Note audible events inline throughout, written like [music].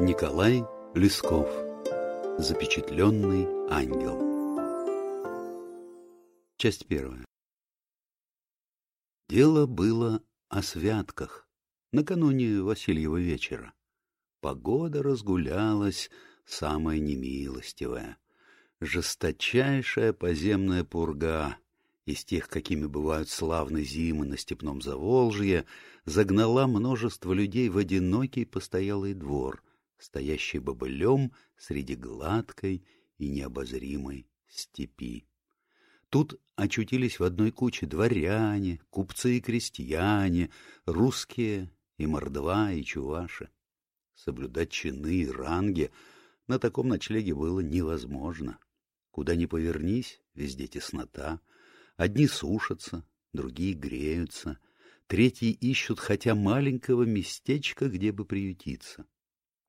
Николай Лесков Запечатленный ангел Часть первая Дело было о святках, накануне Васильева вечера. Погода разгулялась, самая немилостивая. Жесточайшая поземная пурга, из тех, какими бывают славные зимы на степном Заволжье, загнала множество людей в одинокий постоялый двор, стоящий бобылем среди гладкой и необозримой степи. Тут очутились в одной куче дворяне, купцы и крестьяне, русские и мордва, и чуваши. Соблюдать чины и ранги на таком ночлеге было невозможно. Куда ни повернись, везде теснота. Одни сушатся, другие греются, третьи ищут хотя маленького местечка, где бы приютиться.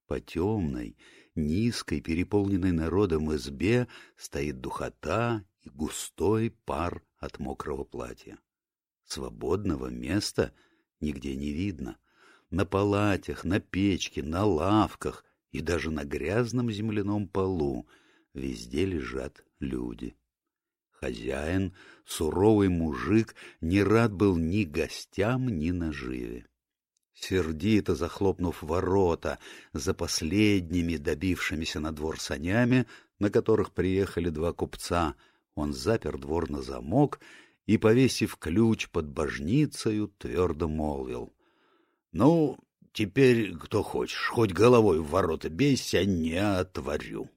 По темной, низкой, переполненной народом избе стоит духота и густой пар от мокрого платья. Свободного места нигде не видно. На палатях, на печке, на лавках и даже на грязном земляном полу везде лежат люди. Хозяин, суровый мужик, не рад был ни гостям, ни наживе. Сердито захлопнув ворота за последними добившимися на двор санями, на которых приехали два купца, он запер двор на замок и, повесив ключ под божницею, твердо молвил. — Ну, теперь, кто хочешь, хоть головой в ворота бейся, не отворю.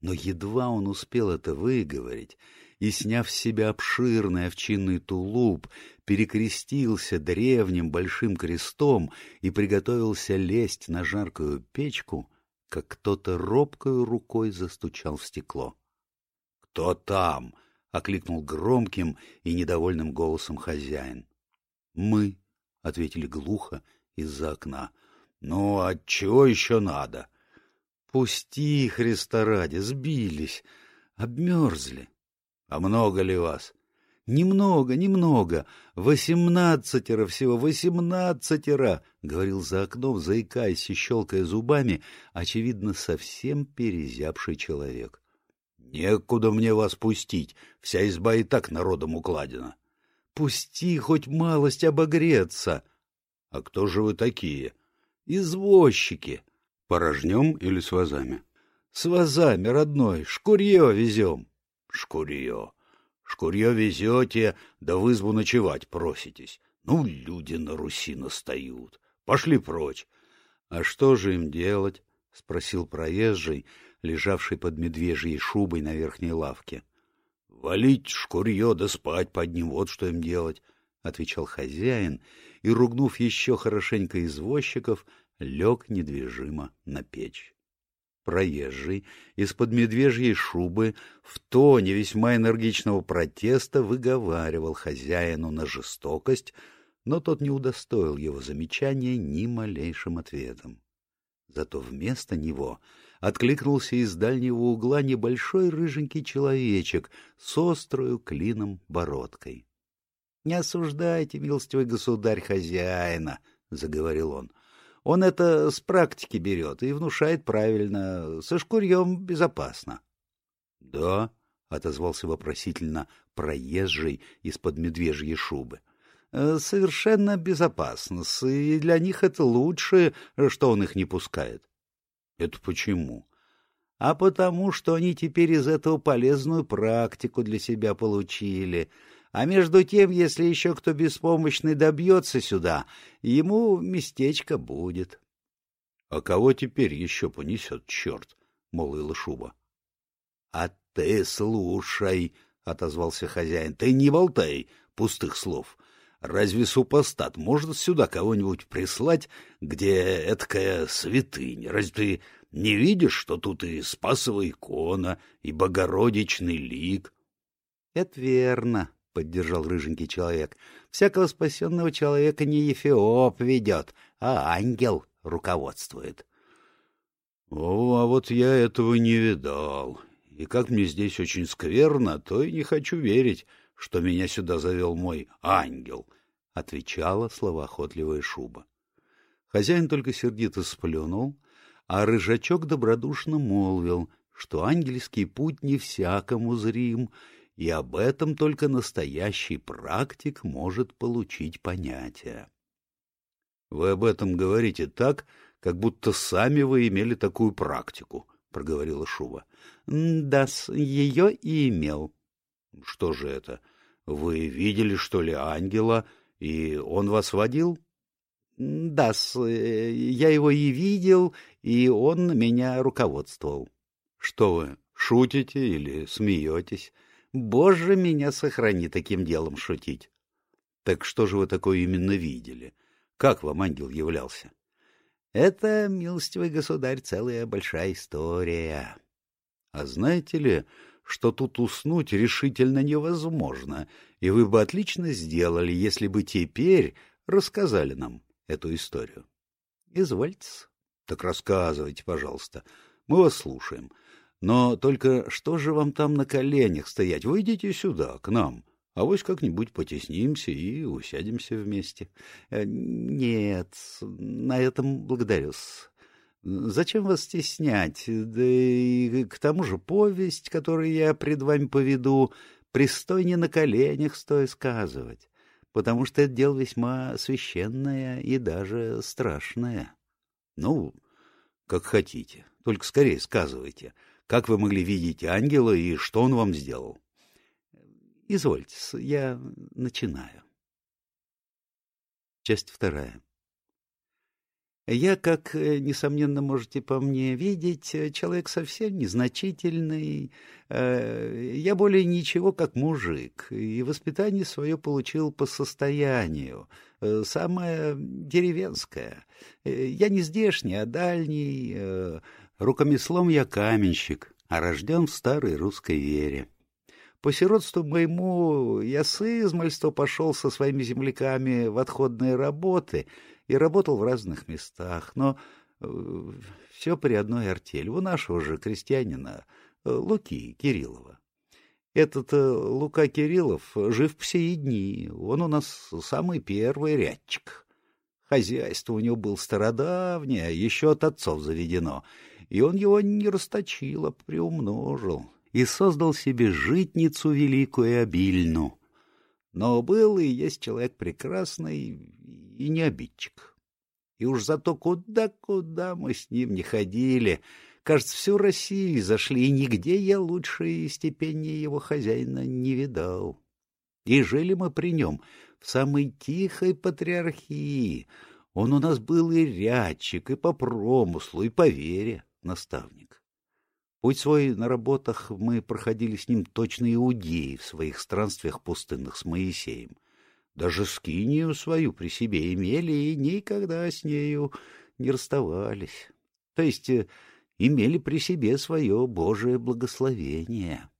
Но едва он успел это выговорить, и, сняв с себя обширный овчинный тулуп, перекрестился древним большим крестом и приготовился лезть на жаркую печку, как кто-то робкою рукой застучал в стекло. — Кто там? — окликнул громким и недовольным голосом хозяин. — Мы, — ответили глухо из-за окна. — Ну, а чего еще надо? — Пусти, Христа ради, сбились, обмерзли. А много ли вас? Немного, немного. Восемнадцатеро всего, восемнадцатеро, — говорил за окном, заикаясь и щелкая зубами, очевидно, совсем перезябший человек. — Некуда мне вас пустить, вся изба и так народом укладена. — Пусти хоть малость обогреться. — А кто же вы такие? — Извозчики. — Порожнем или с вазами? — С вазами, родной, шкурье везем. — Шкурье. Шкурье везете, да в избу ночевать проситесь. Ну, люди на Руси настают. Пошли прочь. — А что же им делать? — спросил проезжий, лежавший под медвежьей шубой на верхней лавке. — Валить шкурье да спать под ним, вот что им делать, — отвечал хозяин, и, ругнув еще хорошенько извозчиков, лег недвижимо на печь. Проезжий из-под медвежьей шубы в тоне весьма энергичного протеста выговаривал хозяину на жестокость, но тот не удостоил его замечания ни малейшим ответом. Зато вместо него откликнулся из дальнего угла небольшой рыженький человечек с острою клином бородкой. — Не осуждайте, милостивый государь, хозяина, — заговорил он. — он это с практики берет и внушает правильно. Со шкурьем безопасно. — Да, — отозвался вопросительно проезжий из-под медвежьей шубы. «Э, — Совершенно безопасно, и для них это лучше, что он их не пускает. — Это почему? — А потому, что они теперь из этого полезную практику для себя получили — а между тем, если еще кто беспомощный добьется сюда, ему местечко будет. — А кого теперь еще понесет черт? — молвила Шуба. — А ты слушай, — отозвался хозяин, — ты не болтай пустых слов. Разве супостат может сюда кого-нибудь прислать, где эткая святыня? Разве ты не видишь, что тут и Спасова икона, и Богородичный лик? — Это верно, — поддержал рыженький человек. — Всякого спасенного человека не Ефиоп ведет, а ангел руководствует. — О, а вот я этого не видал. И как мне здесь очень скверно, то и не хочу верить, что меня сюда завел мой ангел, — отвечала словоохотливая шуба. Хозяин только сердито сплюнул, а Рыжачок добродушно молвил, что ангельский путь не всякому зрим, и об этом только настоящий практик может получить понятие. — Вы об этом говорите так, как будто сами вы имели такую практику, — проговорила Шува. — Да, ее и имел. — Что же это? Вы видели, что ли, ангела, и он вас водил? — Да, я его и видел, и он меня руководствовал. — Что вы, шутите или смеетесь? Боже, меня сохрани таким делом шутить. Так что же вы такое именно видели? Как вам ангел являлся? Это, милостивый государь, целая большая история. А знаете ли, что тут уснуть решительно невозможно, и вы бы отлично сделали, если бы теперь рассказали нам эту историю. Извольте. Так рассказывайте, пожалуйста. Мы вас слушаем. — но только что же вам там на коленях стоять? Выйдите сюда, к нам. А вось как-нибудь потеснимся и усядемся вместе. Э, нет, на этом благодарю-с. Зачем вас стеснять? Да и к тому же повесть, которую я пред вами поведу, пристой не на коленях стоит сказывать, потому что это дело весьма священное и даже страшное. Ну, как хотите, только скорее сказывайте. Как вы могли видеть ангела и что он вам сделал? Извольте, я начинаю. Часть вторая. Я, как, э, несомненно, можете по мне видеть, э, человек совсем незначительный. Э, я более ничего, как мужик, и воспитание свое получил по состоянию, самое деревенское. Я не здешний, а дальний, Рукомеслом я каменщик, а рожден в старой русской вере. По сиротству моему я с измальства пошел со своими земляками в отходные работы и работал в разных местах, но э, все при одной артели. У нашего же крестьянина э, Луки Кириллова. Этот э, Лука Кириллов жив по сей дни, он у нас самый первый рядчик. Хозяйство у него было стародавнее, еще от отцов заведено — и он его не расточил, а приумножил, и создал себе житницу великую и обильную. Но был и есть человек прекрасный и не обидчик. И уж зато куда-куда мы с ним не ходили. Кажется, всю Россию зашли, и нигде я лучше и степеннее его хозяина не видал. И жили мы при нем в самой тихой патриархии. Он у нас был и рядчик, и по промыслу, и по вере наставник. Путь свой на работах мы проходили с ним точно иудеи в своих странствиях пустынных с Моисеем. Даже скинию свою при себе имели и никогда с нею не расставались. То есть э, имели при себе свое Божие благословение.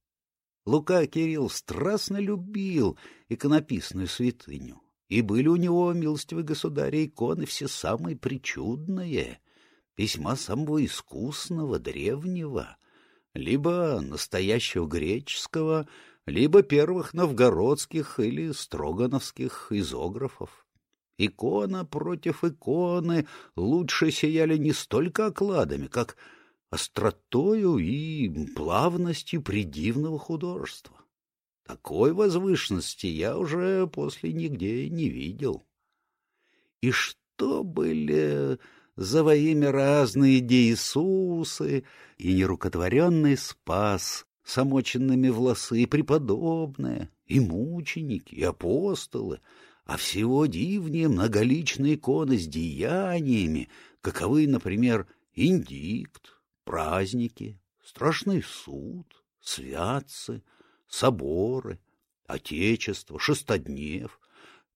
Лука Кирилл страстно любил иконописную святыню, и были у него, милостивый государь, иконы все самые причудные — письма самого искусного, древнего, либо настоящего греческого, либо первых новгородских или строгановских изографов. Икона против иконы лучше сияли не столько окладами, как остротою и плавностью придивного художества. Такой возвышенности я уже после нигде не видел. И что были за во имя разные Иисусы и нерукотворенный спас, самоченными волосы, и преподобные, и мученики, и апостолы, а всего дивнее многоличные иконы с деяниями, каковы, например, индикт, праздники, страшный суд, святцы, соборы, отечество, шестоднев,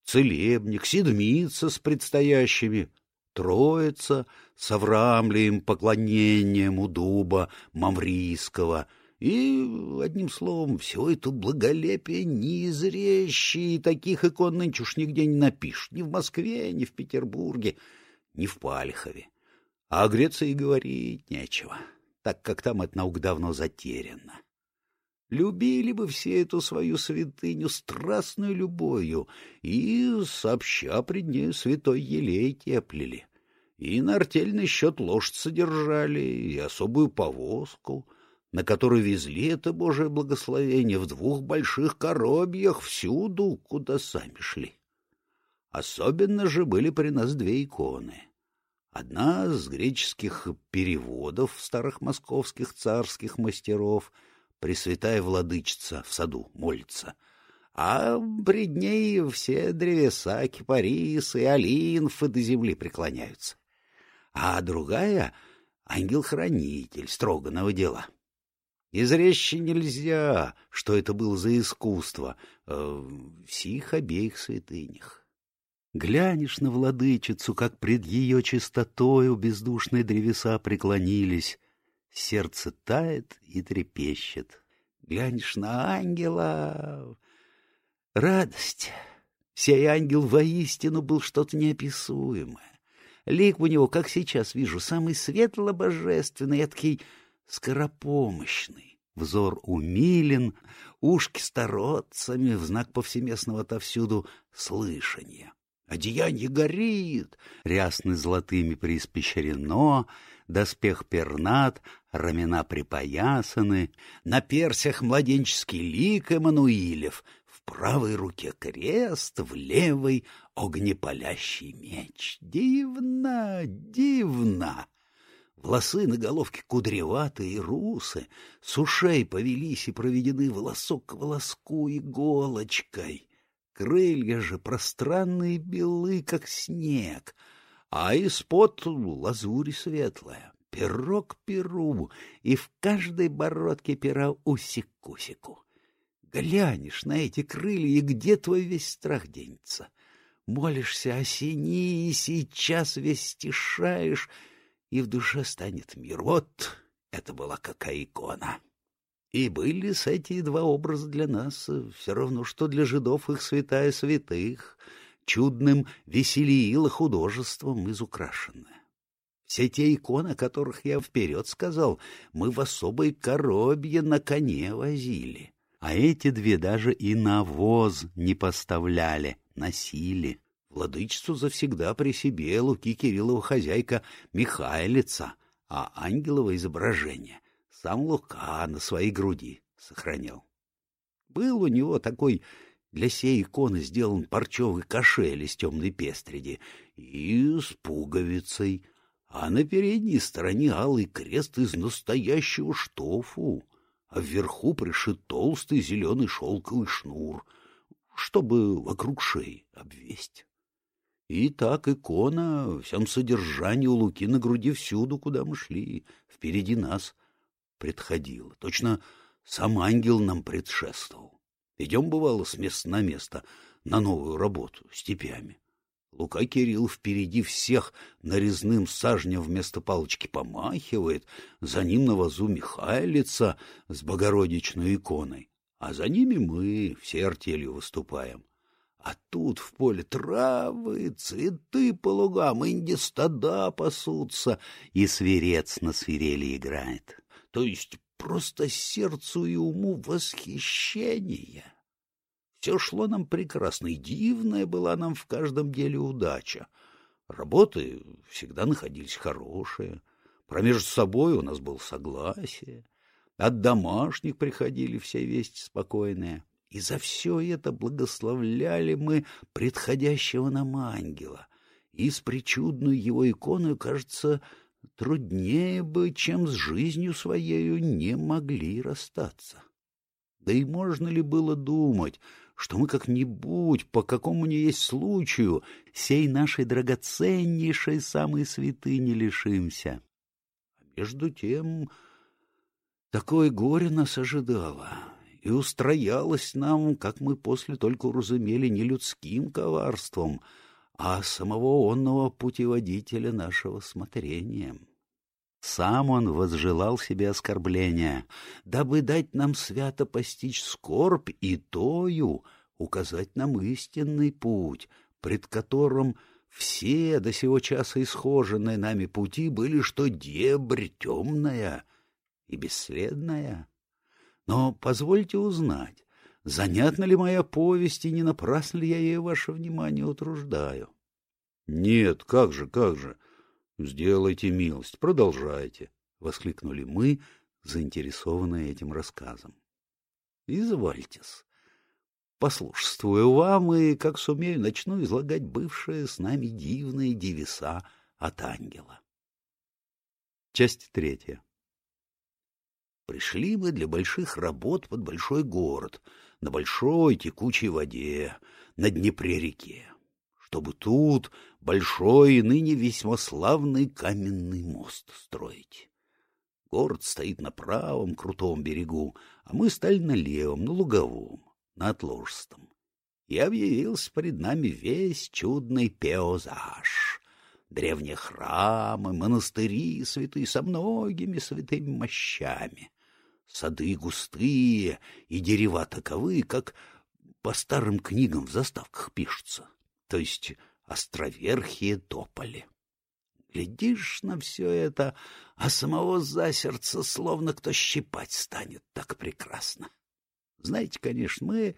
целебник, седмица с предстоящими, Троица с Авраамлием поклонением у дуба Маврийского и, одним словом, все это благолепие неизрещие, и таких икон нынче уж нигде не напишешь, ни в Москве, ни в Петербурге, ни в Пальхове. А о Греции говорить нечего, так как там эта наука давно затеряна. Любили бы все эту свою святыню страстной любовью и, сообща пред нею святой елей теплили. И на артельный счет лошадь содержали, и особую повозку, на которой везли это Божие благословение в двух больших коробьях всюду, куда сами шли. Особенно же были при нас две иконы. Одна с греческих переводов старых московских царских мастеров, Пресвятая Владычица в саду молится, а пред ней все древеса, кипарисы, олимфы до земли преклоняются. А другая — ангел-хранитель строганного дела. Изречь нельзя, что это было за искусство э, в сих обеих святынях. Глянешь на владычицу, как пред ее чистотою бездушные древеса преклонились, сердце тает и трепещет. Глянешь на ангела... Радость! Сей ангел воистину был что-то неописуемое. Лик у него, как сейчас вижу, самый светло-божественный, эдакий скоропомощный. Взор умилен, ушки старотцами в знак повсеместного отовсюду слышания. Одеяние горит, рясны золотыми приспещрено, доспех пернат, рамена припоясаны, на персях младенческий лик Эммануилев, в правой руке крест, в левой — огнепалящий меч. Дивно, дивно! Волосы на головке кудреватые и русы, с ушей повелись и проведены волосок к волоску иголочкой. Крылья же пространные белы, как снег, а из-под лазурь светлая, перо к перу, и в каждой бородке пера усик-кусику. Глянешь на эти крылья, и где твой весь страх денется? Молишься, осени, и сейчас весь стишаешь, и в душе станет мир. Вот это была какая икона! И были с эти два образа для нас все равно, что для жидов их святая святых, чудным веселиила художеством изукрашенная. Все те иконы, о которых я вперед сказал, мы в особой коробье на коне возили. А эти две даже и на воз не поставляли, носили. Владычицу завсегда при себе Луки Кириллова хозяйка Михайлица, а ангелово изображение — сам Лука на своей груди сохранял. Был у него такой для сей иконы сделан парчевый кошель из темной пестреди и с пуговицей, а на передней стороне алый крест из настоящего штофу, а вверху пришит толстый зеленый шелковый шнур, чтобы вокруг шеи обвесть. И так икона, всем содержании у Луки на груди всюду, куда мы шли, впереди нас предходила. Точно сам ангел нам предшествовал. Идем, бывало, с места на место, на новую работу, степями. Лука Кирилл впереди всех нарезным сажнем вместо палочки помахивает, за ним на вазу Михайлица с богородичной иконой, а за ними мы все артелью выступаем. А тут в поле травы, цветы по лугам, инди стада пасутся, и свирец на свирели играет то есть просто сердцу и уму восхищение. Все шло нам прекрасно, и дивная была нам в каждом деле удача. Работы всегда находились хорошие, промеж собой у нас было согласие, от домашних приходили все вести спокойные. И за все это благословляли мы предходящего нам ангела, и с причудной его иконой, кажется, труднее бы, чем с жизнью своею не могли расстаться. Да и можно ли было думать, что мы как-нибудь, по какому ни есть случаю, сей нашей драгоценнейшей самой святыни лишимся? А между тем, такое горе нас ожидало, и устроялось нам, как мы после только уразумели, не людским коварством, а самого онного путеводителя нашего смотрения. Сам он возжелал себе оскорбления, дабы дать нам свято постичь скорбь и тою указать нам истинный путь, пред которым все до сего часа исхоженные нами пути были, что дебрь темная и бесследная. Но позвольте узнать, занятна ли моя повесть, и не напрасно ли я ей ваше внимание утруждаю? — Нет, как же, как же. Сделайте милость, продолжайте, — воскликнули мы, заинтересованные этим рассказом. — Извольтесь. Послушствую вам и, как сумею, начну излагать бывшие с нами дивные девиса от ангела. Часть третья. Пришли мы для больших работ под большой город, на большой текучей воде, на Днепре-реке, чтобы тут большой и ныне весьма славный каменный мост строить. Город стоит на правом крутом берегу, а мы стали на левом, на луговом, на отложистом. И объявился перед нами весь чудный пейзаж. Древние храмы, монастыри святые со многими святыми мощами. Сады густые и дерева таковы, как по старым книгам в заставках пишутся, то есть островерхие тополи. Глядишь на все это, а самого за сердце словно кто щипать станет так прекрасно. Знаете, конечно, мы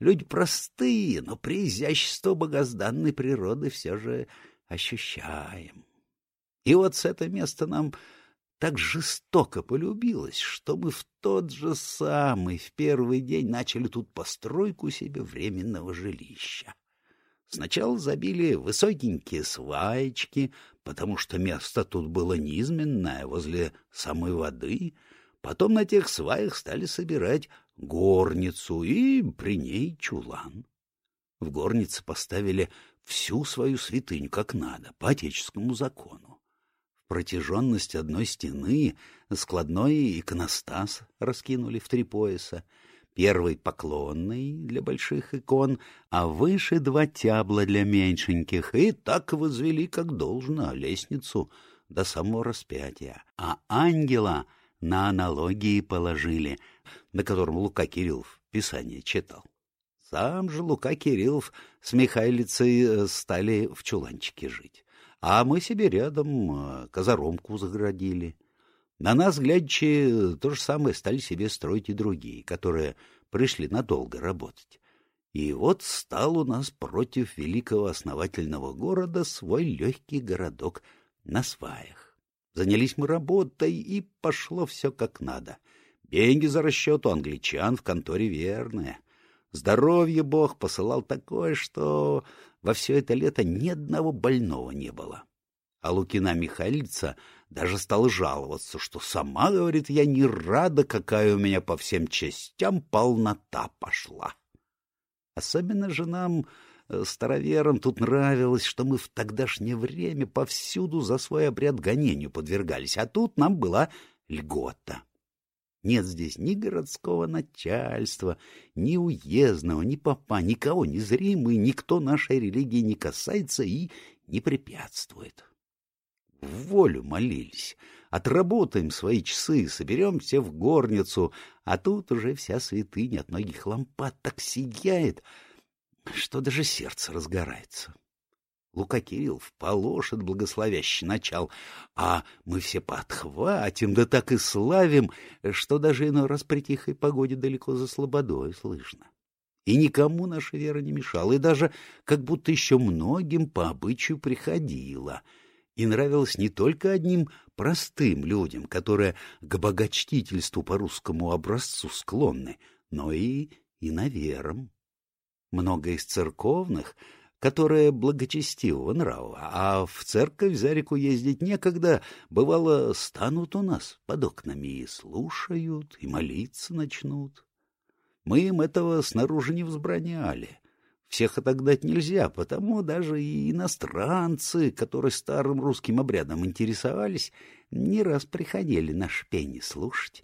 люди простые, но при изящество богозданной природы все же ощущаем. И вот с это место нам так жестоко полюбилось, что мы в тот же самый, в первый день начали тут постройку себе временного жилища. Сначала забили высокенькие сваечки, потому что место тут было низменное, возле самой воды. Потом на тех сваях стали собирать горницу и при ней чулан. В горнице поставили всю свою святыню как надо, по отеческому закону. Протяженность одной стены складной иконостас раскинули в три пояса, Первый поклонный для больших икон, а выше два тябла для меньшеньких, и так возвели, как должно, лестницу до самого распятия. А ангела на аналогии положили, на котором Лука Кириллов Писание читал. Сам же Лука Кириллов с Михайлицей э, стали в чуланчике жить, а мы себе рядом э, казаромку заградили. На нас, глядячи, то же самое стали себе строить и другие, которые пришли надолго работать. И вот стал у нас против великого основательного города свой легкий городок на сваях. Занялись мы работой, и пошло все как надо. Деньги за расчет у англичан в конторе верные. Здоровье Бог посылал такое, что во все это лето ни одного больного не было. А Лукина Михайлица даже стала жаловаться, что сама, говорит, я не рада, какая у меня по всем частям полнота пошла. Особенно же нам, э, староверам, тут нравилось, что мы в тогдашнее время повсюду за свой обряд гонению подвергались, а тут нам была льгота. Нет здесь ни городского начальства, ни уездного, ни попа, никого незримый, никто нашей религии не касается и не препятствует в волю молились. Отработаем свои часы, соберемся в горницу, а тут уже вся святыня от многих лампад так сияет, что даже сердце разгорается. Лука Кириллов полошит благословящий начал, а мы все подхватим, да так и славим, что даже иной раз при тихой погоде далеко за слободой слышно. И никому наша вера не мешала, и даже как будто еще многим по обычаю приходила — и нравилось не только одним простым людям, которые к богочтительству по русскому образцу склонны, но и иноверам. Много из церковных, которые благочестивого нрава, а в церковь за реку ездить некогда, бывало, станут у нас под окнами и слушают, и молиться начнут. Мы им этого снаружи не взбраняли, всех отогнать нельзя, потому даже и иностранцы, которые старым русским обрядом интересовались, не раз приходили на шпени слушать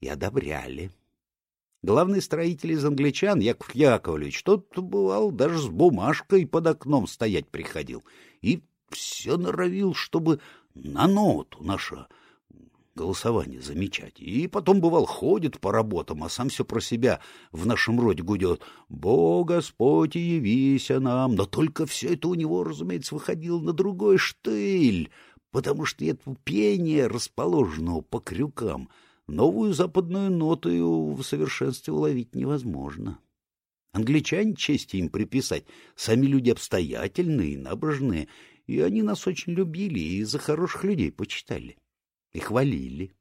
и одобряли. Главный строитель из англичан, Яков Яковлевич, тот бывал даже с бумажкой под окном стоять приходил и все норовил, чтобы на ноту наша голосование замечать. И потом, бывал, ходит по работам, а сам все про себя в нашем роде гудет. «Бог, Господь, явися нам!» Но только все это у него, разумеется, выходило на другой штыль, потому что это пение, расположенного по крюкам, новую западную ноту в совершенстве уловить невозможно. Англичане чести им приписать, сами люди обстоятельные набожные, и они нас очень любили и за хороших людей почитали. И хвалили.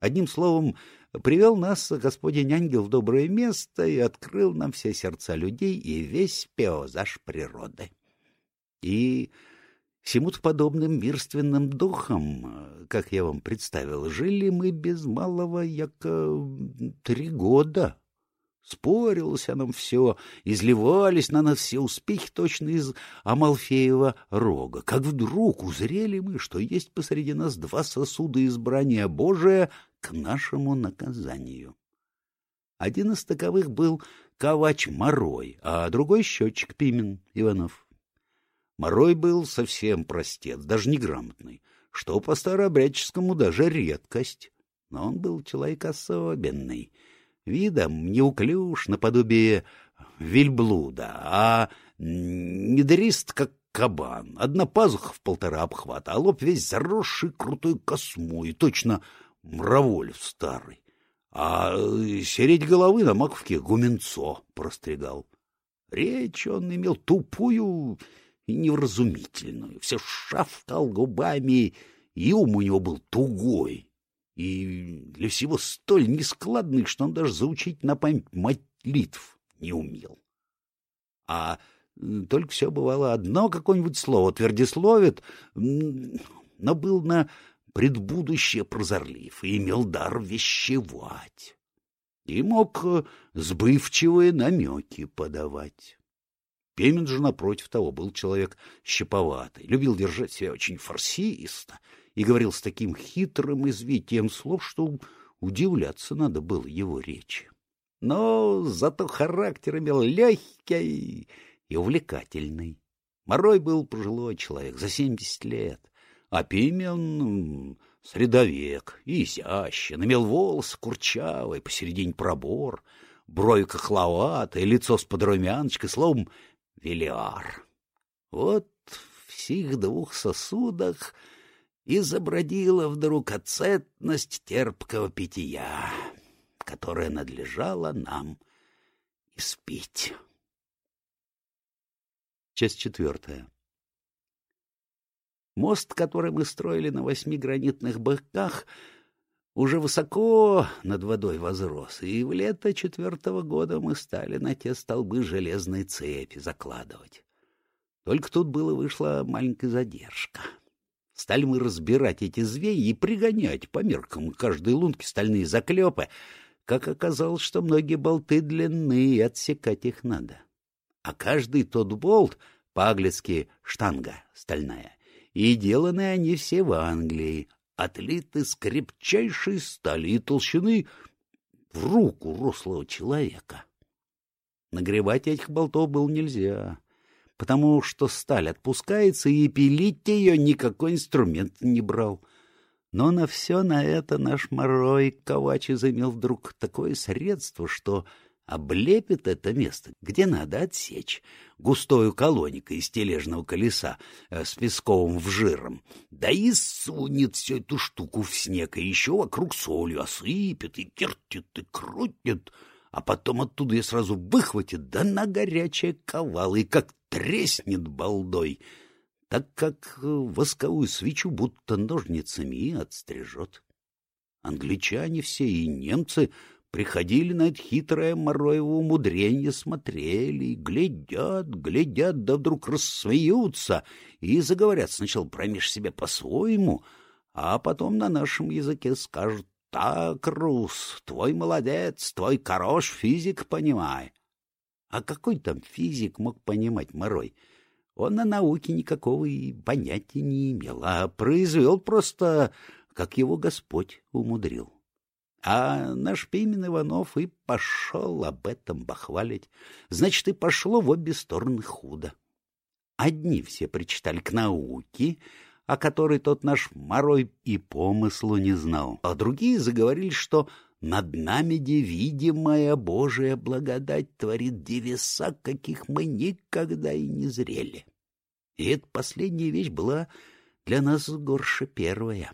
Одним словом, привел нас Господень Ангел в доброе место и открыл нам все сердца людей и весь пеозаж природы. И всему-то подобным мирственным духом, как я вам представил, жили мы без малого яко три года. Спорилось о нам все, изливались на нас все успехи точно из Амалфеева рога. Как вдруг узрели мы, что есть посреди нас два сосуда избрания Божия к нашему наказанию. Один из таковых был Кавач Морой, а другой — счетчик Пимен Иванов. Морой был совсем простец, даже неграмотный, что по старообрядческому даже редкость. Но он был человек особенный — видом неуклюж наподобие вельблуда, а недрист, как кабан, одна пазуха в полтора обхвата, а лоб весь заросший крутой космой, точно мраволь старый. А середь головы на маковке гуменцо простригал. Речь он имел тупую и невразумительную, все шафтал губами, и ум у него был тугой, и для всего столь нескладный, что он даже заучить на память молитв не умел. А только все бывало одно какое-нибудь слово твердисловит, но был на предбудущее прозорлив и имел дар вещевать. И мог э, сбывчивые намеки подавать. Пемен же, напротив того, был человек щеповатый, любил держать себя очень фарсиисто и говорил с таким хитрым извитием слов, что удивляться надо было его речи. Но зато характер имел легкий и увлекательный. Морой был пожилой человек, за семьдесят лет, а Пимен — средовек, и изящен, имел волос курчавый, посередине пробор, брови кохловатые, лицо с подрумяночкой, словом, велиар. Вот в сих двух сосудах — и забродила вдруг оцетность терпкого питья, которое надлежало нам испить. Часть четвертая. Мост, который мы строили на восьми гранитных быках, уже высоко над водой возрос, и в лето четвертого года мы стали на те столбы железной цепи закладывать. Только тут было вышла маленькая задержка — Стали мы разбирать эти звенья и пригонять по меркам каждой лунки стальные заклепы. Как оказалось, что многие болты длинные, и отсекать их надо. А каждый тот болт, по-английски штанга стальная, и деланы они все в Англии, отлиты с крепчайшей стали и толщины в руку рослого человека. Нагревать этих болтов было нельзя потому что сталь отпускается, и пилить ее никакой инструмент не брал. Но на все на это наш Морой Ковач изымел вдруг такое средство, что облепит это место, где надо отсечь, густою колоникой из тележного колеса э, с песковым вжиром, да и сунет всю эту штуку в снег, и еще вокруг солью осыпет, и кертит, и крутит, а потом оттуда я сразу выхватит, да на горячее ковало, и как треснет балдой, так как восковую свечу будто ножницами и отстрижет. Англичане все и немцы приходили на это хитрое мороево умудрение, смотрели, глядят, глядят, да вдруг рассмеются и заговорят сначала промеж себя по-своему, а потом на нашем языке скажут «Так, Рус, твой молодец, твой хорош физик, понимай». А какой там физик мог понимать Морой? Он о науке никакого и понятия не имел, а произвел просто, как его Господь умудрил. А наш Пимен Иванов и пошел об этом бахвалить. Значит, и пошло в обе стороны худо. Одни все причитали к науке, о которой тот наш Морой и помыслу не знал, а другие заговорили, что над нами невидимая Божия благодать творит девеса, каких мы никогда и не зрели. И эта последняя вещь была для нас горше первая.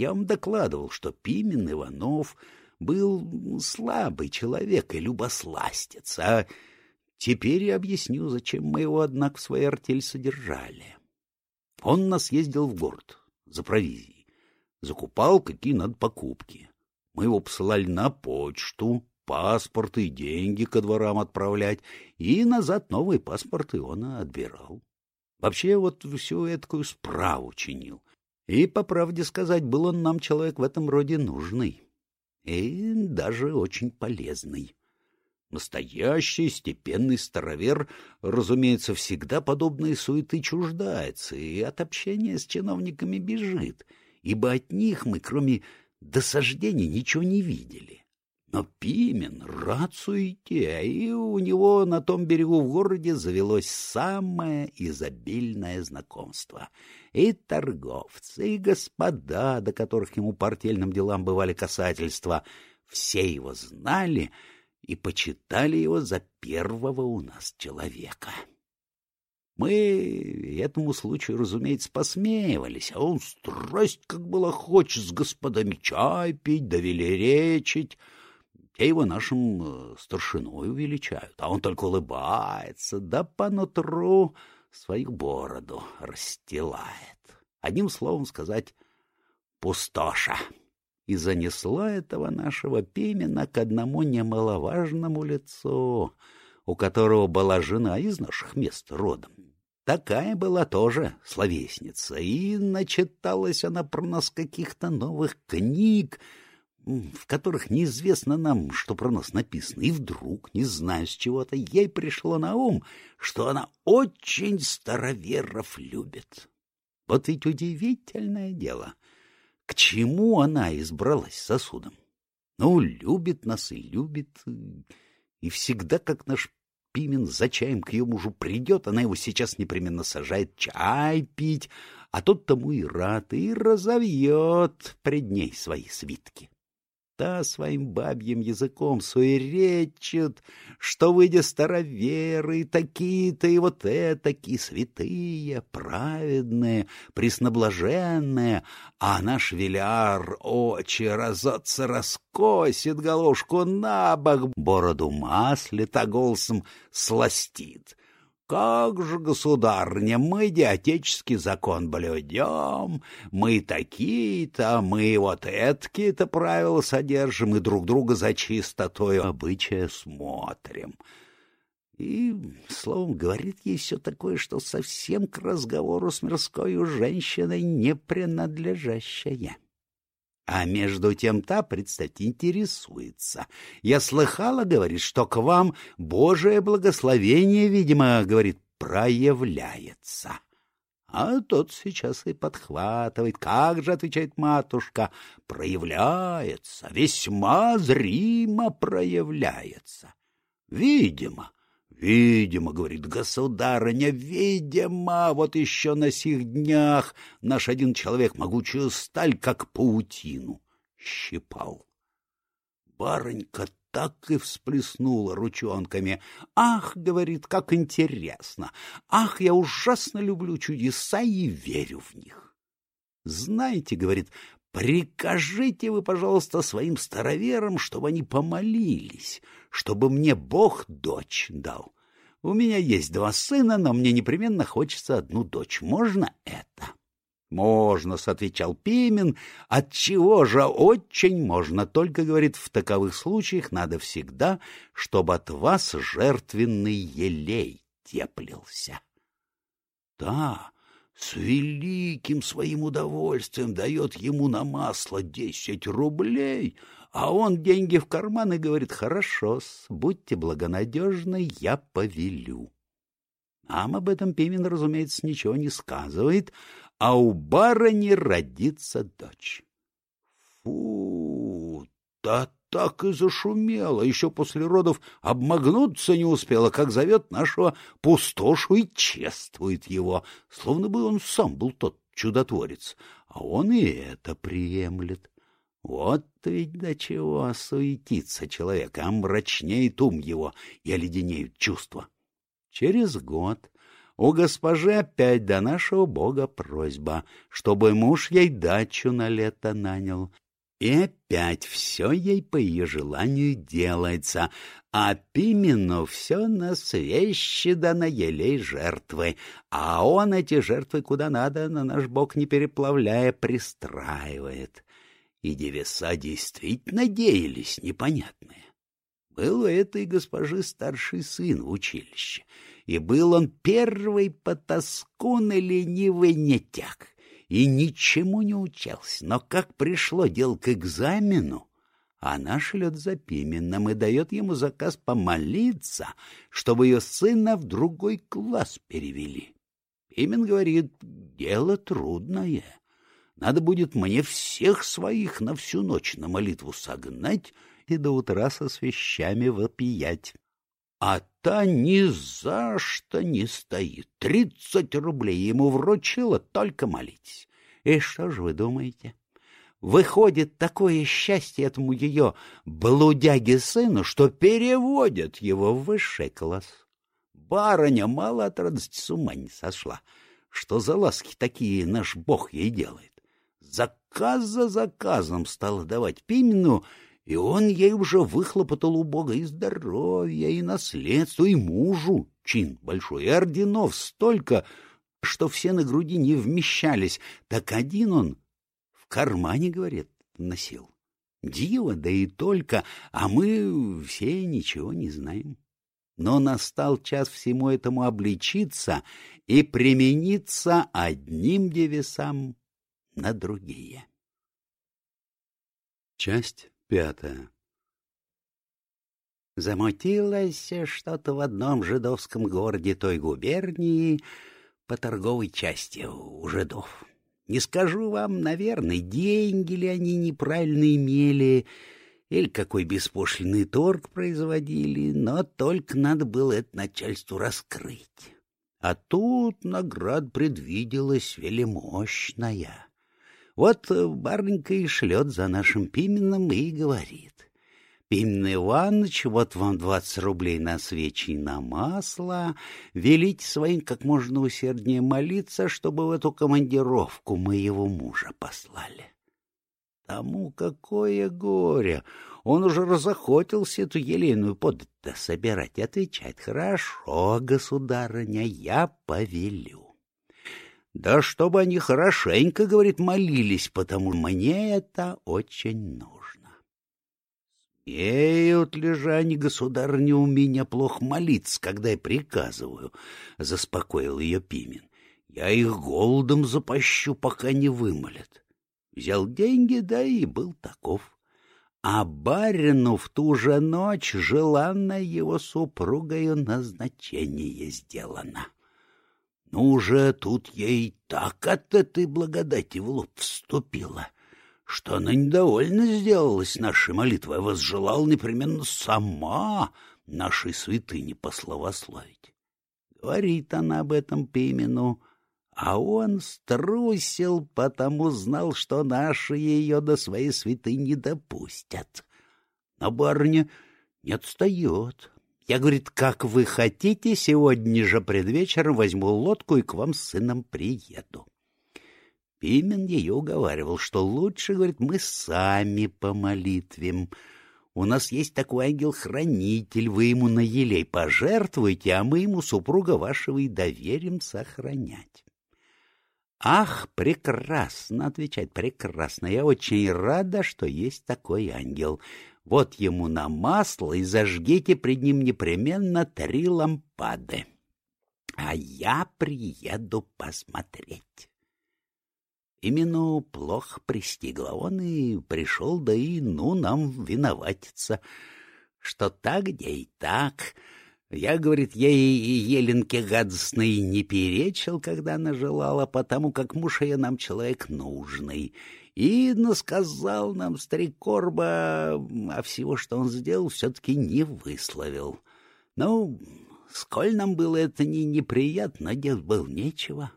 Я вам докладывал, что Пимен Иванов был слабый человек и любосластец, а теперь я объясню, зачем мы его, однако, в своей артель содержали. Он нас ездил в город за провизией, закупал, какие надо покупки. Мы его посылали на почту, паспорты и деньги ко дворам отправлять, и назад новые паспорты он отбирал. Вообще вот всю эту справу чинил. И, по правде сказать, был он нам человек в этом роде нужный. И даже очень полезный. Настоящий степенный старовер, разумеется, всегда подобные суеты чуждается и от общения с чиновниками бежит, ибо от них мы, кроме досаждений, ничего не видели. Но Пимен рад суете, и у него на том берегу в городе завелось самое изобильное знакомство. И торговцы, и господа, до которых ему по артельным делам бывали касательства, все его знали — и почитали его за первого у нас человека. Мы этому случаю, разумеется, посмеивались, а он страсть как было хочет с господами чай пить, да велеречить. Те его нашим э, старшиной увеличают, а он только улыбается, да по нутру свою бороду расстилает. Одним словом сказать, пустоша и занесла этого нашего Пимена к одному немаловажному лицу, у которого была жена из наших мест родом. Такая была тоже словесница, и начиталась она про нас каких-то новых книг, в которых неизвестно нам, что про нас написано, и вдруг, не знаю с чего-то, ей пришло на ум, что она очень староверов любит. Вот ведь удивительное дело. К чему она избралась сосудом? Ну, любит нас и любит, и всегда, как наш Пимен за чаем к ее мужу придет, она его сейчас непременно сажает чай пить, а тот тому и рад, и разовьет пред ней свои свитки та своим бабьим языком суеречит, что, выйдя староверы, такие-то и вот этакие святые, праведные, пресноблаженные, а наш веляр очи разоться раскосит, головушку на бок, бороду маслит, а голосом сластит. Как же, государня, мы отеческий закон блюдем, мы такие-то, мы вот эткие-то правила содержим и друг друга за чистотой обычая смотрим. И, словом, говорит ей все такое, что совсем к разговору с мирской женщиной не принадлежащая. А между тем та, представьте, интересуется. Я слыхала, говорит, что к вам Божие благословение, видимо, говорит, проявляется. А тот сейчас и подхватывает. Как же, отвечает матушка, проявляется, весьма зримо проявляется. Видимо, Видимо, говорит государыня, видимо, вот еще на сих днях наш один человек могучую сталь, как паутину, щипал. Барынька так и всплеснула ручонками. «Ах, — говорит, — как интересно! Ах, я ужасно люблю чудеса и верю в них!» «Знаете, — говорит, — прикажите вы, пожалуйста, своим староверам, чтобы они помолились, чтобы мне Бог дочь дал. У меня есть два сына, но мне непременно хочется одну дочь. Можно это? Можно, отвечал Пимен. От чего же очень можно, только говорит, в таковых случаях надо всегда, чтобы от вас жертвенный елей теплился. Да, с великим своим удовольствием дает ему на масло десять рублей, а он деньги в карман и говорит, хорошо будьте благонадежны, я повелю. Нам об этом Пимен, разумеется, ничего не сказывает, а у барыни родится дочь. Фу, да так и зашумела, еще после родов обмагнуться не успела, как зовет нашего пустошу и чествует его, словно бы он сам был тот чудотворец, а он и это приемлет. Вот ведь до чего суетится человек, а мрачнеет ум его и оледенеют чувства. Через год у госпожи опять до нашего бога просьба, чтобы муж ей дачу на лето нанял. И опять все ей по ее желанию делается, а Пимену все на свещи да на елей жертвы, а он эти жертвы куда надо, на наш бок не переплавляя, пристраивает. И девеса действительно надеялись непонятные. Был у этой госпожи старший сын в училище, и был он первый потаскун и ленивый нетяк и ничему не учился. Но как пришло дело к экзамену, она шлет за Пименом и дает ему заказ помолиться, чтобы ее сына в другой класс перевели. Пимен говорит, дело трудное. Надо будет мне всех своих на всю ночь на молитву согнать и до утра со свещами вопиять. А та ни за что не стоит. Тридцать рублей ему вручила, только молитесь. И что же вы думаете? Выходит такое счастье этому ее блудяге сыну, что переводят его в высший класс. Барыня мало от радости с ума не сошла. Что за ласки такие наш бог ей делает? Заказ за заказом стала давать Пимену, и он ей уже выхлопотал у Бога и здоровье, и наследство, и мужу чин большой, и орденов столько, что все на груди не вмещались, так один он в кармане, говорит, носил. Диво, да и только, а мы все ничего не знаем. Но настал час всему этому обличиться и примениться одним девесам на другие. Часть Пятое. Замутилось что-то в одном жидовском городе той губернии по торговой части у жидов. Не скажу вам, наверное, деньги ли они неправильно имели, или какой беспошлиный торг производили, но только надо было это начальству раскрыть. А тут наград предвиделась велимощная. Вот э, барненька и шлет за нашим Пименом и говорит. Пимен Иванович, вот вам двадцать рублей на свечи и на масло. Велите своим как можно усерднее молиться, чтобы в эту командировку моего мужа послали. Тому какое горе! Он уже разохотился эту елейную подать собирать отвечает. Хорошо, государыня, я повелю. Да чтобы они хорошенько, говорит, молились, потому мне это очень нужно. Смеют ли же они, государыня, у меня плохо молиться, когда я приказываю, — заспокоил ее Пимен. Я их голодом запащу, пока не вымолят. Взял деньги, да и был таков. А барину в ту же ночь желанное его супругою назначение сделано. Ну уже тут ей так от этой благодати в лоб вступила, что она недовольна сделалась нашей молитвой, а возжелала непременно сама нашей святыни пословословить. Говорит она об этом Пимену, а он струсил, потому знал, что наши ее до своей святыни допустят. Но барыня не отстает, я, говорит, как вы хотите, сегодня же пред вечером возьму лодку и к вам с сыном приеду. Пимен ее уговаривал, что лучше, говорит, мы сами помолитвим. У нас есть такой ангел-хранитель, вы ему на елей пожертвуете, а мы ему супруга вашего и доверим сохранять. «Ах, прекрасно!» — отвечать прекрасно. «Я очень рада, что есть такой ангел. Вот ему на масло и зажгите пред ним непременно три лампады. А я приеду посмотреть. Именно плохо пристигло он и пришел, да и ну нам виноватиться, что так, где и так. Я, говорит, ей и Еленке гадостной не перечил, когда она желала, потому как муж ее нам человек нужный, и насказал нам старик Корба, а всего, что он сделал, все-таки не высловил. Ну, сколь нам было это не неприятно, делать было нечего.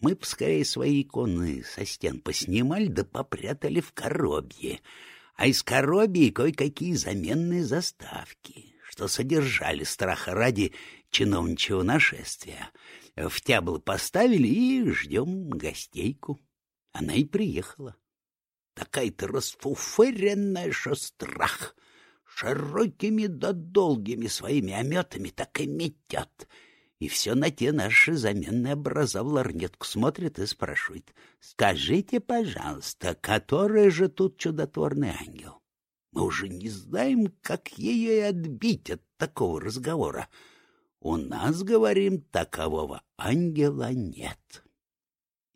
Мы поскорее свои иконы со стен поснимали да попрятали в коробье, а из коробьи кое-какие заменные заставки, что содержали страха ради чиновничьего нашествия. В тябло поставили и ждем гостейку. Она и приехала. Такая-то расфуфыренная, что. Широкими да долгими своими ометами так и метет. И все на те наши заменные образа в ларнетку смотрит и спрашивает. «Скажите, пожалуйста, который же тут чудотворный ангел?» Мы уже не знаем, как ее отбить от такого разговора. У нас, говорим, такового ангела нет.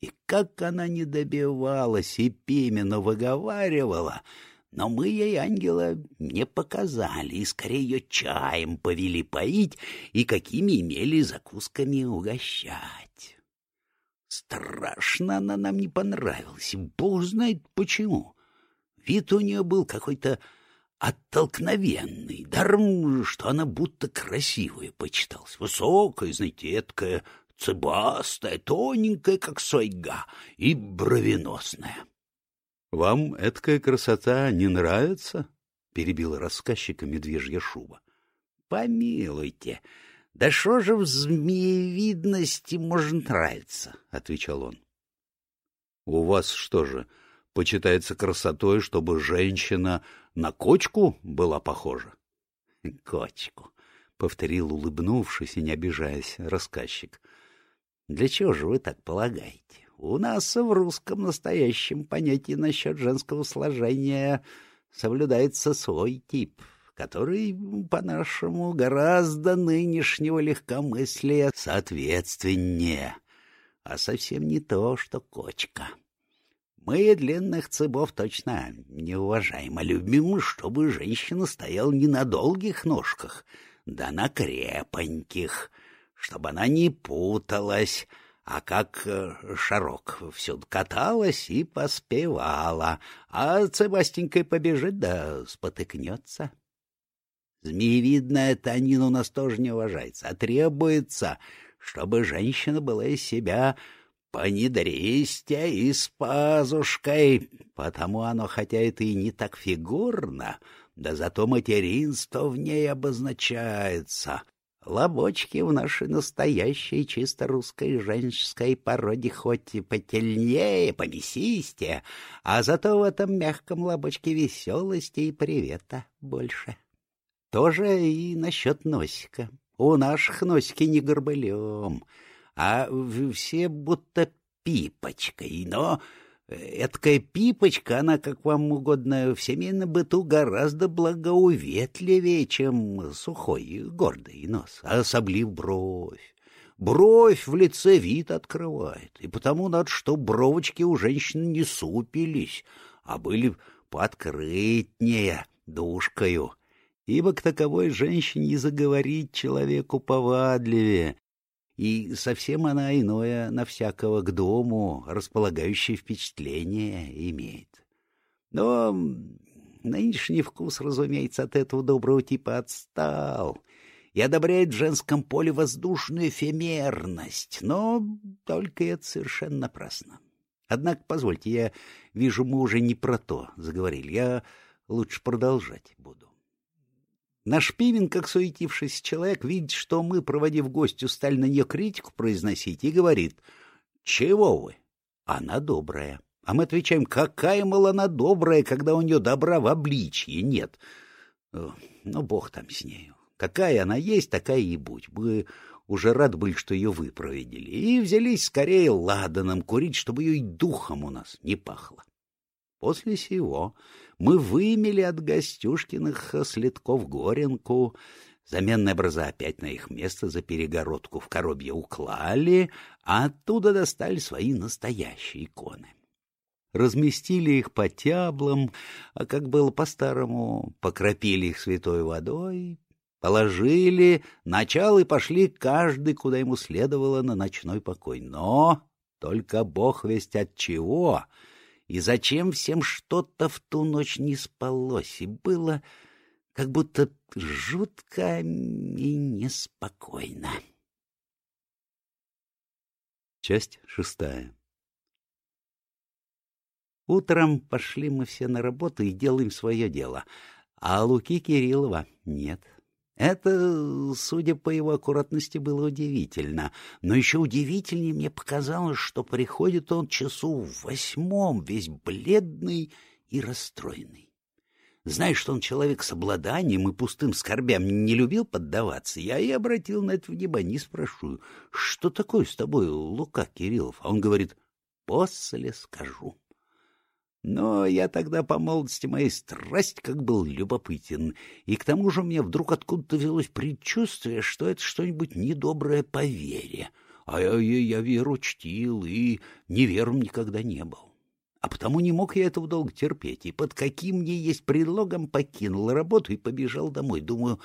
И как она не добивалась и Пимену выговаривала, но мы ей ангела не показали, и скорее ее чаем повели поить и какими имели закусками угощать. Страшно она нам не понравилась, бог знает почему. Вид у нее был какой-то оттолкновенный, даром, что она будто красивая почиталась, высокая, знаете, эткая, цыбастая, тоненькая, как сойга, и бровеносная. — Вам эткая красота не нравится? — перебила рассказчика медвежья шуба. — Помилуйте, да что же в змеевидности может нравиться? — отвечал он. — У вас что же, почитается красотой, чтобы женщина на кочку была похожа? — Кочку, — повторил, улыбнувшись и не обижаясь, рассказчик. — Для чего же вы так полагаете? У нас в русском настоящем понятии насчет женского сложения соблюдается свой тип, который, по-нашему, гораздо нынешнего легкомыслия соответственнее, а совсем не то, что кочка. Мы длинных цыбов точно не уважаем, а любим, чтобы женщина стояла не на долгих ножках, да на крепоньких, чтобы она не путалась, а как э, шарок всюду каталась и поспевала, а цыбастенькой побежит да спотыкнется. Змеевидная танин у нас тоже не уважается, а требуется, чтобы женщина была из себя понедристя и с пазушкой, потому оно, хотя это и не так фигурно, да зато материнство в ней обозначается, Лобочки в нашей настоящей чисто русской женской породе хоть и потельнее, помесистее, а зато в этом мягком лобочке веселости и привета больше. Тоже и насчет носика. У наших носики не горбылем, а все будто пипочкой, но Эдакая пипочка, она, как вам угодно, в семейном быту гораздо благоуветливее, чем сухой, гордый нос, особлив бровь. Бровь в лице вид открывает, и потому надо, чтобы бровочки у женщин не супились, а были подкрытнее душкою, ибо к таковой женщине заговорить человеку повадливее, и совсем она иное на всякого к дому располагающее впечатление имеет. Но нынешний вкус, разумеется, от этого доброго типа отстал и одобряет в женском поле воздушную эфемерность, но только это совершенно напрасно. Однако, позвольте, я вижу, мы уже не про то заговорили, я лучше продолжать буду. Наш Пимен, как суетившийся человек, видит, что мы, проводив гостю, стали на нее критику произносить, и говорит, «Чего вы? Она добрая». А мы отвечаем, какая, мол, она добрая, когда у нее добра в обличье нет. Ну, бог там с нею. Какая она есть, такая и будь. Мы уже рад были, что ее выпроведили, и взялись скорее ладаном курить, чтобы ее и духом у нас не пахло. После сего мы вымели от Гостюшкиных следков горенку, заменные образа опять на их место за перегородку в коробье уклали, а оттуда достали свои настоящие иконы. Разместили их по тяблам, а как было по-старому, покропили их святой водой, положили, начал и пошли каждый, куда ему следовало, на ночной покой. Но только бог весть от чего — и зачем всем что-то в ту ночь не спалось, и было как будто жутко и неспокойно. Часть шестая Утром пошли мы все на работу и делаем свое дело, а Луки Кириллова нет. Это, судя по его аккуратности, было удивительно. Но еще удивительнее мне показалось, что приходит он часу в восьмом, весь бледный и расстроенный. Знаешь, что он человек с обладанием и пустым скорбям не любил поддаваться, я и обратил на это внимание и спрашиваю, что такое с тобой, Лука Кириллов? А он говорит, после скажу. Но я тогда по молодости моей страсть как был любопытен, и к тому же меня вдруг откуда-то взялось предчувствие, что это что-нибудь недоброе по вере, а я, я, я веру чтил и невером никогда не был. А потому не мог я этого долго терпеть, и под каким мне есть предлогом покинул работу и побежал домой. Думаю,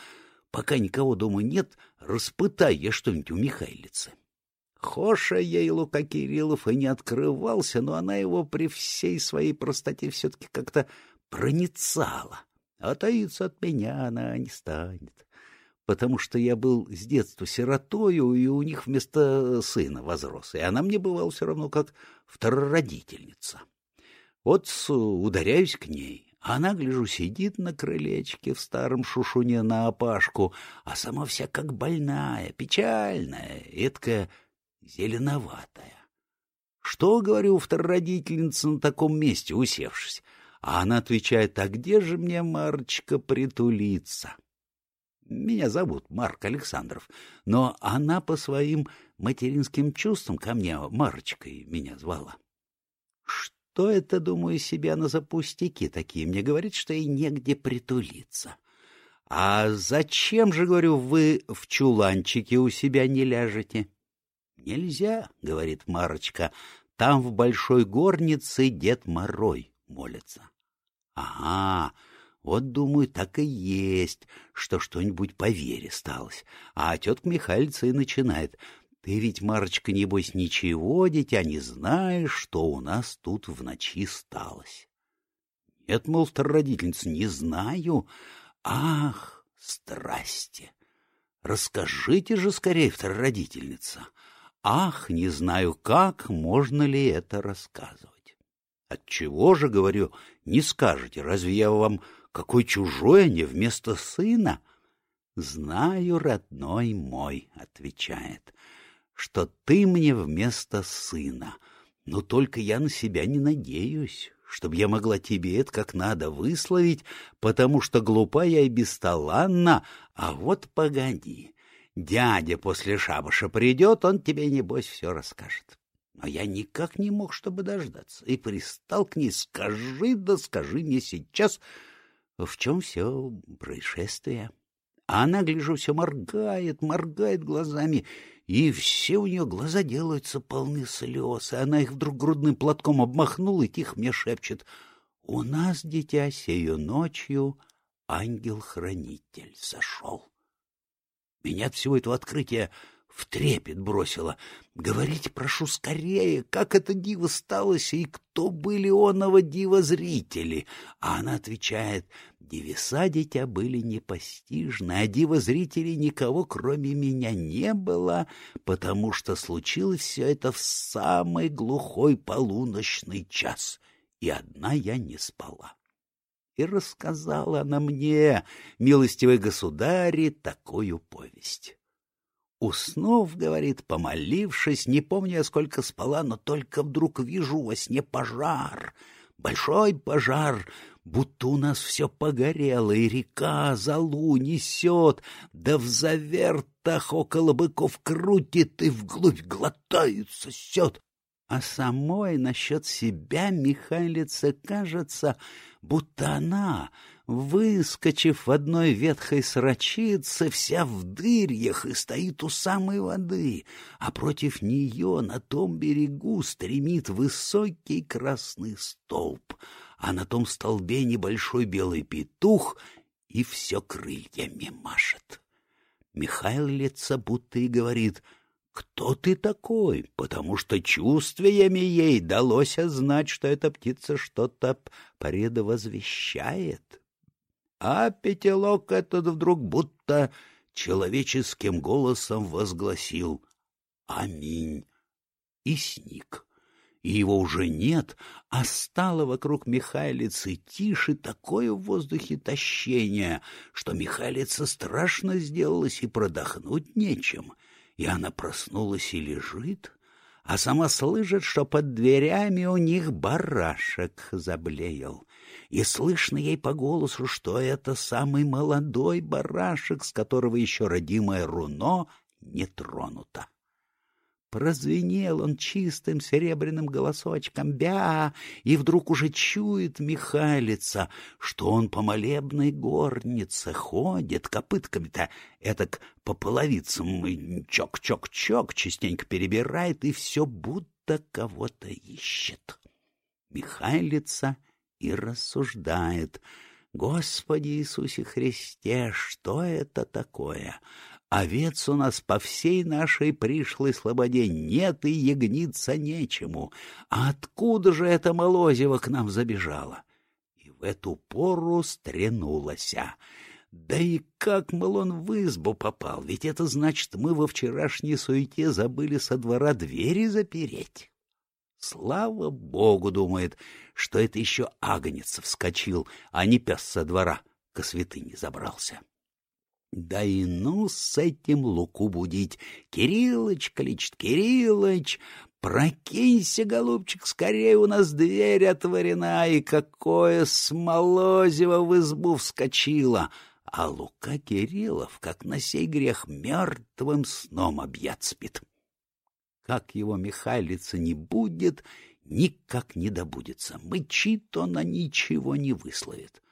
пока никого дома нет, распытай я что-нибудь у Михайлицы. Хоша ей Лука Кириллов и не открывался, но она его при всей своей простоте все-таки как-то проницала. А таиться от меня она не станет, потому что я был с детства сиротою, и у них вместо сына возрос, и она мне бывала все равно как второродительница. Вот ударяюсь к ней, а она, гляжу, сидит на крылечке в старом шушуне на опашку, а сама вся как больная, печальная, эткая зеленоватая. Что, говорю, второродительница на таком месте, усевшись? А она отвечает, а где же мне, Марочка, притулиться? Меня зовут Марк Александров, но она по своим материнским чувствам ко мне Марочкой меня звала. Что это, думаю, себе она за пустяки такие? Мне говорит, что ей негде притулиться. А зачем же, говорю, вы в чуланчике у себя не ляжете? Нельзя, — говорит Марочка, — там в большой горнице Дед Морой молится. Ага, вот, думаю, так и есть, что что-нибудь по вере сталось. А тетка Михайлица и начинает. Ты ведь, Марочка, небось, ничего, дитя, не знаешь, что у нас тут в ночи сталось. Нет, мол, старородительница, не знаю. Ах, страсти! Расскажите же скорее, второродительница. Ах, не знаю как, можно ли это рассказывать. Отчего же, говорю, не скажете, разве я вам какой чужой, а не вместо сына? Знаю, родной мой, отвечает, что ты мне вместо сына, но только я на себя не надеюсь, чтобы я могла тебе это как надо высловить, потому что глупа я и бесталанна, а вот погоди, Дядя после шабаша придет, он тебе, небось, все расскажет. Но я никак не мог, чтобы дождаться, и пристал к ней, скажи, да скажи мне сейчас, в чем все происшествие. А она, гляжу, все моргает, моргает глазами, и все у нее глаза делаются полны слез, и она их вдруг грудным платком обмахнула и тихо мне шепчет, «У нас, дитя, сею ночью ангел-хранитель сошел». Меня от всего этого открытия в трепет бросило. Говорите, прошу, скорее, как это диво сталось и кто были оного дива зрители? А она отвечает, дивеса дитя были непостижны, а дива зрителей никого кроме меня не было, потому что случилось все это в самый глухой полуночный час, и одна я не спала. И рассказала она мне, милостивый государи, такую повесть. Уснув, говорит, помолившись, не помню я, сколько спала, но только вдруг вижу во сне пожар, большой пожар, будто у нас все погорело, и река залу несет, да в завертах около быков крутит и вглубь глотает, сосет. А самой насчет себя Михайлице кажется, будто она, выскочив в одной ветхой срочице, вся в дырьях и стоит у самой воды, а против нее на том берегу стремит высокий красный столб, а на том столбе небольшой белый петух и все крыльями машет. Михаил лица будто и говорит — кто ты такой, потому что чувствиями ей далось знать, что эта птица что-то предвозвещает. А пятилок этот вдруг будто человеческим голосом возгласил «Аминь» и сник. и его уже нет, а стало вокруг Михайлицы тише такое в воздухе тащение, что Михайлица страшно сделалась и продохнуть нечем, и она проснулась и лежит, а сама слышит, что под дверями у них барашек заблеял. И слышно ей по голосу, что это самый молодой барашек, с которого еще родимое руно не тронуто. Прозвенел он чистым серебряным голосочком «Бя!» и вдруг уже чует Михайлица, что он по молебной горнице ходит копытками-то этак по половицам чок-чок-чок частенько перебирает и все будто кого-то ищет. Михайлица и рассуждает «Господи Иисусе Христе, что это такое?» Овец у нас по всей нашей пришлой слободе нет и ягниться нечему. А откуда же эта молозева к нам забежала? И в эту пору стренулася. Да и как, мол, он в избу попал, ведь это значит, мы во вчерашней суете забыли со двора двери запереть. Слава богу, думает, что это еще агнец вскочил, а не пес со двора ко святыне забрался. Да и ну с этим Луку будить. Кириллыч кличет, Кириллыч, прокинься, голубчик, скорее у нас дверь отворена, и какое смолозево в избу вскочило. А Лука Кириллов, как на сей грех, мертвым сном объят спит. Как его Михайлица не будет, никак не добудется. Мычит он, а ничего не высловит.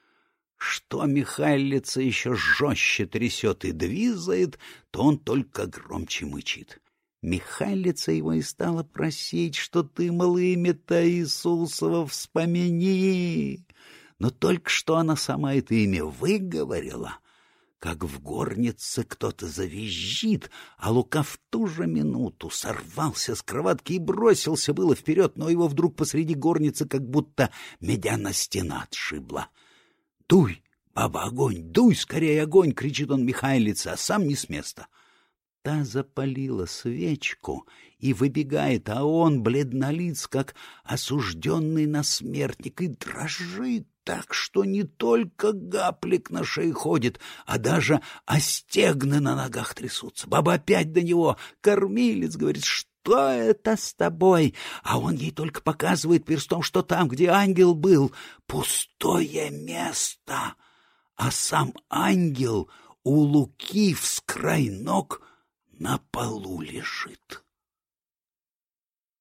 Что Михайлица еще жестче трясет и двизает, то он только громче мычит. Михайлица его и стала просить, что ты, малыми-то Иисусова, вспомини. Но только что она сама это имя выговорила, как в горнице кто-то завизжит, а Лука в ту же минуту сорвался с кроватки и бросился было вперед, но его вдруг посреди горницы как будто медяна стена отшибла. «Дуй, баба, огонь! Дуй скорее огонь!» — кричит он Михайлице, а сам не с места. Та запалила свечку и выбегает, а он бледнолиц, как осужденный на смертник, и дрожит так, что не только гаплик на шее ходит, а даже остегны на ногах трясутся. Баба опять до него. Кормилец говорит, что это с тобой? А он ей только показывает перстом, что там, где ангел был, пустое место. А сам ангел у Луки в край ног на полу лежит.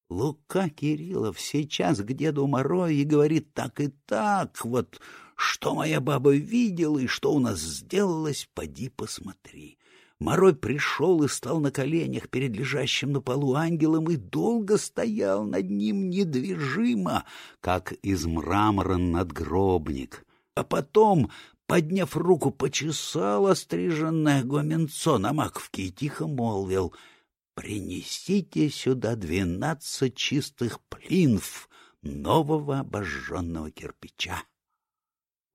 Лука Кириллов сейчас к деду Морою и говорит так и так, вот что моя баба видела и что у нас сделалось, поди посмотри. Морой пришел и стал на коленях перед лежащим на полу ангелом и долго стоял над ним недвижимо, как из мрамора надгробник. А потом, подняв руку, почесал остриженное гуменцо на маковке и тихо молвил «Принесите сюда двенадцать чистых плинф нового обожженного кирпича».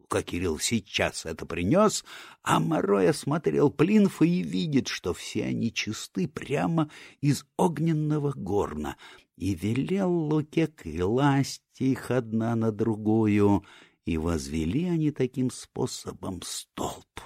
Лука Кирилл сейчас это принес, а Морой осмотрел плинфы и видит, что все они чисты прямо из огненного горна, и велел Луке класть их одна на другую, и возвели они таким способом столб.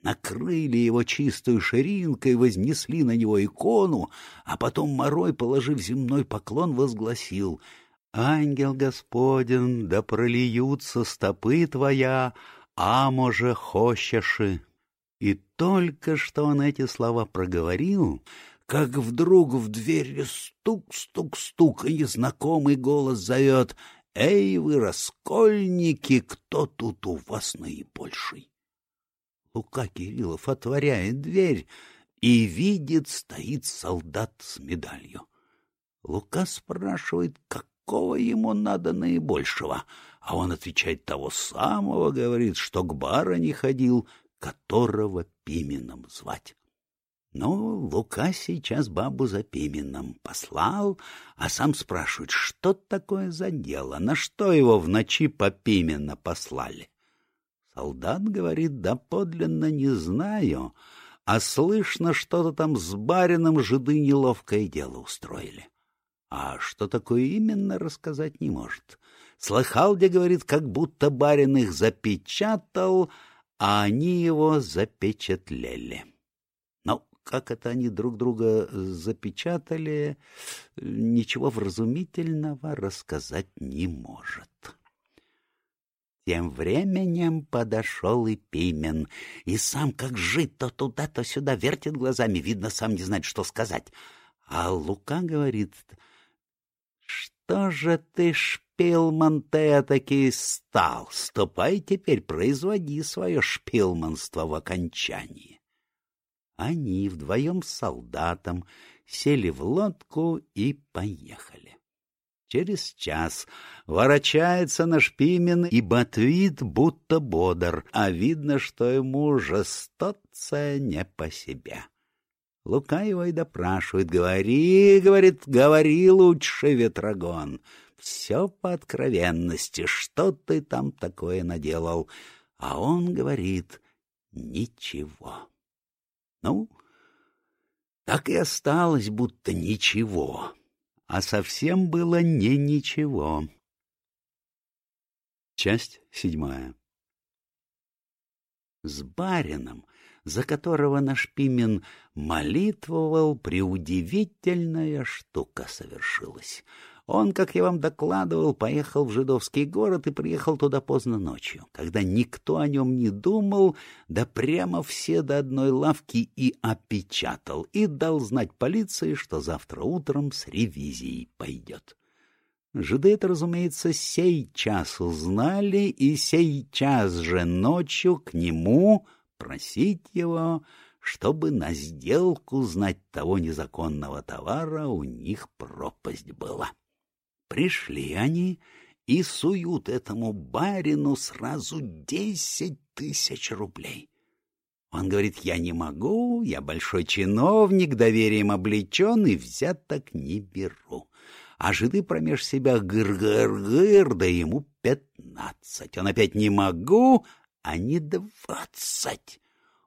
Накрыли его чистую ширинкой, вознесли на него икону, а потом Морой, положив земной поклон, возгласил — Ангел Господен, да прольются стопы твоя, а може хочеши. И только что он эти слова проговорил, как вдруг в двери стук-стук-стук, и незнакомый голос зовет «Эй, вы, раскольники, кто тут у вас наибольший?» Лука Кириллов отворяет дверь и видит, стоит солдат с медалью. Лука спрашивает, как какого ему надо наибольшего? А он отвечает того самого, говорит, что к барыне ходил, которого Пименом звать. Ну, Лука сейчас бабу за Пименом послал, а сам спрашивает, что такое за дело, на что его в ночи по Пимена послали. Солдат говорит, да подлинно не знаю, а слышно, что-то там с барином жиды неловкое дело устроили. А что такое именно, рассказать не может. Слыхал, где говорит, как будто барин их запечатал, а они его запечатлели. Но как это они друг друга запечатали, ничего вразумительного рассказать не может. Тем временем подошел и Пимен, и сам как жить то туда, то сюда вертит глазами, видно, сам не знает, что сказать. А Лука говорит, что же ты, шпилман, ты таки стал? Ступай теперь, производи свое шпилманство в окончании. Они вдвоем с солдатом сели в лодку и поехали. Через час ворочается наш Пимен, и Батвит будто бодр, а видно, что ему уже стоться не по себе. Лука его и допрашивает. «Говори, — говорит, — говори лучше, Ветрогон. Все по откровенности. Что ты там такое наделал?» А он говорит «Ничего». Ну, так и осталось, будто ничего а совсем было не ничего. Часть седьмая С барином, за которого наш Пимен молитвовал, преудивительная штука совершилась. Он, как я вам докладывал, поехал в жидовский город и приехал туда поздно ночью, когда никто о нем не думал, да прямо все до одной лавки и опечатал, и дал знать полиции, что завтра утром с ревизией пойдет. Жиды это, разумеется, сей час узнали, и сей час же ночью к нему просить его, чтобы на сделку знать того незаконного товара у них пропасть была. Пришли они и суют этому барину сразу десять тысяч рублей. Он говорит, я не могу, я большой чиновник, доверием облечен и взяток не беру. А жиды промеж себя гыр-гыр-гыр, да ему пятнадцать. Он опять не могу, а не двадцать.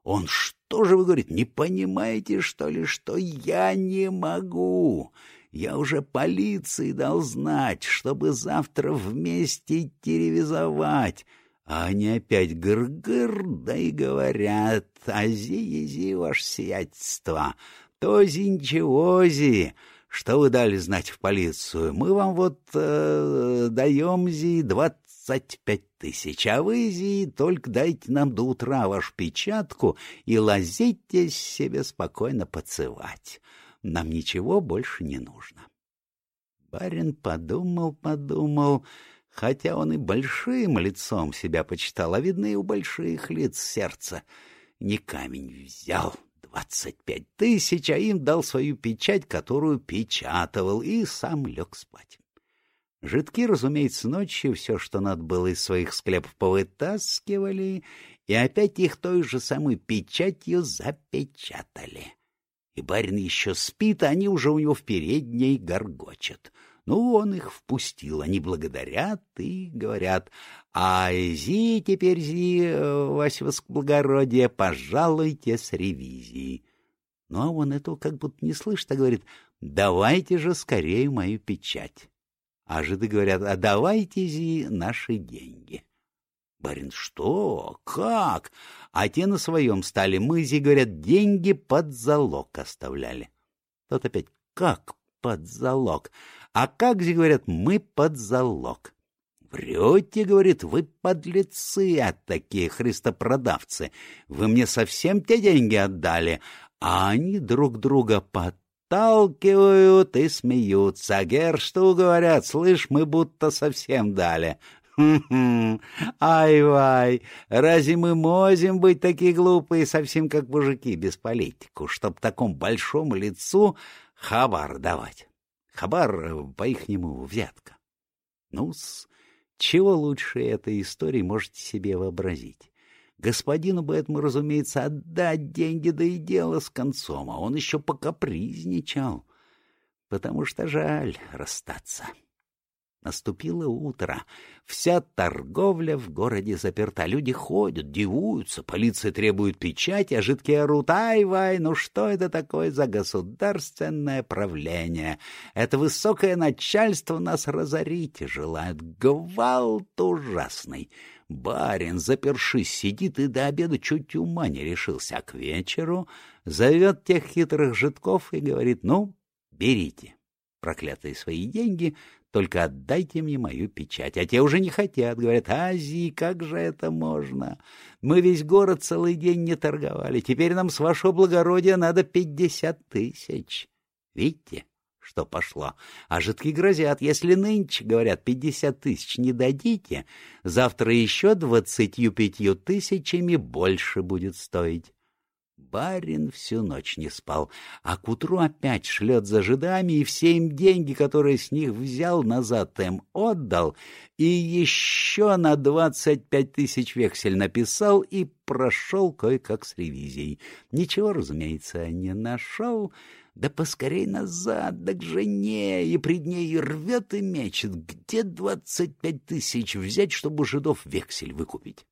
Он что же, вы, говорит, не понимаете, что ли, что я не могу? Я уже полиции дал знать, чтобы завтра вместе идти ревизовать. А они опять гыр-гыр, да и говорят, ази-язи, ваше сиятельство, този-ничего-зи, что вы дали знать в полицию? Мы вам вот э, даем зи двадцать пять тысяч, а вы зи только дайте нам до утра вашу печатку и лазитесь себе спокойно поцевать. Нам ничего больше не нужно. Барин подумал, подумал, хотя он и большим лицом себя почитал, а видно и у больших лиц сердца. Не камень взял, двадцать пять тысяч, а им дал свою печать, которую печатывал, и сам лег спать. Жидки, разумеется, ночью все, что надо было из своих склепов, повытаскивали, и опять их той же самой печатью запечатали и барин еще спит, а они уже у него в передней горгочат. Ну, он их впустил, они благодарят и говорят, «А зи теперь, зи, ваше благородие, пожалуйте с ревизией». Ну, а он этого как будто не слышит, а говорит, «Давайте же скорее мою печать». А жиды говорят, «А давайте, зи, наши деньги». Барин, что? Как? А те на своем стали. Мы, зи, говорят, деньги под залог оставляли. Тот опять, как под залог? А как, зи, говорят, мы под залог? Врете, говорит, вы подлецы от такие христопродавцы. Вы мне совсем те деньги отдали, а они друг друга подталкивают и смеются. Гер, что говорят, слышь, мы будто совсем дали. Ай-вай, разве мы можем быть такие глупые, совсем как мужики, без политику, чтоб такому большому лицу хабар давать? Хабар, э, по-ихнему, взятка. Ну-с, чего лучше этой истории можете себе вообразить? Господину бы этому, разумеется, отдать деньги, да и дело с концом, а он еще покапризничал, потому что жаль расстаться. Наступило утро. Вся торговля в городе заперта. Люди ходят, дивуются, полиция требует печати, а жидкие орут. Ай-вай, ну что это такое за государственное правление? Это высокое начальство нас разорить желает. Гвалт ужасный. Барин, запершись, сидит и до обеда чуть ума не решился, а к вечеру зовет тех хитрых жидков и говорит, ну, берите проклятые свои деньги, только отдайте мне мою печать. А те уже не хотят, говорят, Ази, как же это можно? Мы весь город целый день не торговали, теперь нам с вашего благородия надо пятьдесят тысяч. Видите, что пошло? А жидки грозят, если нынче, говорят, пятьдесят тысяч не дадите, завтра еще двадцатью пятью тысячами больше будет стоить. Барин всю ночь не спал, а к утру опять шлет за жидами, и все им деньги, которые с них взял, назад им отдал, и еще на двадцать пять тысяч вексель написал и прошел кое-как с ревизией. Ничего, разумеется, не нашел, да поскорей назад, да к жене, и пред ней рвет и мечет. Где двадцать пять тысяч взять, чтобы у жидов вексель выкупить?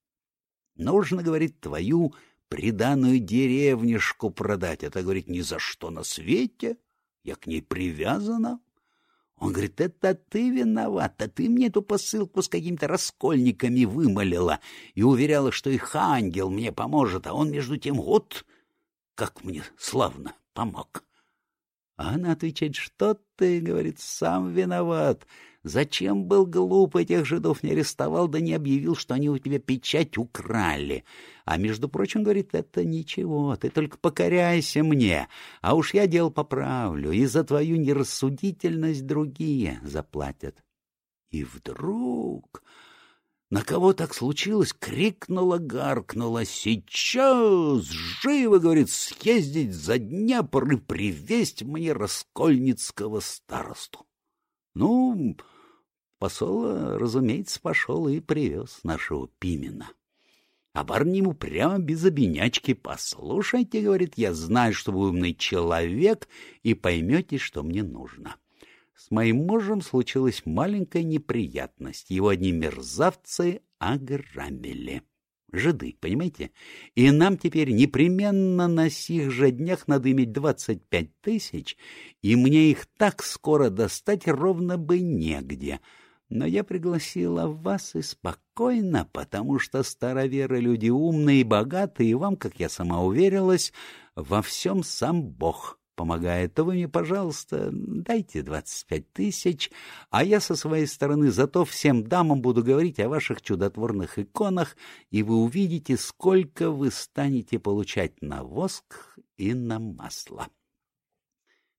Нужно, говорит, твою приданную деревнишку продать. Это, говорит, ни за что на свете. Я к ней привязана. Он говорит, это ты виновата, ты мне эту посылку с какими-то раскольниками вымолила и уверяла, что их ангел мне поможет, а он, между тем, вот как мне славно помог. А она отвечает, что ты, говорит, сам виноват. Зачем был глуп, этих жидов не арестовал, да не объявил, что они у тебя печать украли. А между прочим, говорит, это ничего, ты только покоряйся мне, а уж я дел поправлю, и за твою нерассудительность другие заплатят. И вдруг... На кого так случилось, крикнула, гаркнула. «Сейчас! Живо, — говорит, — съездить за Днепр и привесть мне раскольницкого старосту!» Ну, посол, разумеется, пошел и привез нашего Пимена. А барни ему прямо без обинячки «Послушайте, — говорит, — я знаю, что вы умный человек и поймете, что мне нужно». С моим мужем случилась маленькая неприятность. Его одни мерзавцы ограбили. Жиды, понимаете? И нам теперь непременно на сих же днях надо иметь двадцать пять тысяч, и мне их так скоро достать ровно бы негде. Но я пригласила вас и спокойно, потому что староверы люди умные и богатые, и вам, как я сама уверилась, во всем сам Бог помогает, то вы мне, пожалуйста, дайте двадцать пять тысяч, а я со своей стороны зато всем дамам буду говорить о ваших чудотворных иконах, и вы увидите, сколько вы станете получать на воск и на масло.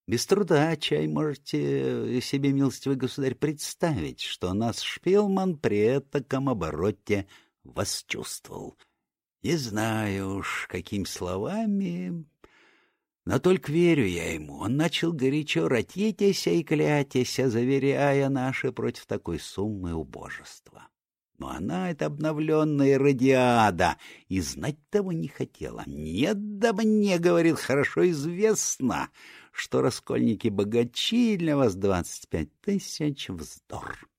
Без труда, чай, можете себе, милостивый государь, представить, что нас Шпилман при этом обороте восчувствовал. Не знаю уж, какими словами, но только верю я ему. Он начал горячо ратитеся и клятеся, заверяя наши против такой суммы убожества. Но она, эта обновленная радиада, и знать того не хотела. «Нет, да мне, — говорит, — хорошо известно, что раскольники-богачи для вас двадцать пять тысяч — вздор».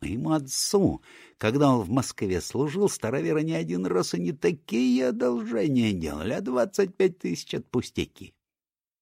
Моему отцу, когда он в Москве служил, староверы не один раз и не такие одолжения делали, а двадцать пять тысяч от пустяки.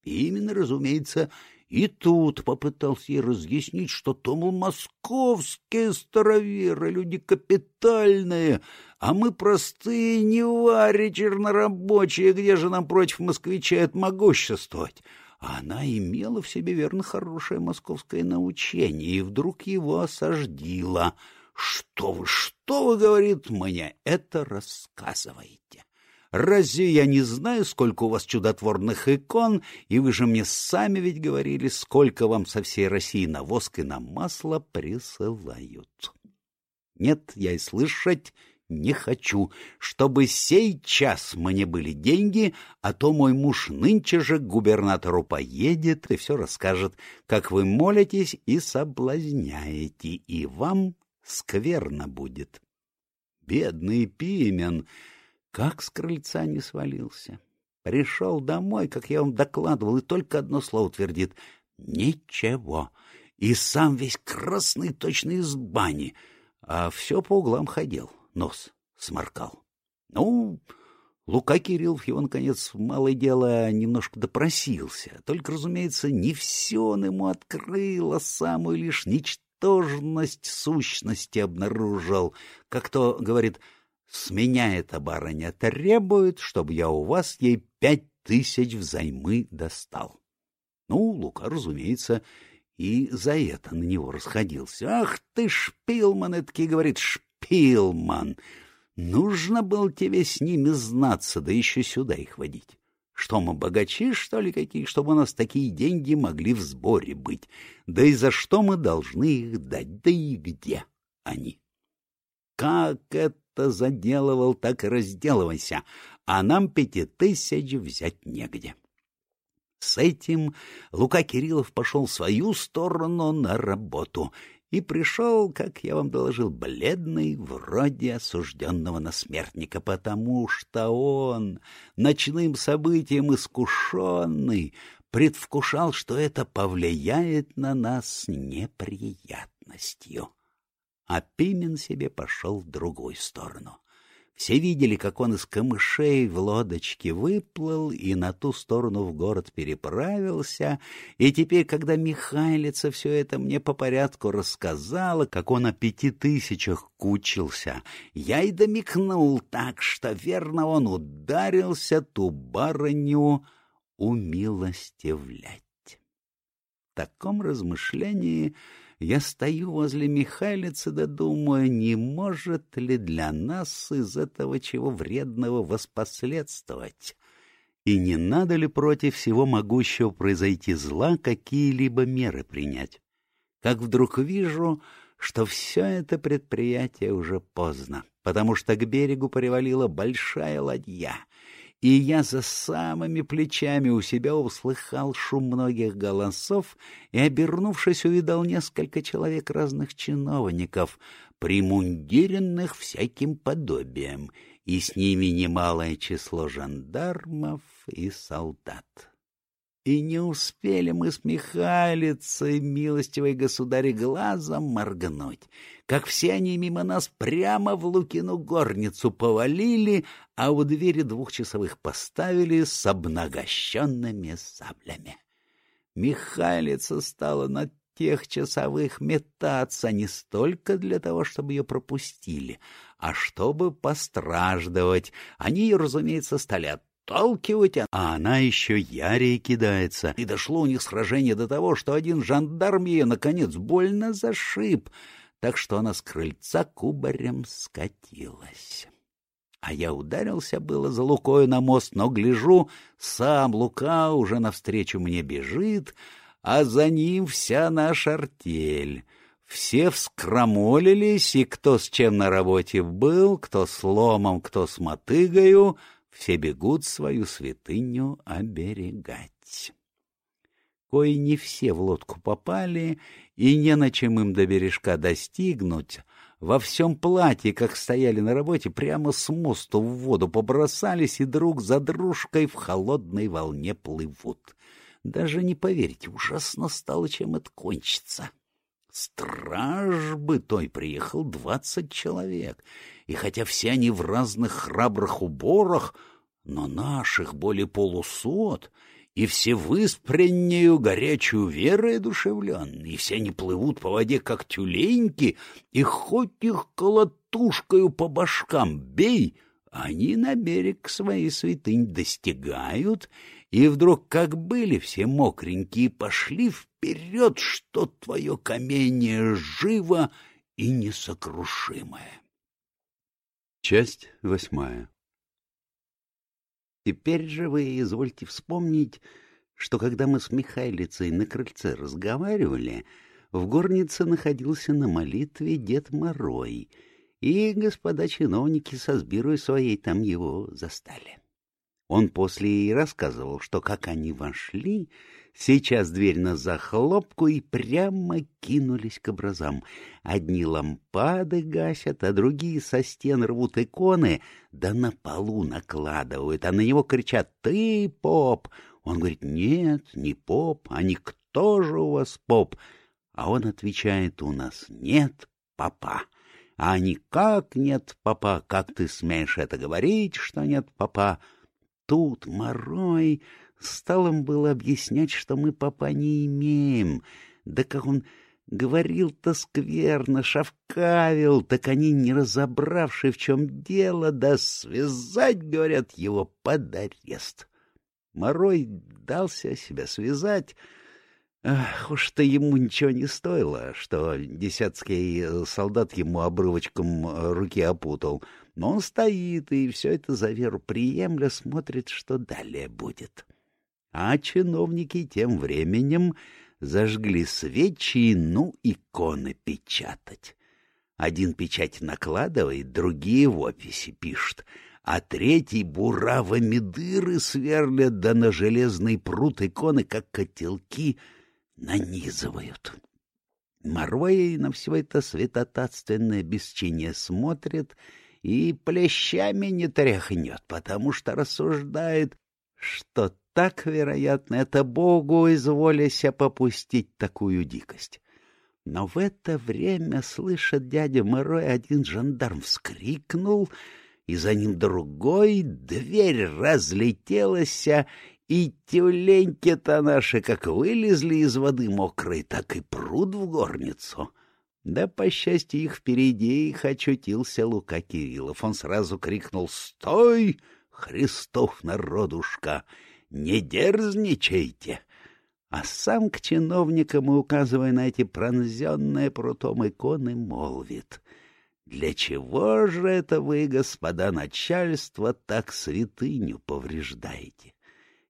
Именно, разумеется, и тут попытался ей разъяснить, что то, мол, московские староверы, люди капитальные, а мы простые невари чернорабочие, где же нам против москвичей отмогуществовать? А она имела в себе, верно, хорошее московское научение, и вдруг его осаждила. «Что вы, что вы, — говорит, — мне это рассказываете? Разве я не знаю, сколько у вас чудотворных икон, и вы же мне сами ведь говорили, сколько вам со всей России на воск и на масло присылают?» Нет, я и слышать не хочу, чтобы сей час мне были деньги, а то мой муж нынче же к губернатору поедет и все расскажет, как вы молитесь и соблазняете, и вам скверно будет. Бедный Пимен, как с крыльца не свалился. Пришел домой, как я вам докладывал, и только одно слово твердит — ничего. и сам весь красный точно из бани, а все по углам ходил, нос сморкал. Ну, Лука Кириллов его, наконец, малое дело немножко допросился. Только, разумеется, не все он ему открыл, а самую лишь ничтожность сущности обнаружил. Как то, говорит, с меня эта барыня требует, чтобы я у вас ей пять тысяч взаймы достал. Ну, Лука, разумеется, и за это на него расходился. «Ах ты, шпилман!» — это говорит, «шпилман!» Нужно было тебе с ними знаться, да еще сюда их водить. Что мы, богачи, что ли, какие, чтобы у нас такие деньги могли в сборе быть? Да и за что мы должны их дать? Да и где они? Как это заделывал, так и разделывайся, а нам пяти тысяч взять негде. С этим Лука Кириллов пошел в свою сторону на работу — и пришел, как я вам доложил, бледный, вроде осужденного на смертника, потому что он, ночным событием искушенный, предвкушал, что это повлияет на нас неприятностью. А Пимен себе пошел в другую сторону. Все видели, как он из камышей в лодочке выплыл и на ту сторону в город переправился, и теперь, когда Михайлица все это мне по порядку рассказала, как он о пяти тысячах кучился, я и домикнул так, что верно он ударился ту барыню умилостивлять. В таком размышлении я стою возле Михайлицы да думаю, не может ли для нас из этого чего вредного воспоследствовать? И не надо ли против всего могущего произойти зла какие-либо меры принять? Как вдруг вижу, что все это предприятие уже поздно, потому что к берегу привалила большая ладья — и я за самыми плечами у себя услыхал шум многих голосов и, обернувшись, увидал несколько человек разных чиновников, примундиренных всяким подобием, и с ними немалое число жандармов и солдат. И не успели мы с Михайлицей, милостивой государи, глазом моргнуть, как все они мимо нас прямо в Лукину горницу повалили, а у двери двухчасовых поставили с обнагощенными саблями. Михайлица стала на тех часовых метаться не столько для того, чтобы ее пропустили, а чтобы постраждывать. Они ее, разумеется, стали отталкивать, а она еще ярее кидается. И дошло у них сражение до того, что один жандарм ее, наконец, больно зашиб, так что она с крыльца кубарем скатилась. А я ударился было за Лукою на мост, но гляжу, сам Лука уже навстречу мне бежит, а за ним вся наша артель. Все вскромолились, и кто с чем на работе был, кто с ломом, кто с мотыгою — все бегут свою святыню оберегать. Кои не все в лодку попали, и не на чем им до бережка достигнуть, во всем платье, как стояли на работе, прямо с мосту в воду побросались и друг за дружкой в холодной волне плывут. Даже не поверите, ужасно стало, чем это кончится. Страж бы той приехал двадцать человек, и хотя все они в разных храбрых уборах, но наших более полусот, и все выспреннею горячую верой одушевленные, и все они плывут по воде, как тюленьки, и хоть их колотушкою по башкам бей, они на берег своей святынь достигают, и вдруг, как были все мокренькие, пошли вперед, что твое камение живо и несокрушимое. Часть восьмая Теперь же вы извольте вспомнить, что когда мы с Михайлицей на крыльце разговаривали, в горнице находился на молитве Дед Морой, и господа чиновники со сбирой своей там его застали. Он после и рассказывал, что как они вошли, сейчас дверь на захлопку и прямо кинулись к образам. Одни лампады гасят, а другие со стен рвут иконы, да на полу накладывают, а на него кричат «Ты, поп!» Он говорит «Нет, не поп, а никто же у вас поп!» А он отвечает, у нас нет папа. А никак нет папа, как ты смеешь это говорить, что нет папа? Тут Морой стал им было объяснять, что мы папа не имеем. Да как он говорил-то скверно, шавкавил, так они, не разобравши, в чем дело, да связать, говорят, его под арест. Морой дался себя связать, Ах, уж-то ему ничего не стоило, что десятский солдат ему обрывочком руки опутал. Но он стоит и все это за веру приемля смотрит, что далее будет. А чиновники тем временем зажгли свечи и ну иконы печатать. Один печать накладывает, другие в описи пишут, а третий буравами дыры сверлят, да на железный пруд иконы, как котелки — нанизывают. Морвей на все это святотатственное бесчиние смотрит и плещами не тряхнет, потому что рассуждает, что так, вероятно, это Богу изволяся попустить такую дикость. Но в это время, слышит дядя Морой, один жандарм вскрикнул, и за ним другой, дверь разлетелась, и тюленьки-то наши как вылезли из воды мокрой, так и прут в горницу. Да, по счастью, их впереди их очутился Лука Кириллов. Он сразу крикнул «Стой, Христов народушка! Не дерзничайте!» А сам к чиновникам, указывая на эти пронзенные прутом иконы, молвит «Для чего же это вы, господа начальство, так святыню повреждаете?»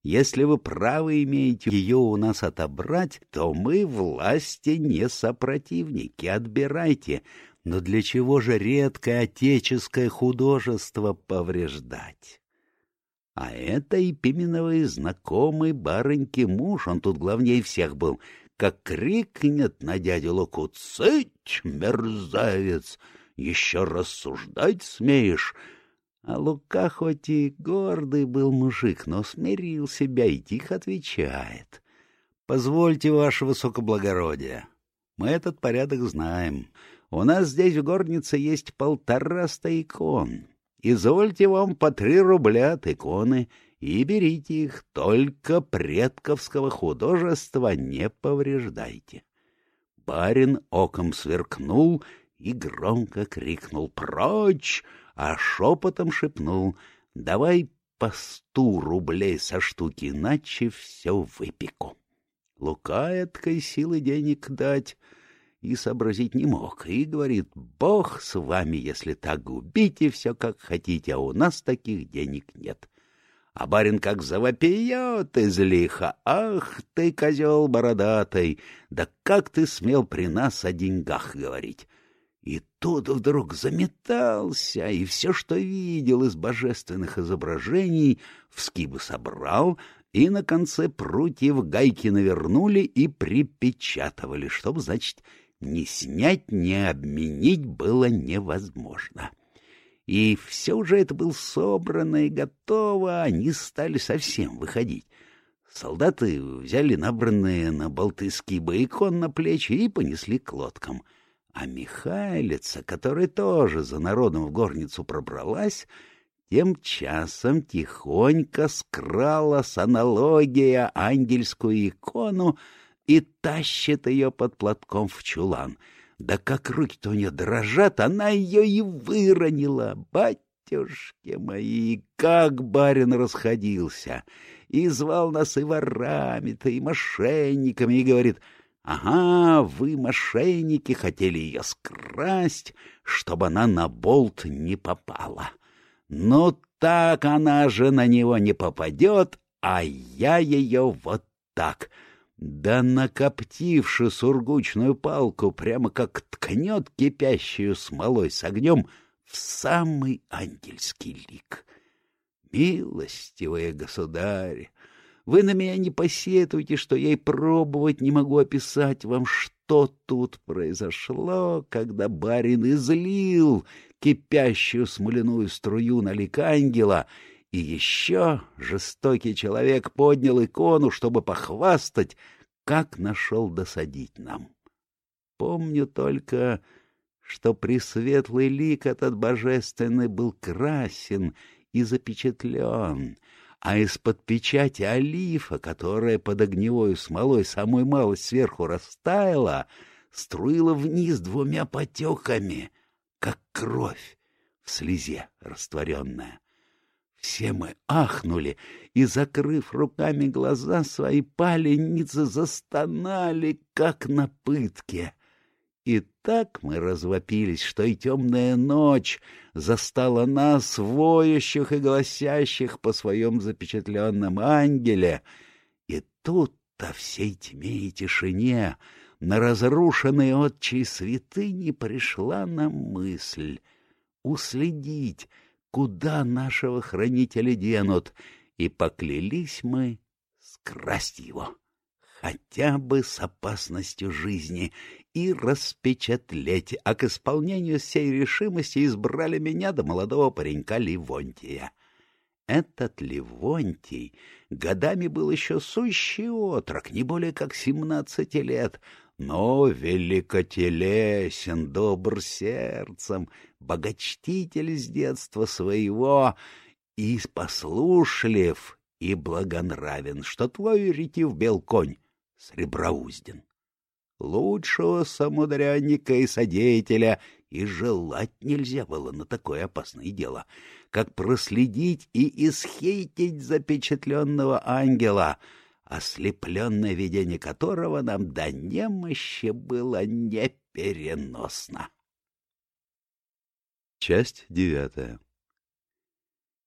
Если вы право имеете ее у нас отобрать, то мы власти не сопротивники, отбирайте. Но для чего же редкое отеческое художество повреждать? А это и Пименовый знакомый барыньки муж, он тут главнее всех был, как крикнет на дядю Луку «Цыть, мерзавец! Еще рассуждать смеешь!» А Лука хоть и гордый был мужик, но смирил себя и тихо отвечает. — Позвольте, ваше высокоблагородие, мы этот порядок знаем. У нас здесь в горнице есть полтораста икон. Извольте вам по три рубля от иконы и берите их, только предковского художества не повреждайте. Барин оком сверкнул и громко крикнул «Прочь!» А шепотом шепнул «Давай по сто рублей со штуки, иначе все выпеку». Лука эткой силы денег дать и сообразить не мог, и говорит, «Бог с вами, если так губите все, как хотите, а у нас таких денег нет». А барин как завопиет из лиха. «Ах ты, козел бородатый! Да как ты смел при нас о деньгах говорить? И тут вдруг заметался, и все, что видел из божественных изображений, в скибы собрал, и на конце прутьев гайки навернули и припечатывали, чтобы, значит, ни снять, ни обменить было невозможно. И все уже это было собрано и готово, они стали совсем выходить. Солдаты взяли набранные на болты скибы икон на плечи и понесли к лодкам — а Михайлица, которая тоже за народом в горницу пробралась, тем часом тихонько скрала с аналогия ангельскую икону и тащит ее под платком в чулан. Да как руки-то у нее дрожат, она ее и выронила. Батюшки мои, как барин расходился! И звал нас и ворами-то, и мошенниками, и говорит — Ага, вы, мошенники, хотели ее скрасть, чтобы она на болт не попала. Ну так она же на него не попадет, а я ее вот так. Да накоптивши сургучную палку, прямо как ткнет кипящую смолой с огнем в самый ангельский лик. Милостивые государи! Вы на меня не посетуйте, что я и пробовать не могу описать вам, что тут произошло, когда барин излил кипящую смоляную струю на лик ангела, и еще жестокий человек поднял икону, чтобы похвастать, как нашел досадить нам. помню только, что пресветлый лик этот божественный был красен и запечатлен, а из-под печати олифа, которая под огневой смолой самой малость сверху растаяла, струила вниз двумя потеками, как кровь в слезе растворенная. Все мы ахнули и, закрыв руками глаза, свои паленицы застонали, как на пытке. Так мы развопились, что и темная ночь застала нас, воющих и гласящих по своем запечатленном ангеле. И тут-то всей тьме и тишине на разрушенной отчей святыни пришла нам мысль уследить, куда нашего хранителя денут, и поклялись мы скрасть его, хотя бы с опасностью жизни, и распечатлеть, а к исполнению сей решимости избрали меня до молодого паренька Ливонтия. Этот Ливонтий годами был еще сущий отрок, не более как семнадцати лет, но великотелесен, добр сердцем, богочтитель с детства своего, и послушлив, и благонравен, что твой ретив бел конь среброузден лучшего самудряника и содеятеля и желать нельзя было на такое опасное дело, как проследить и исхейтить запечатленного ангела, ослепленное видение которого нам до немощи было непереносно. Часть девятая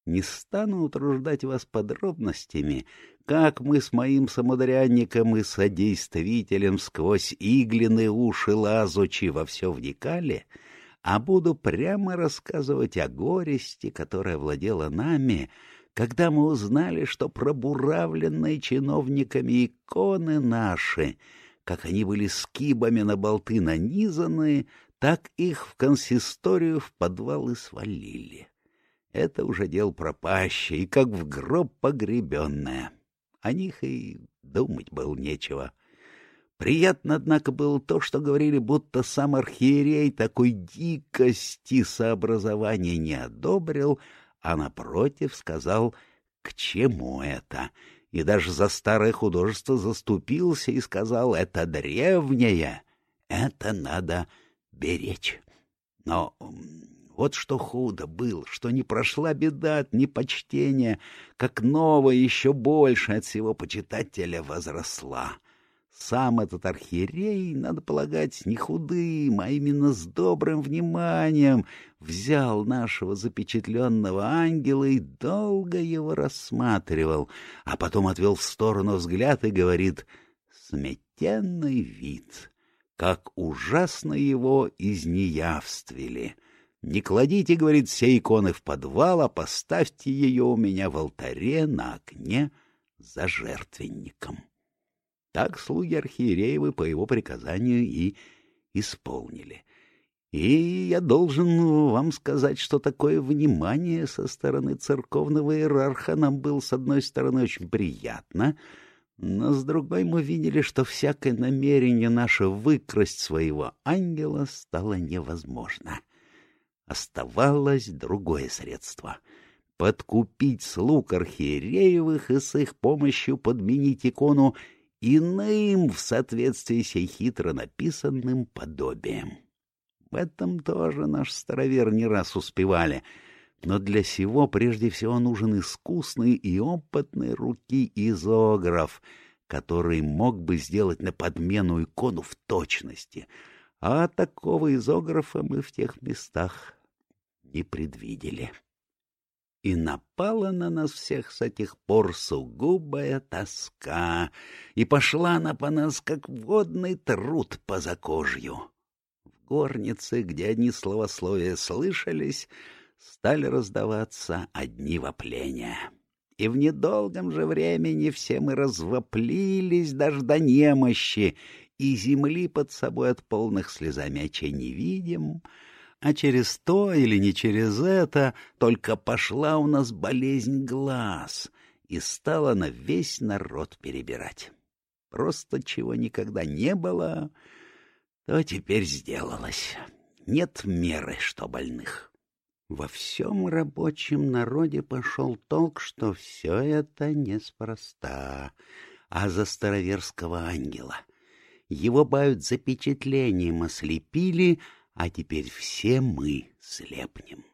не стану утруждать вас подробностями, как мы с моим самудрянником и содействителем сквозь иглины уши лазучи во все вникали, а буду прямо рассказывать о горести, которая владела нами, когда мы узнали, что пробуравленные чиновниками иконы наши, как они были скибами на болты нанизаны, так их в консисторию в подвал и свалили. Это уже дел пропащее, и как в гроб погребенное. О них и думать было нечего. Приятно, однако, было то, что говорили, будто сам архиерей такой дикости сообразования не одобрил, а, напротив, сказал, к чему это, и даже за старое художество заступился и сказал, это древнее, это надо беречь. Но вот что худо было, что не прошла беда от непочтения, как новая еще больше от всего почитателя возросла. Сам этот архиерей, надо полагать, не худым, а именно с добрым вниманием взял нашего запечатленного ангела и долго его рассматривал, а потом отвел в сторону взгляд и говорит «Сметенный вид, как ужасно его изнеявствили!» Не кладите, говорит, все иконы в подвал, а поставьте ее у меня в алтаре на окне за жертвенником. Так слуги архиереевы по его приказанию и исполнили. И я должен вам сказать, что такое внимание со стороны церковного иерарха нам было, с одной стороны, очень приятно, но с другой мы видели, что всякое намерение наше выкрасть своего ангела стало невозможно. Оставалось другое средство — подкупить слуг архиереевых и с их помощью подменить икону иным в соответствии с хитро написанным подобием. В этом тоже наш старовер не раз успевали, но для сего прежде всего нужен искусный и опытный руки изограф, который мог бы сделать на подмену икону в точности, а такого изографа мы в тех местах не предвидели. И напала на нас всех с этих пор сугубая тоска, и пошла она по нас, как водный труд по закожью. В горнице, где одни словословия слышались, стали раздаваться одни вопления. И в недолгом же времени все мы развоплились даже до немощи, и земли под собой от полных слезами очей не видим, а через то или не через это только пошла у нас болезнь глаз, и стала на весь народ перебирать. Просто чего никогда не было, то теперь сделалось. Нет меры, что больных. Во всем рабочем народе пошел толк, что все это неспроста, а за староверского ангела. Его бают запечатлением ослепили, а теперь все мы слепнем.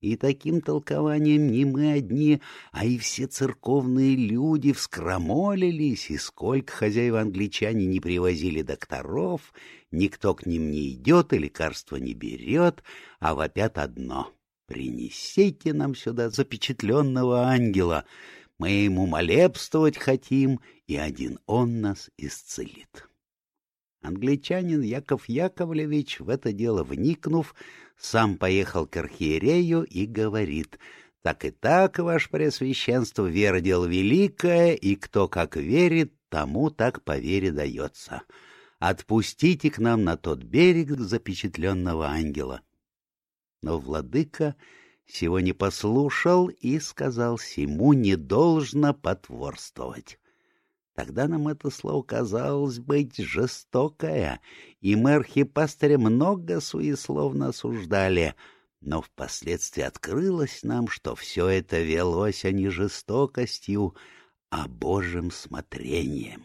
И таким толкованием не мы одни, а и все церковные люди вскромолились, и сколько хозяева-англичане не привозили докторов, никто к ним не идет и лекарства не берет, а вопят одно — принесите нам сюда запечатленного ангела, мы ему молебствовать хотим, и один он нас исцелит. Англичанин Яков Яковлевич, в это дело вникнув, сам поехал к архиерею и говорит, «Так и так, ваше Преосвященство, вера дело великое, и кто как верит, тому так по вере дается. Отпустите к нам на тот берег запечатленного ангела». Но владыка сего не послушал и сказал, «Сему не должно потворствовать». Тогда нам это слово казалось быть жестокое, и мы архипастыря много суесловно осуждали, но впоследствии открылось нам, что все это велось а не жестокостью, а Божьим смотрением.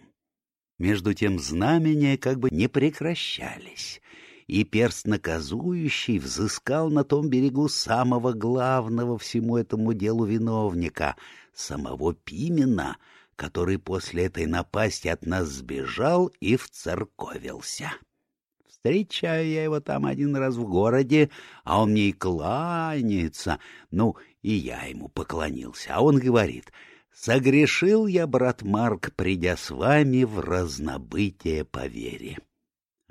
Между тем знамения как бы не прекращались, и перст наказующий взыскал на том берегу самого главного всему этому делу виновника, самого Пимена — который после этой напасти от нас сбежал и вцерковился. Встречаю я его там один раз в городе, а он мне и кланяется. Ну, и я ему поклонился, а он говорит, «Согрешил я, брат Марк, придя с вами в разнобытие по вере».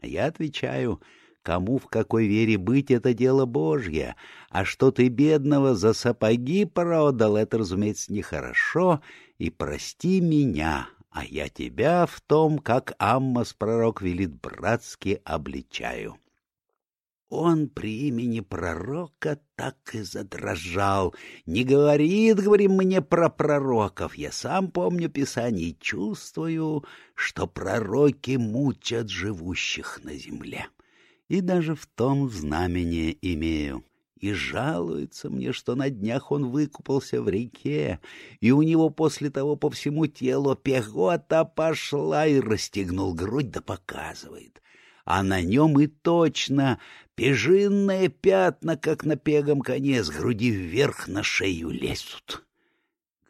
А я отвечаю, Кому в какой вере быть — это дело Божье, а что ты бедного за сапоги продал, это, разумеется, нехорошо, и прости меня, а я тебя в том, как Аммос пророк велит братски, обличаю. Он при имени пророка так и задрожал. Не говорит, говорим, мне про пророков. Я сам помню Писание и чувствую, что пророки мучат живущих на земле и даже в том знамение имею. И жалуется мне, что на днях он выкупался в реке, и у него после того по всему телу пехота пошла и расстегнул грудь да показывает. А на нем и точно пежинные пятна, как на пегом коне, с груди вверх на шею лезут.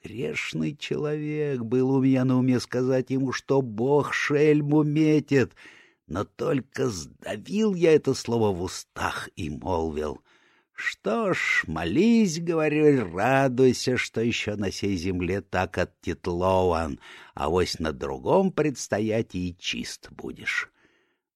Грешный человек, был у меня на уме сказать ему, что Бог шельму метит — но только сдавил я это слово в устах и молвил. Что ж, молись, говорю, радуйся, что еще на сей земле так оттетлован, а вось на другом предстоять и чист будешь.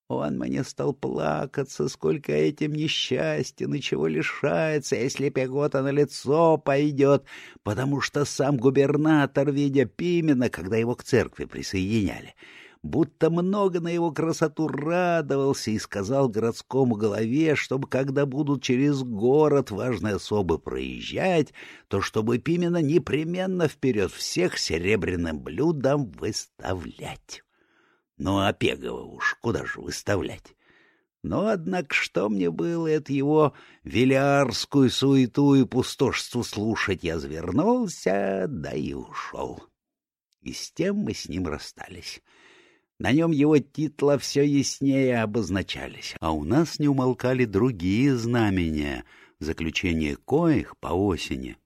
Он мне стал плакаться, сколько этим несчастен и чего лишается, если пегота на лицо пойдет, потому что сам губернатор, видя Пимена, когда его к церкви присоединяли, будто много на его красоту радовался и сказал городскому голове, чтобы, когда будут через город важные особы проезжать, то чтобы Пимена непременно вперед всех серебряным блюдом выставлять. Ну, а Пегова уж куда же выставлять? Но, однако, что мне было это его велиарскую суету и пустошству слушать, я завернулся, да и ушел. И с тем мы с ним расстались. На нем его титла все яснее обозначались, а у нас не умолкали другие знамения, заключение коих по осени.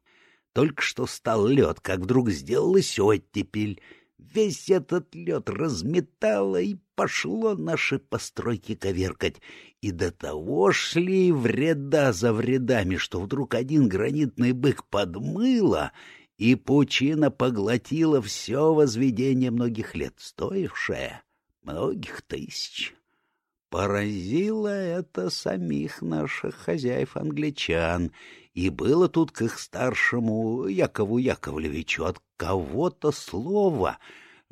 Только что стал лед, как вдруг сделалась оттепель. Весь этот лед разметало и пошло наши постройки коверкать. И до того шли вреда за вредами, что вдруг один гранитный бык подмыло, и пучина поглотила все возведение многих лет, стоившее многих тысяч. Поразило это самих наших хозяев-англичан, и было тут к их старшему Якову Яковлевичу от кого-то слово,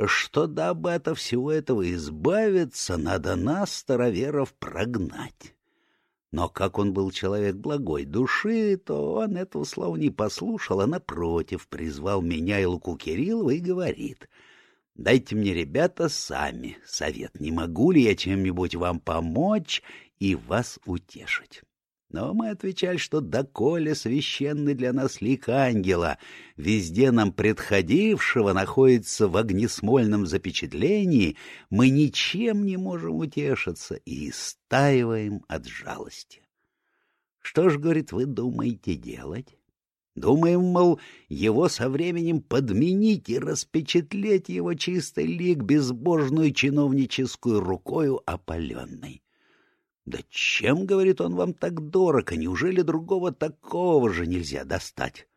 что дабы от всего этого избавиться, надо нас, староверов, прогнать. Но как он был человек благой души, то он этого слова не послушал, а напротив призвал меня и Луку Кириллова и говорит — Дайте мне, ребята, сами совет, не могу ли я чем-нибудь вам помочь и вас утешить. Но мы отвечали, что доколе священный для нас лик ангела, везде нам предходившего, находится в огнесмольном запечатлении, мы ничем не можем утешиться и истаиваем от жалости. Что ж, говорит, вы думаете делать? Думаем, мол, его со временем подменить и распечатлеть его чистый лик безбожную чиновническую рукою опаленной. Да чем, говорит он, вам так дорого? Неужели другого такого же нельзя достать?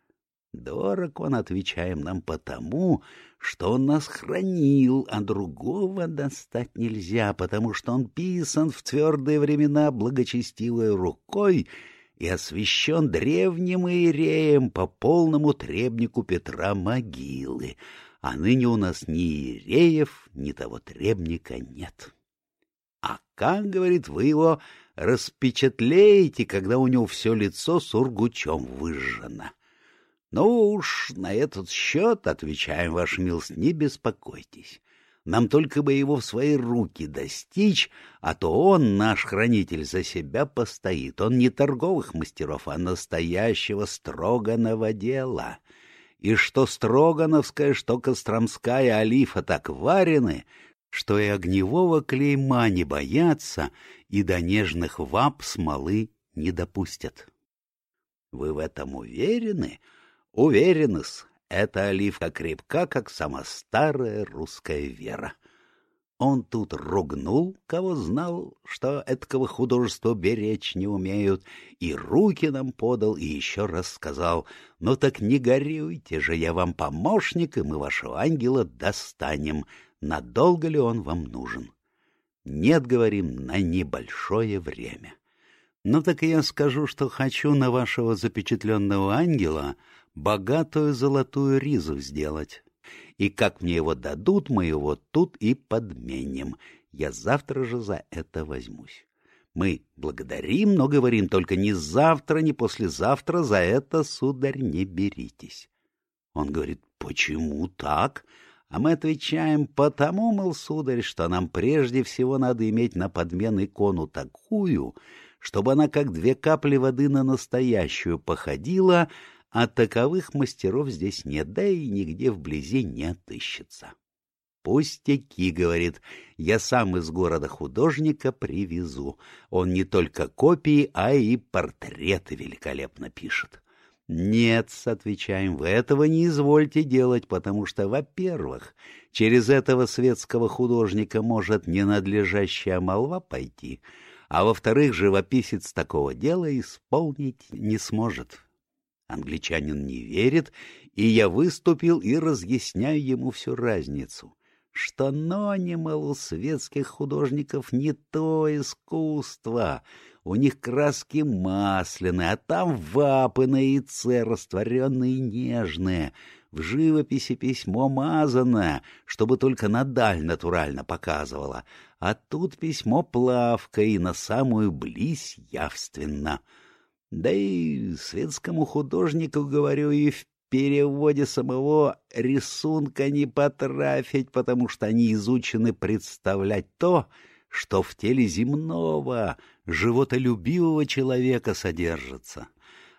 Дорог он, отвечаем нам, потому, что он нас хранил, а другого достать нельзя, потому что он писан в твердые времена благочестивой рукой и освящен древним иереем по полному требнику Петра могилы, а ныне у нас ни иереев, ни того требника нет. А как, говорит, вы его распечатлеете, когда у него все лицо сургучом выжжено? Ну уж на этот счет, отвечаем, ваш милость, не беспокойтесь. Нам только бы его в свои руки достичь, а то он, наш хранитель, за себя постоит. Он не торговых мастеров, а настоящего строганого дела. И что строгановская, что костромская олифа так варены, что и огневого клейма не боятся и до нежных вап смолы не допустят. Вы в этом уверены? Уверены-с. Эта оливка крепка, как сама старая русская вера. Он тут ругнул, кого знал, что этого художества беречь не умеют, и руки нам подал, и еще раз сказал, «Ну так не горюйте же, я вам помощник, и мы вашего ангела достанем надолго ли он вам нужен. Нет, говорим, на небольшое время. Ну так я скажу, что хочу на вашего запечатленного ангела богатую золотую ризу сделать. И как мне его дадут, мы его тут и подменим. Я завтра же за это возьмусь. Мы благодарим, но говорим только ни завтра, ни послезавтра за это, сударь, не беритесь. Он говорит, почему так? А мы отвечаем, потому, мол, сударь, что нам прежде всего надо иметь на подмен икону такую, чтобы она как две капли воды на настоящую походила, а таковых мастеров здесь нет, да и нигде вблизи не отыщется. «Пустяки», — говорит, — «я сам из города художника привезу. Он не только копии, а и портреты великолепно пишет». «Нет», — отвечаем, — «вы этого не извольте делать, потому что, во-первых, через этого светского художника может ненадлежащая молва пойти, а во-вторых, живописец такого дела исполнить не сможет». Англичанин не верит, и я выступил и разъясняю ему всю разницу что нонимал у светских художников не то искусство, у них краски масляные, а там вапы на яйце растворенные нежные. В живописи письмо мазано, чтобы только на даль натурально показывало. А тут письмо плавка и на самую близь явственно. Да и светскому художнику, говорю, и в переводе самого рисунка не потрафить, потому что они изучены представлять то, что в теле земного, животолюбивого человека содержится.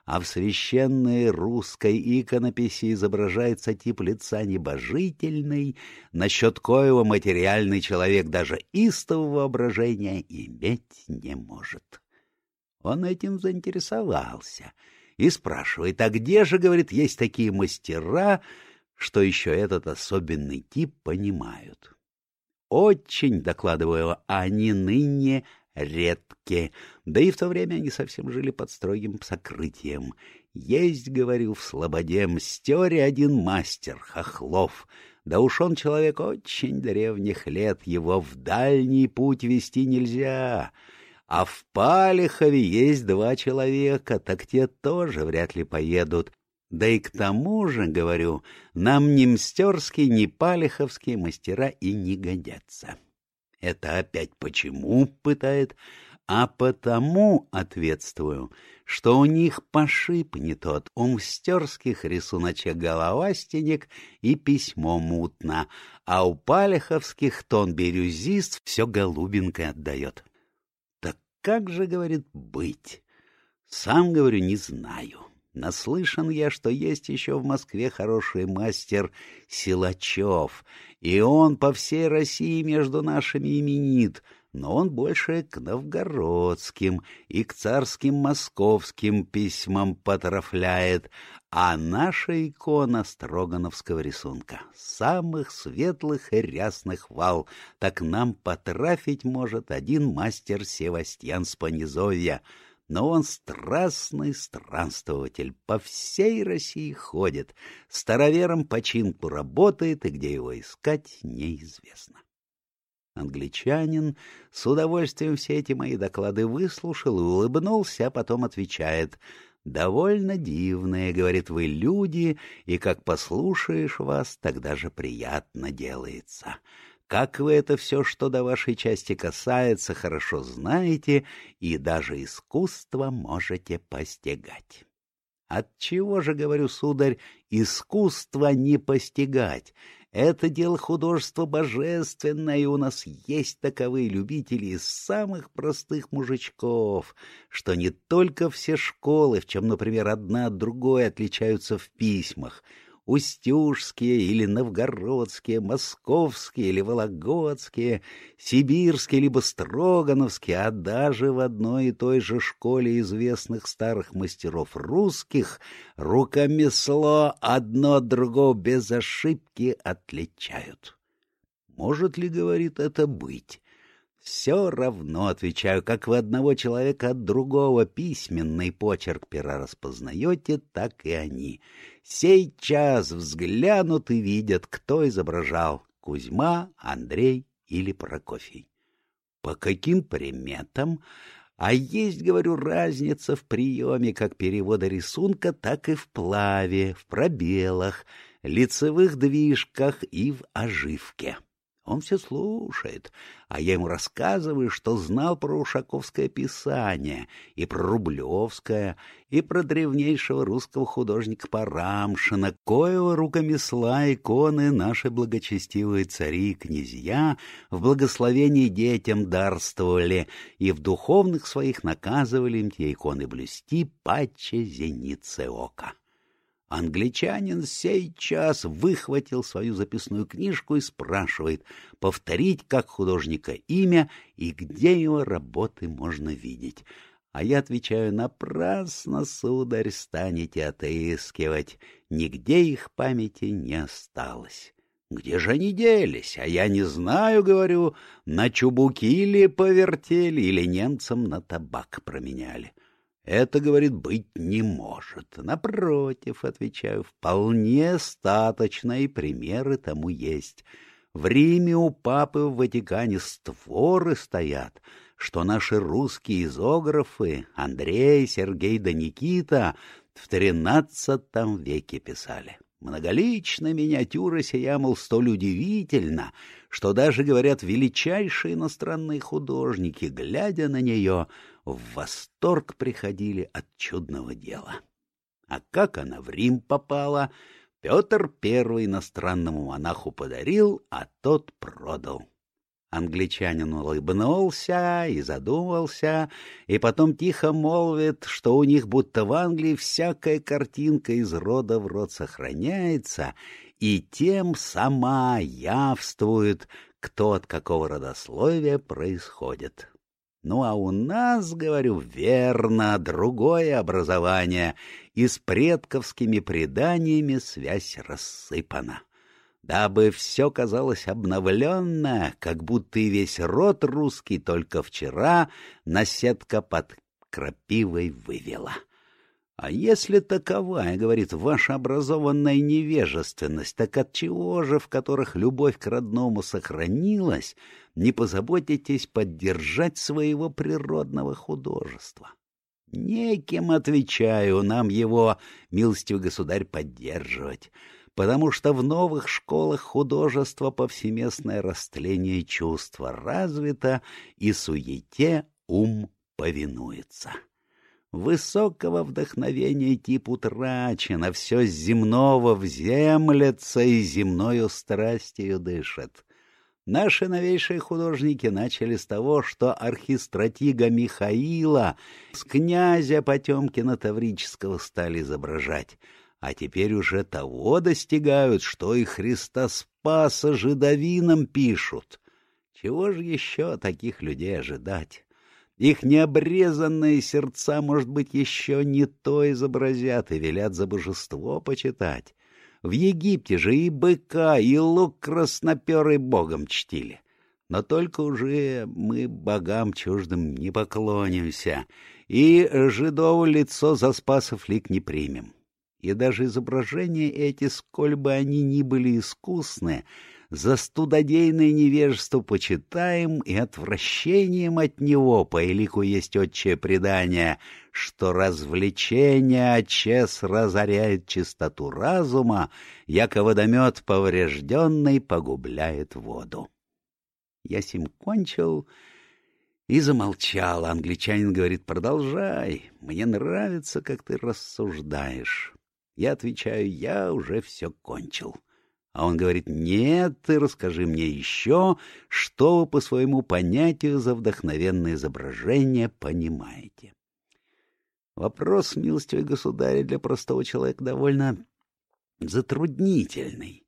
А в священной русской иконописи изображается тип лица небожительный, насчет коего материальный человек даже истого воображения иметь не может. Он этим заинтересовался и спрашивает, а где же, говорит, есть такие мастера, что еще этот особенный тип понимают. Очень, докладываю, они ныне редки, да и в то время они совсем жили под строгим сокрытием. Есть, говорю, в Слободе мстере один мастер, Хохлов, да уж он человек очень древних лет, его в дальний путь вести нельзя. А в Палихове есть два человека, так те тоже вряд ли поедут. Да и к тому же, говорю, нам ни мстерские, ни палиховские мастера и не годятся. Это опять почему, пытает, а потому ответствую, что у них пошиб не тот, у мстерских рисуночек головастенек и письмо мутно, а у палеховских тон бирюзист все голубенькое отдает. Как же, говорит, быть? Сам, говорю, не знаю. Наслышан я, что есть еще в Москве хороший мастер Силачев, и он по всей России между нашими именит, но он больше к новгородским и к царским московским письмам потрафляет, а наша икона строгановского рисунка, самых светлых и рясных вал, так нам потрафить может один мастер Севастьян Спанизовья — но он страстный странствователь, по всей России ходит, старовером починку работает, и где его искать неизвестно. Англичанин с удовольствием все эти мои доклады выслушал и улыбнулся, а потом отвечает «Довольно дивные, — говорит, — вы люди, и как послушаешь вас, тогда же приятно делается. Как вы это все, что до вашей части касается, хорошо знаете и даже искусство можете постигать. Отчего же, говорю, сударь, искусство не постигать? Это дело художества божественное, и у нас есть таковые любители из самых простых мужичков, что не только все школы, в чем, например, одна от другой отличаются в письмах — устюжские или новгородские, московские или вологодские, сибирские либо строгановские, а даже в одной и той же школе известных старых мастеров русских рукомесло одно от другого без ошибки отличают. Может ли, говорит, это быть? Все равно, отвечаю, как вы одного человека от другого письменный почерк пера распознаете, так и они. Сей час взглянут и видят, кто изображал — Кузьма, Андрей или Прокофий. По каким приметам? А есть, говорю, разница в приеме как перевода рисунка, так и в плаве, в пробелах, лицевых движках и в оживке. Он все слушает, а я ему рассказываю, что знал про Ушаковское писание, и про Рублевское, и про древнейшего русского художника Парамшина, коего рукомесла иконы наши благочестивые цари и князья в благословении детям дарствовали и в духовных своих наказывали им те иконы блюсти паче зеницы ока. Англичанин сей час выхватил свою записную книжку и спрашивает, повторить как художника имя и где его работы можно видеть. А я отвечаю, напрасно, сударь, станете отыскивать, нигде их памяти не осталось. Где же они делись? А я не знаю, говорю, на чубуки или повертели, или немцам на табак променяли. Это, говорит, быть не может. Напротив, отвечаю, вполне статочно, и примеры тому есть. В Риме у папы в Ватикане створы стоят, что наши русские изографы Андрей, Сергей да Никита в тринадцатом веке писали. Многоличная миниатюра сия, мол, столь удивительна, что даже, говорят, величайшие иностранные художники, глядя на нее, в восторг приходили от чудного дела. А как она в Рим попала, Петр Первый иностранному монаху подарил, а тот продал. Англичанин улыбнулся и задумался, и потом тихо молвит, что у них будто в Англии всякая картинка из рода в род сохраняется, и тем сама явствует, кто от какого родословия происходит. Ну а у нас, говорю, верно, другое образование, и с предковскими преданиями связь рассыпана. Дабы все казалось обновленно, как будто и весь род русский только вчера наседка под крапивой вывела. А если таковая, говорит, ваша образованная невежественность, так от чего же, в которых любовь к родному сохранилась, не позаботитесь поддержать своего природного художества? Неким, отвечаю, нам его, милостивый государь, поддерживать, потому что в новых школах художества повсеместное растление чувства развито и суете ум повинуется. Высокого вдохновения тип утрачен, а все земного вземлется и земною страстью дышит. Наши новейшие художники начали с того, что архистратига Михаила с князя Потемкина Таврического стали изображать, а теперь уже того достигают, что и Христа Спаса жидовинам пишут. Чего же еще таких людей ожидать? Их необрезанные сердца, может быть, еще не то изобразят и велят за божество почитать. В Египте же и быка, и лук красноперый богом чтили. Но только уже мы богам чуждым не поклонимся, и жидову лицо за спасов лик не примем. И даже изображения эти, сколь бы они ни были искусны, за студодейное невежество почитаем и отвращением от него, по элику есть отчее предание, что развлечение отчес разоряет чистоту разума, яко водомет поврежденный погубляет воду. Я сим кончил и замолчал. Англичанин говорит, продолжай, мне нравится, как ты рассуждаешь. Я отвечаю, я уже все кончил. А он говорит, нет, ты расскажи мне еще, что вы по своему понятию за вдохновенное изображение понимаете. Вопрос, милостивый государь, для простого человека довольно затруднительный.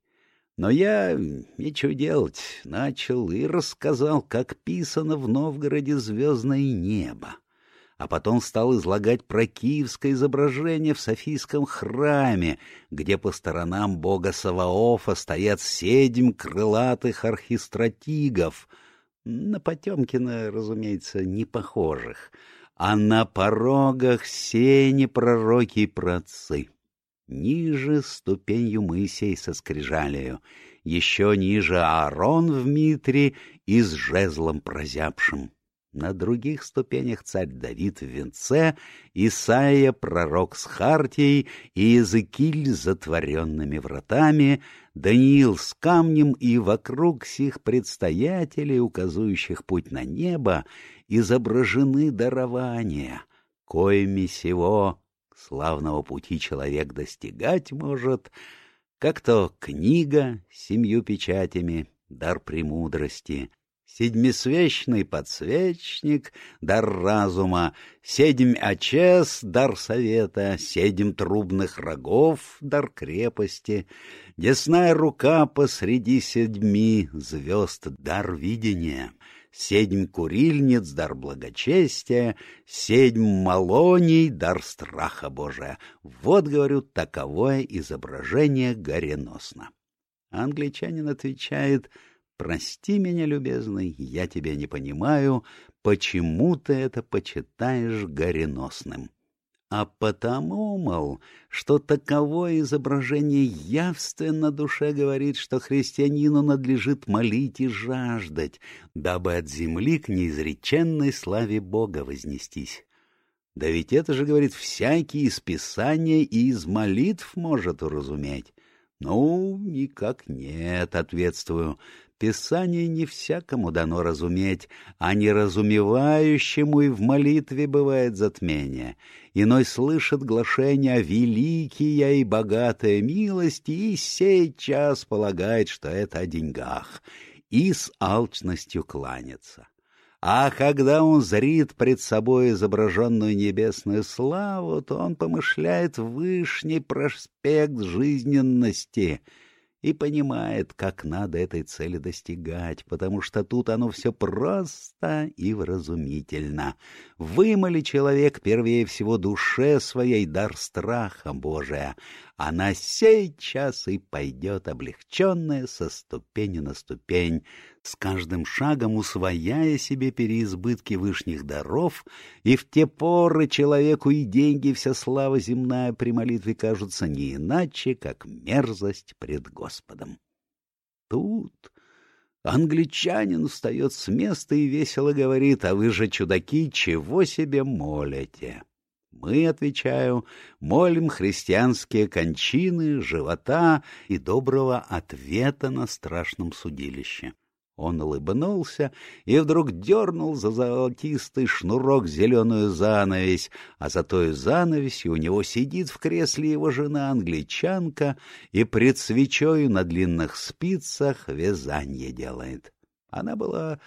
Но я, нечего делать, начал и рассказал, как писано в Новгороде звездное небо а потом стал излагать про киевское изображение в Софийском храме, где по сторонам бога Саваофа стоят седьм крылатых архистратигов, на Потемкина, разумеется, не похожих, а на порогах сени пророки и праотцы. Ниже ступенью Моисей со скрижалею, еще ниже Аарон в Митре и с жезлом прозябшим. На других ступенях царь Давид в венце, Исаия пророк с Хартией и Иезекииль затворенными вратами, Даниил с камнем и вокруг сих предстоятелей, указующих путь на небо, изображены дарования, коими сего славного пути человек достигать может, как то книга с семью печатями, дар премудрости, седьмисвечный подсвечник, дар разума, седьм очес, дар совета, седьм трубных рогов, дар крепости, десная рука посреди седьми звезд, дар видения, седьм курильниц, дар благочестия, седьм малоний, дар страха Божия. Вот, говорю, таковое изображение гореносно. Англичанин отвечает — Прости меня, любезный, я тебя не понимаю, почему ты это почитаешь гореносным. А потому, мол, что таковое изображение явственно душе говорит, что христианину надлежит молить и жаждать, дабы от земли к неизреченной славе Бога вознестись. Да ведь это же, говорит, всякий из Писания и из молитв может уразуметь. Ну, никак нет, ответствую. Писание не всякому дано разуметь, а неразумевающему и в молитве бывает затмение. Иной слышит глашение «великие и богатая милость» и сей час полагает, что это о деньгах, и с алчностью кланяться. А когда он зрит пред собой изображенную небесную славу, то он помышляет вышний проспект жизненности — и понимает, как надо этой цели достигать, потому что тут оно все просто и вразумительно. Вымоли человек первее всего душе своей дар страха Божия, а на сей час и пойдет облегченная со ступени на ступень, с каждым шагом усвояя себе переизбытки вышних даров, и в те поры человеку и деньги, вся слава земная при молитве кажутся не иначе, как мерзость пред Господом. Тут англичанин встает с места и весело говорит, а вы же, чудаки, чего себе молите? Мы, отвечаю, молим христианские кончины, живота и доброго ответа на страшном судилище. Он улыбнулся и вдруг дернул за золотистый шнурок зеленую занавесь, а за той занавесью у него сидит в кресле его жена-англичанка и пред свечою на длинных спицах вязанье делает. Она была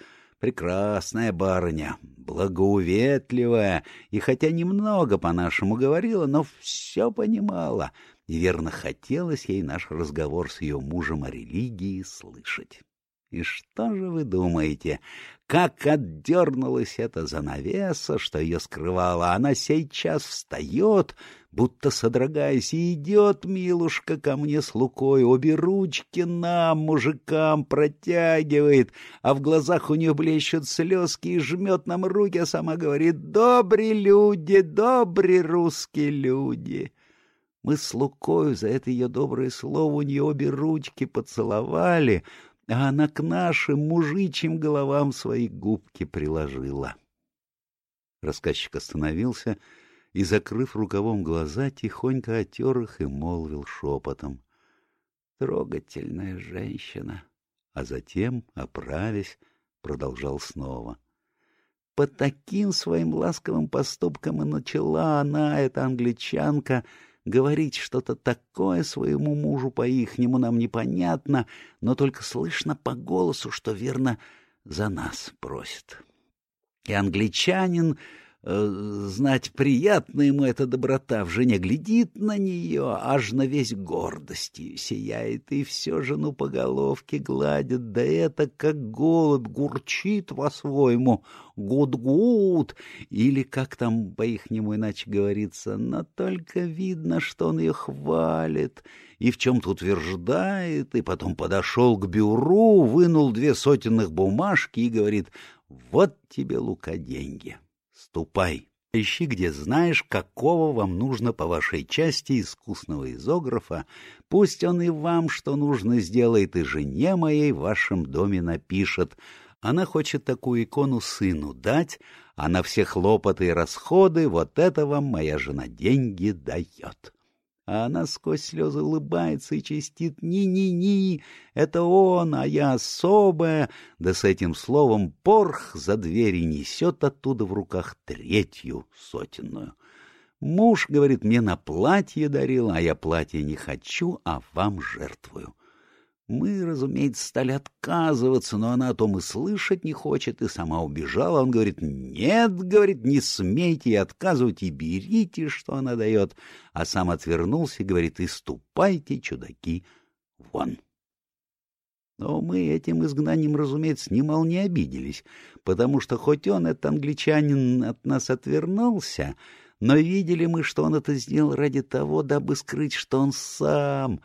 прекрасная барыня, благоуветливая, и хотя немного по-нашему говорила, но все понимала, и верно хотелось ей наш разговор с ее мужем о религии слышать. И что же вы думаете, как отдернулась эта занавеса, что ее скрывала? Она сейчас встает, будто содрогаясь, и идет, милушка, ко мне с Лукой, обе ручки нам, мужикам, протягивает, а в глазах у нее блещут слезки и жмет нам руки, а сама говорит «Добрые люди, добрые русские люди». Мы с Лукою за это ее доброе слово у нее обе ручки поцеловали — а она к нашим мужичьим головам свои губки приложила. Рассказчик остановился закрыв рукавом глаза, тихонько отер их и молвил шепотом. Трогательная женщина. А затем, оправясь, продолжал снова. По таким своим ласковым поступкам и начала она, эта англичанка, — говорить что-то такое своему мужу по-ихнему нам непонятно, но только слышно по голосу, что верно за нас просит. И англичанин знать, приятна ему эта доброта, в жене глядит на нее, аж на весь гордости сияет, и все жену по головке гладит, да это как голубь гурчит по-своему, good-good, или как там по-ихнему иначе говорится, но только видно, что он ее хвалит, и в чем-то утверждает, и потом подошел к бюру, вынул две сотенных бумажки и говорит, вот тебе, Лука, деньги. Ступай, ищи, где знаешь, какого вам нужно по вашей части искусного изографа. Пусть он и вам что нужно сделает, и жене моей в вашем доме напишет. Она хочет такую икону сыну дать, а на все хлопоты и расходы вот это вам моя жена деньги дает а она сквозь слезы улыбается и чистит «Ни-ни-ни, это он, а я особая!» Да с этим словом порх за двери несет оттуда в руках третью сотенную. Муж, говорит, мне на платье дарил, а я платье не хочу, а вам жертвую. Мы, разумеется, стали отказываться, но она о том и слышать не хочет, и сама убежала. Он говорит, нет, говорит, не смейте и отказывать, и берите, что она дает. А сам отвернулся и говорит, и ступайте, чудаки, вон. Но мы этим изгнанием, разумеется, немало не обиделись, потому что хоть он, этот англичанин, от нас отвернулся, но видели мы, что он это сделал ради того, дабы скрыть, что он сам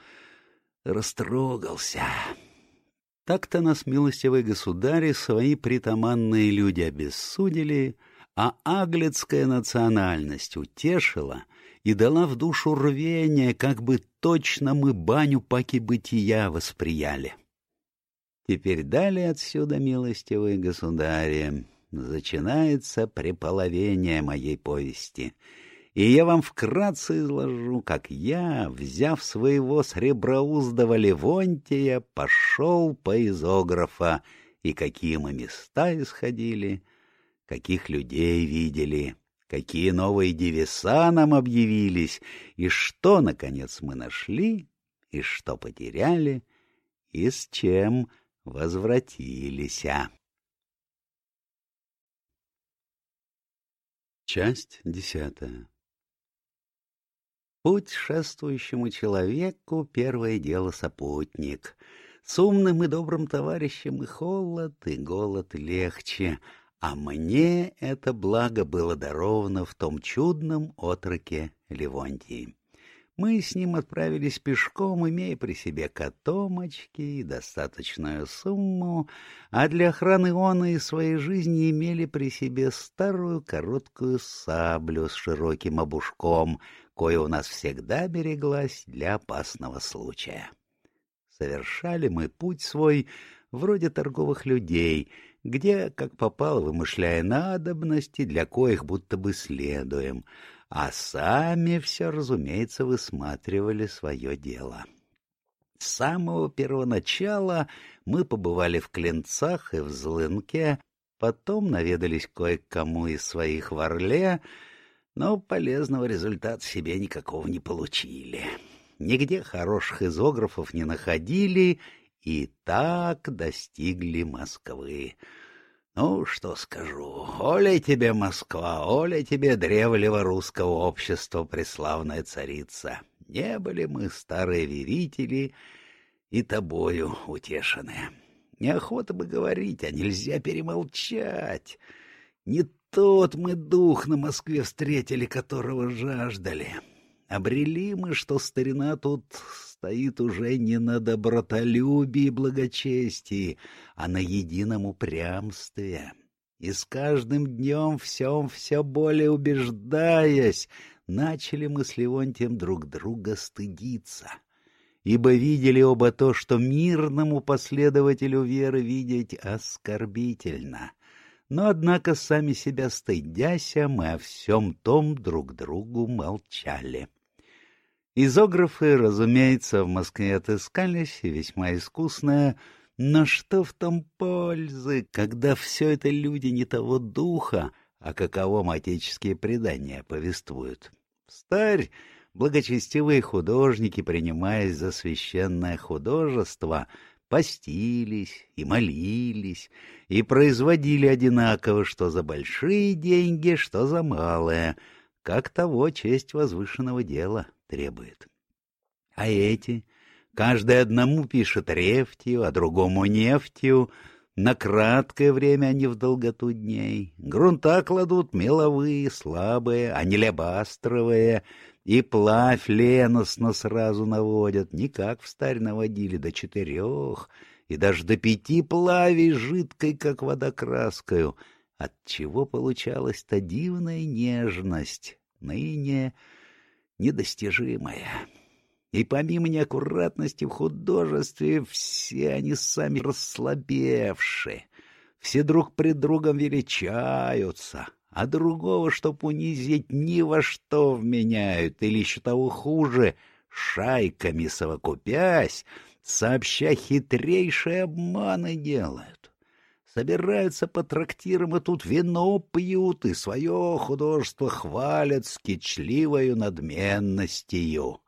растрогался. Так-то нас, милостивые государи, свои притаманные люди обессудили, а аглицкая национальность утешила и дала в душу рвение, как бы точно мы баню паки бытия восприяли. Теперь далее отсюда, милостивые государи, начинается преполовение моей повести — и я вам вкратце изложу, как я, взяв своего среброуздого Левонтия, пошел по изографа, и какие мы места исходили, каких людей видели, какие новые девеса нам объявились, и что, наконец, мы нашли, и что потеряли, и с чем возвратились. Часть десятая Путешествующему человеку первое дело сопутник. С умным и добрым товарищем и холод, и голод легче. А мне это благо было даровано в том чудном отроке Левонтии. Мы с ним отправились пешком, имея при себе котомочки и достаточную сумму, а для охраны он и своей жизни имели при себе старую короткую саблю с широким обушком, кое у нас всегда береглась для опасного случая. Совершали мы путь свой вроде торговых людей, где, как попало, вымышляя надобности, для коих будто бы следуем — а сами все, разумеется, высматривали свое дело. С самого первоначала мы побывали в Клинцах и в Злынке, потом наведались кое-кому из своих в Орле, но полезного результата себе никакого не получили. Нигде хороших изографов не находили и так достигли Москвы. Ну, что скажу, Оля тебе, Москва, Оля тебе древлего русского общества, преславная царица. Не были мы, старые верители, и тобою утешены. Неохота бы говорить, а нельзя перемолчать. Не тот мы дух на Москве встретили, которого жаждали. Обрели мы, что старина тут стоит уже не на добротолюбии и благочестии, а на едином упрямстве. И с каждым днем всем все более убеждаясь, начали мы с Леонтием друг друга стыдиться. Ибо видели оба то, что мирному последователю веры видеть оскорбительно. Но, однако, сами себя стыдяся, мы о всем том друг другу молчали. Изографы, разумеется, в Москве отыскались, и весьма искусные, но что в том пользы, когда все это люди не того духа, о каковом отеческие предания повествуют? Старь, благочестивые художники, принимаясь за священное художество, постились и молились, и производили одинаково, что за большие деньги, что за малые, как того честь возвышенного дела требует. А эти, каждый одному пишет рефтью, а другому нефтью, на краткое время, не в долготу дней. Грунта кладут меловые, слабые, а не лебастровые, и плавь леностно сразу наводят, не как в старь наводили до четырех, и даже до пяти плавей жидкой, как вода краскою, отчего получалась-то дивная нежность, ныне недостижимая. И помимо неаккуратности в художестве, все они сами расслабевшие, все друг пред другом величаются, а другого, чтоб унизить, ни во что вменяют, или еще того хуже, шайками совокупясь, сообща хитрейшие обманы делают собираются по трактирам и тут вино пьют, и свое художество хвалят с кичливою надменностью.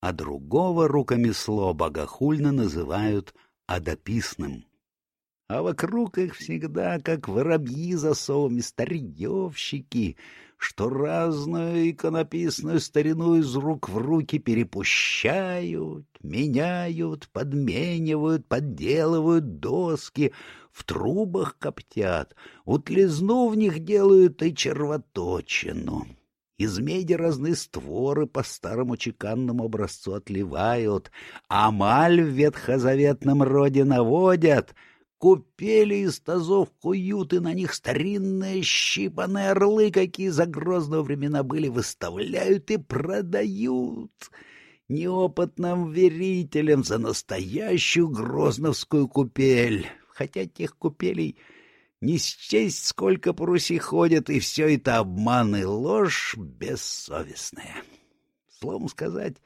А другого рукомесло богохульно называют адописным. А вокруг их всегда, как воробьи за совами, старьевщики, что разную иконописную старину из рук в руки перепущают, меняют, подменивают, подделывают доски, в трубах коптят, утлизну в них делают и червоточину. Из меди разные створы по старому чеканному образцу отливают, а маль в ветхозаветном роде наводят — Купели из тазов куют, и на них старинные щипаные орлы, какие за грозного времена были, выставляют и продают неопытным верителям за настоящую грозновскую купель. Хотя тех купелей не счесть, сколько по Руси ходят, и все это обман и ложь бессовестная. Словом сказать,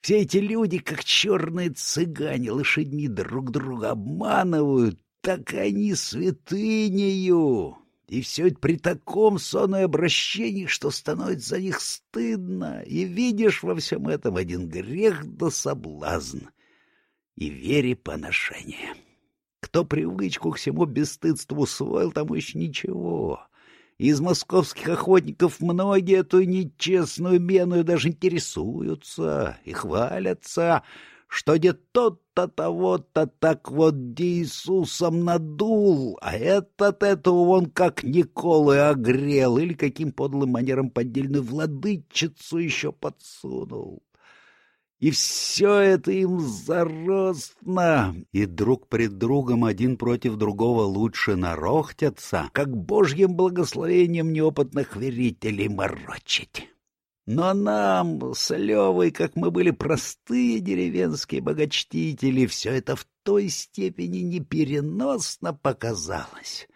все эти люди, как черные цыгане, лошадьми друг друга обманывают, так они святынею. И все это при таком обращении, что становится за них стыдно, и видишь во всем этом один грех да соблазн и вере поношение. Кто привычку к всему бесстыдству своил, тому еще ничего. Из московских охотников многие эту нечестную меную даже интересуются и хвалятся, что где тот-то того-то так вот Иисусом надул, а этот этого вон как Николы огрел или каким подлым манером поддельную владычицу еще подсунул. И все это им заростно, и друг пред другом один против другого лучше нарохтятся, как божьим благословением неопытных верителей морочить. Но нам, с Левой, как мы были простые деревенские богочтители, все это в той степени непереносно показалось,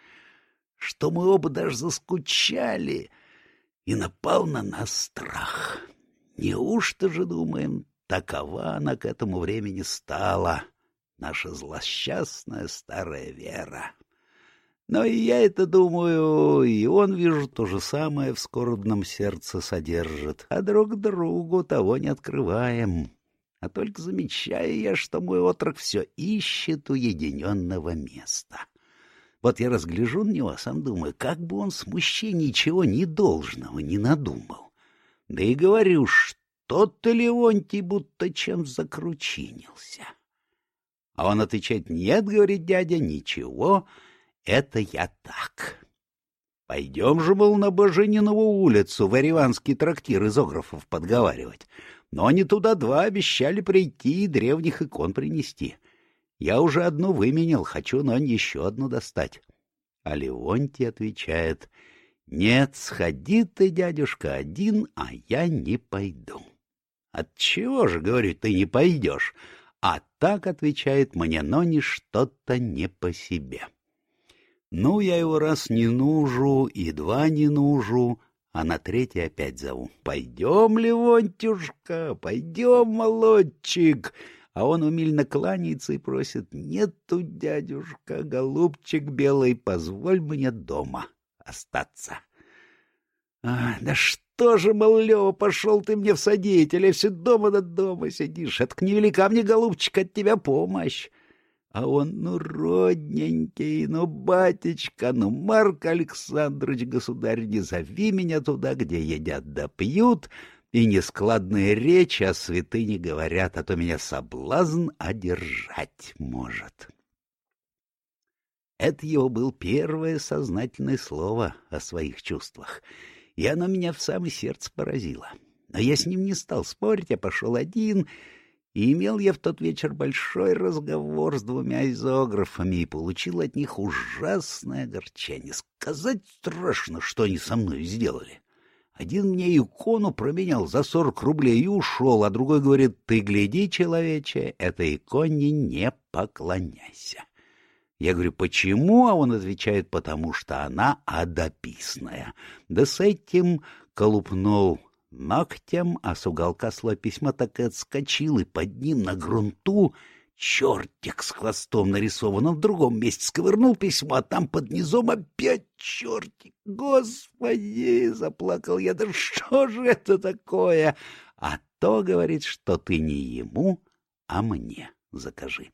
что мы оба даже заскучали, и напал на нас страх. Неужто же, думаем, такова она к этому времени стала, наша злосчастная старая Вера. Но и я это думаю, и он, вижу, то же самое в скорбном сердце содержит, а друг другу того не открываем. А только замечаю я, что мой отрок все ищет уединенного места. Вот я разгляжу на него, а сам думаю, как бы он с мужчиной ничего недолжного не надумал. Да и говорю, что-то Леонтий будто чем закручинился. А он отвечает, нет, говорит дядя, ничего, — это я так. Пойдем же, мол, на Боженинову улицу в Ариванский трактир изографов подговаривать. Но они туда два обещали прийти и древних икон принести. Я уже одну выменял, хочу, но еще одну достать. А Леонтий отвечает, «Нет, сходи ты, дядюшка, один, а я не пойду». «Отчего же, — говорю, — ты не пойдешь?» А так, — отвечает мне, — но не что-то не по себе. Ну, я его раз не нужу, и два не нужу, а на третий опять зову. «Пойдем, Левонтюшка, пойдем, молодчик!» А он умильно кланяется и просит, «Нету, дядюшка, голубчик белый, позволь мне дома остаться». А, да что же, мол, Лева, пошел ты мне всадить, или все дома до дома сидишь? Это невелика мне, голубчик, от тебя помощь. А он, ну, родненький, ну, батечка, ну, Марк Александрович, государь, не зови меня туда, где едят да пьют, и нескладные речи о святыне говорят, а то меня соблазн одержать может. Это его был первое сознательное слово о своих чувствах, и оно меня в самое сердце поразило. Но я с ним не стал спорить, а пошел один — и имел я в тот вечер большой разговор с двумя изографами и получил от них ужасное огорчение. Сказать страшно, что они со мной сделали. Один мне икону променял за сорок рублей и ушел, а другой говорит, ты гляди, человече, этой иконе не поклоняйся. Я говорю, почему? А он отвечает, потому что она адописная. Да с этим колупнул ногтем, а с уголка слой письма так и отскочил, и под ним на грунту чертик с хвостом нарисован. Он в другом месте сковырнул письмо, а там под низом опять чертик. Господи, заплакал я, да что же это такое? А то, говорит, что ты не ему, а мне закажи.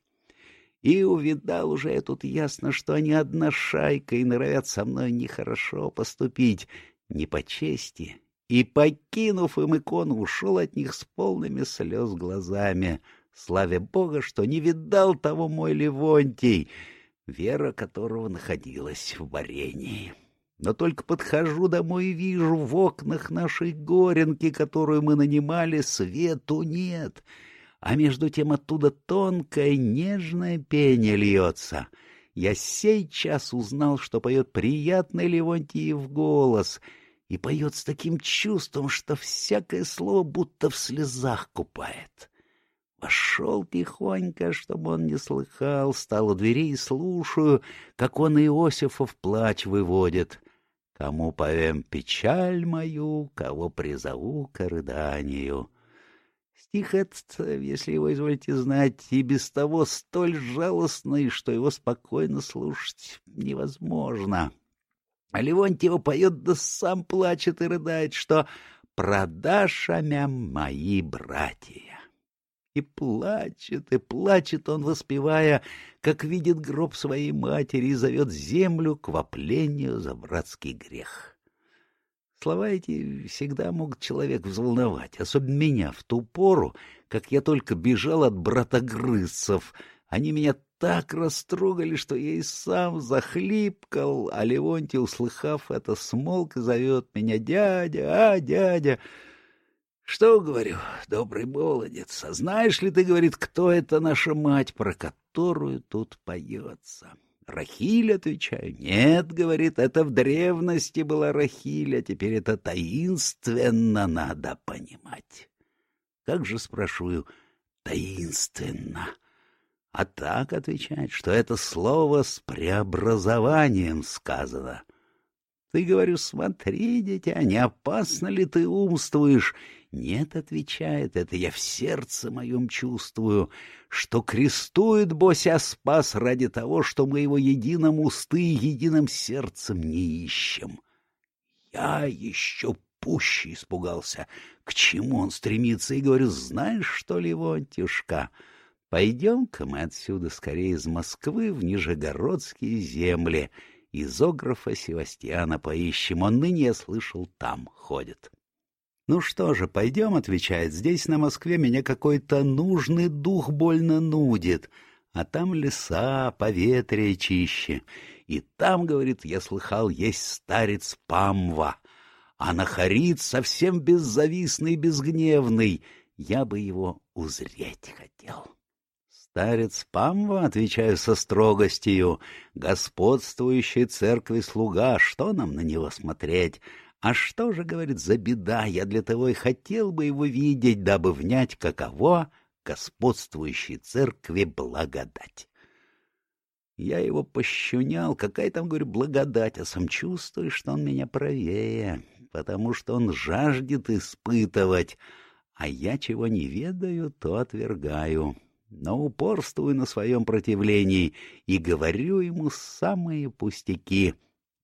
И увидал уже я тут ясно, что они одна шайка и норовят со мной нехорошо поступить, не по чести. И, покинув им икону, ушел от них с полными слез глазами, славя Бога, что не видал того мой Левонтий, вера которого находилась в варенье. Но только подхожу домой и вижу в окнах нашей горенки, которую мы нанимали, свету нет, а между тем оттуда тонкое нежное пение льется. Я сей час узнал, что поет приятный Левонтиев голос — и поет с таким чувством, что всякое слово будто в слезах купает. Вошел тихонько, чтобы он не слыхал, стал у двери и слушаю, как он Иосифов плач выводит. Кому повем печаль мою, кого призову к рыданию. Стих этот, если его изволите знать, и без того столь жалостный, что его спокойно слушать невозможно. А Левонтьева поет, да сам плачет и рыдает, что «продашь амя мои братья». И плачет, и плачет он, воспевая, как видит гроб своей матери и зовет землю к воплению за братский грех. Слова эти всегда могут человек взволновать, особенно меня в ту пору, как я только бежал от братогрызцев. Они меня так растрогали, что я и сам захлипкал, а Левонтий, услыхав это, смолк и зовет меня «Дядя, а, дядя!» Что, говорю, добрый молодец, а знаешь ли ты, говорит, кто это наша мать, про которую тут поется? Рахиль, отвечаю. Нет, говорит, это в древности была Рахиль, а теперь это таинственно надо понимать. Как же, спрашиваю, таинственно? А так отвечает, что это слово с преобразованием сказано. Ты, говорю, смотри, дитя, не опасно ли ты умствуешь, Нет, отвечает, это я в сердце моем чувствую, что крестует Бося спас ради того, что мы его единым усты и единым сердцем не ищем. Я еще пуще испугался, к чему он стремится, и говорю, знаешь что ли, Вонтюшка, пойдем-ка мы отсюда скорее из Москвы в Нижегородские земли, изографа Севастьяна поищем, он ныне, я слышал, там ходит. «Ну что же, пойдем», — отвечает, — «здесь, на Москве, меня какой-то нужный дух больно нудит, а там леса, поветрие чище. И там, — говорит, — я слыхал, есть старец Памва, а Нахарит совсем беззависный и безгневный. Я бы его узреть хотел». Старец Памва, отвечаю со строгостью, господствующей церкви слуга, что нам на него смотреть? А что же, говорит, за беда, я для того и хотел бы его видеть, дабы внять, каково господствующей церкви благодать. Я его пощунял, какая там, говорю, благодать, а сам чувствую, что он меня правее, потому что он жаждет испытывать, а я чего не ведаю, то отвергаю. Но упорствую на своем противлении и говорю ему самые пустяки.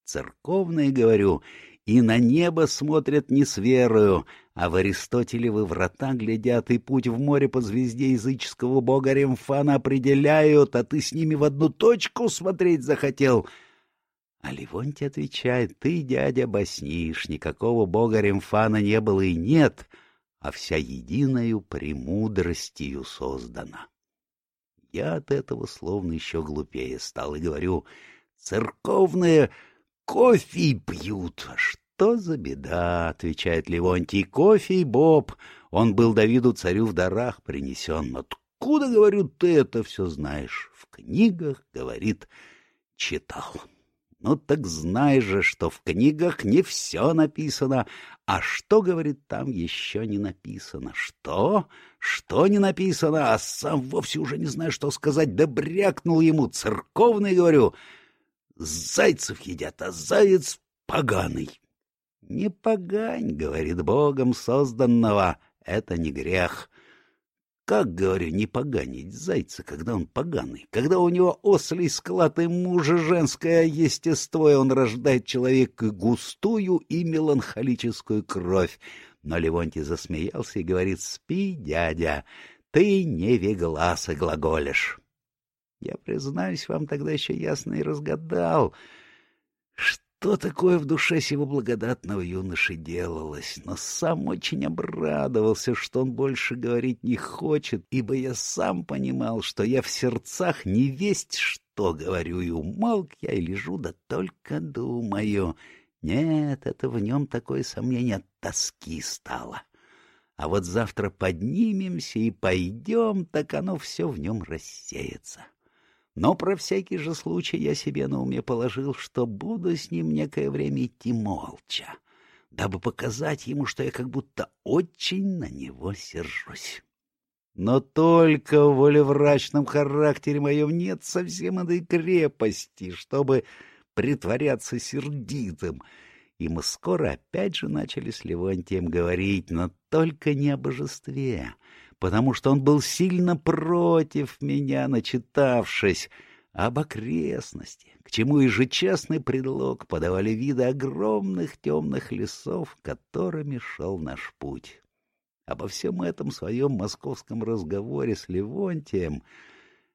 Церковные, говорю, и на небо смотрят не с верою, а в Аристотелевы врата глядят, и путь в море по звезде языческого бога Ремфана определяют, а ты с ними в одну точку смотреть захотел. А Ливонтий отвечает, ты, дядя, баснишь, никакого бога Ремфана не было и нет, а вся единою премудростью создана. Я от этого словно еще глупее стал и говорю, церковные кофе пьют. Что за беда, отвечает Левонтий. Кофе и боб. Он был Давиду царю в дарах принесен. Откуда, говорю, ты это все знаешь? В книгах, говорит, читал. Ну так знай же, что в книгах не все написано. А что, говорит, там еще не написано? Что? Что не написано? А сам вовсе уже не знаю, что сказать. Да брякнул ему церковный, говорю зайцев едят, а заяц поганый. Не погань, говорит Богом созданного, это не грех. Как, говорю, не поганить зайца, когда он поганый, когда у него ослий склад и мужа женское естество, и он рождает человека густую и меланхолическую кровь. Но Левонтий засмеялся и говорит, спи, дядя, ты не вегласа глаголишь. Я, признаюсь, вам тогда еще ясно и разгадал, что такое в душе сего благодатного юноши делалось, но сам очень обрадовался, что он больше говорить не хочет, ибо я сам понимал, что я в сердцах не весть что говорю, и умолк я и лежу, да только думаю. Нет, это в нем такое сомнение от тоски стало. А вот завтра поднимемся и пойдем, так оно все в нем рассеется. Но про всякий же случай я себе на уме положил, что буду с ним некое время идти молча, дабы показать ему, что я как будто очень на него сержусь. Но только в волеврачном характере моем нет совсем этой крепости, чтобы притворяться сердитым. И мы скоро опять же начали с Левантием говорить, но только не о божестве, потому что он был сильно против меня, начитавшись об окрестности, к чему ежечасный предлог подавали виды огромных темных лесов, которыми шел наш путь. Обо всем этом своем московском разговоре с Левонтием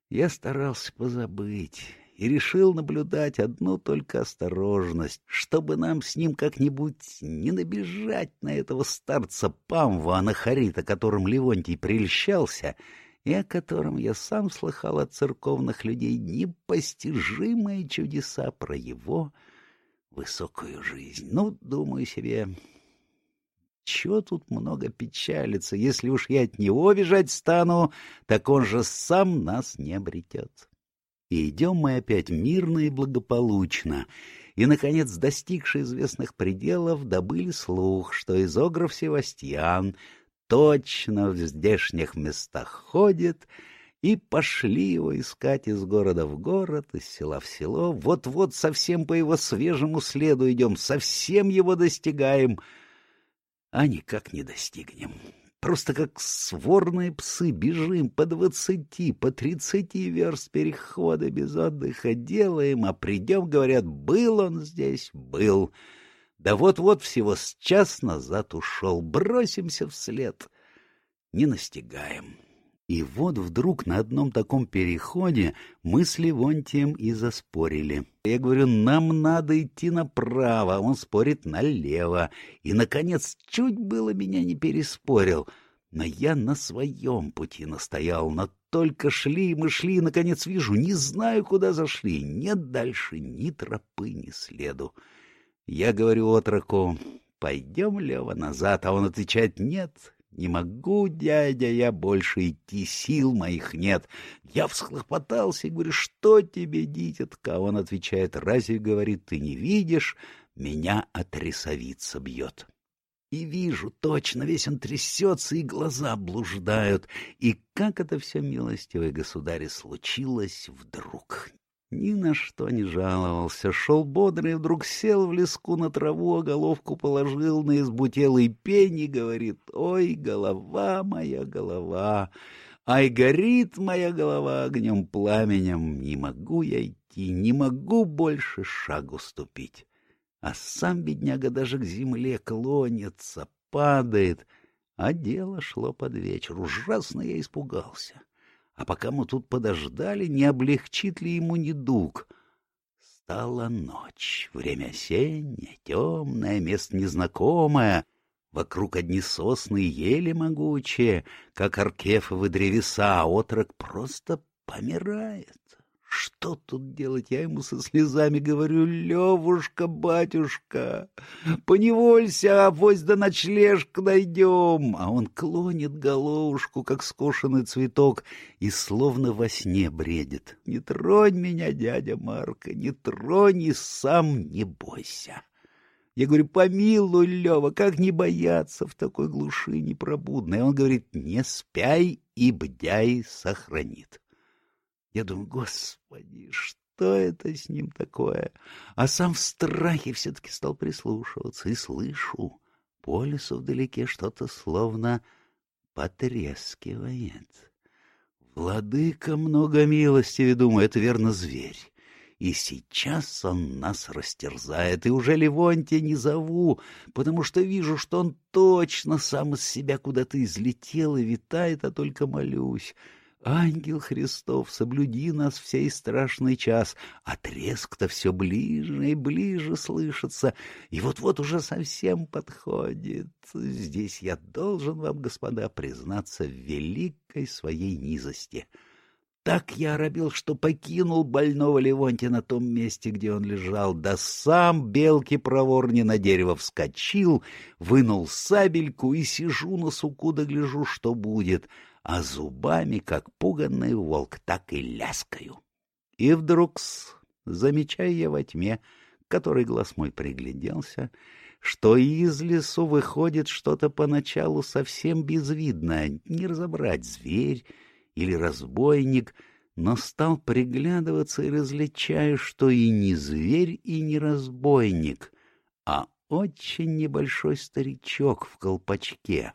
я старался позабыть и решил наблюдать одну только осторожность, чтобы нам с ним как-нибудь не набежать на этого старца Памва Анахарита, которым Левонтий прельщался, и о котором я сам слыхал от церковных людей непостижимые чудеса про его высокую жизнь. Ну, думаю себе, чего тут много печалиться, если уж я от него бежать стану, так он же сам нас не обретет и идем мы опять мирно и благополучно, и, наконец, достигши известных пределов, добыли слух, что изограф Севастьян точно в здешних местах ходит, и пошли его искать из города в город, из села в село. Вот-вот совсем по его свежему следу идем, совсем его достигаем. а никак не достигнем. Просто как сворные псы бежим по двадцати, по тридцати верст перехода без отдыха делаем, а придем, говорят, был он здесь, был. Да вот-вот всего с час назад ушел, бросимся вслед. Не настигаем. И вот вдруг на одном таком переходе мы с Левонтием и заспорили. Я говорю, нам надо идти направо, а он спорит налево. И, наконец, чуть было меня не переспорил. Но я на своем пути настоял, но только шли мы шли, и, наконец, вижу, не знаю, куда зашли. Нет дальше ни тропы, ни следу. Я говорю отроку, пойдем, Лева, назад, а он отвечает, нет, не могу, дядя, я больше идти, сил моих нет. Я всхлопотался и говорю, что тебе, дитятка? Он отвечает, разве, говорит, ты не видишь, меня от рисовица бьет. И вижу, точно, весь он трясется, и глаза блуждают. И как это все, милостивый государь, случилось вдруг? Ни на что не жаловался, шел бодрый, вдруг сел в леску на траву, головку положил на избутелый пень и говорит, «Ой, голова моя, голова, ай, горит моя голова огнем пламенем, не могу я идти, не могу больше шагу ступить». А сам бедняга даже к земле клонится, падает, а дело шло под вечер, ужасно я испугался. А пока мы тут подождали, не облегчит ли ему недуг? Стала ночь, время осеннее, темное, место незнакомое. Вокруг одни сосны ели могучие, как аркефовы древеса, а отрок просто помирает. Что тут делать? Я ему со слезами говорю, Левушка, батюшка, поневолься, авось до ночлежка найдем. А он клонит головушку, как скошенный цветок, и словно во сне бредит. Не тронь меня, дядя Марка, не тронь и сам не бойся. Я говорю, помилуй, Лева, как не бояться в такой глуши непробудной? Он говорит, не спяй и бдяй сохранит. Я думаю, господи, что это с ним такое? А сам в страхе все-таки стал прислушиваться и слышу, по лесу вдалеке что-то словно потрескивает. Владыка много милости, думаю, это верно зверь. И сейчас он нас растерзает, и уже Левонтия не зову, потому что вижу, что он точно сам из себя куда-то излетел и витает, а только молюсь. Ангел Христов, соблюди нас в сей страшный час, а треск-то все ближе и ближе слышится, и вот-вот уже совсем подходит. Здесь я должен вам, господа, признаться в великой своей низости. Так я оробил, что покинул больного Левонтия на том месте, где он лежал, да сам белки проворни на дерево вскочил, вынул сабельку и сижу на суку да гляжу, что будет — а зубами, как пуганный волк, так и ляскаю. И вдруг, замечая я во тьме, который глаз мой пригляделся, что из лесу выходит что-то поначалу совсем безвидное, не разобрать, зверь или разбойник, но стал приглядываться и различаю, что и не зверь, и не разбойник, а очень небольшой старичок в колпачке,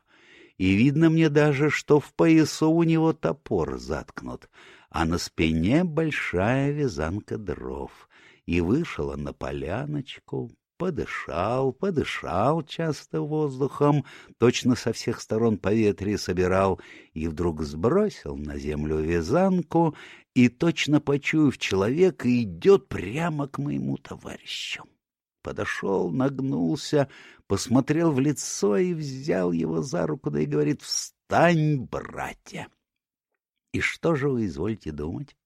и видно мне даже, что в поясу у него топор заткнут, а на спине большая вязанка дров. И вышел он на поляночку, подышал, подышал часто воздухом, точно со всех сторон поветрие собирал, и вдруг сбросил на землю вязанку и, точно почуяв человека, идет прямо к моему товарищу подошел, нагнулся, посмотрел в лицо и взял его за руку, да и говорит «Встань, братья!» И что же вы извольте думать?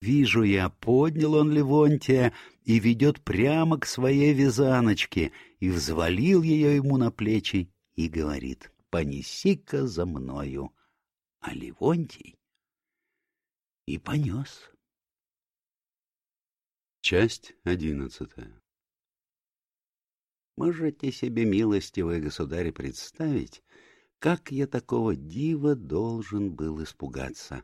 Вижу я, поднял он Левонтия и ведет прямо к своей вязаночке, и взвалил ее ему на плечи, и говорит «Понеси-ка за мною». А Левонтий и понес. Часть одиннадцатая Можете себе, милостивый государь, представить, как я такого дива должен был испугаться?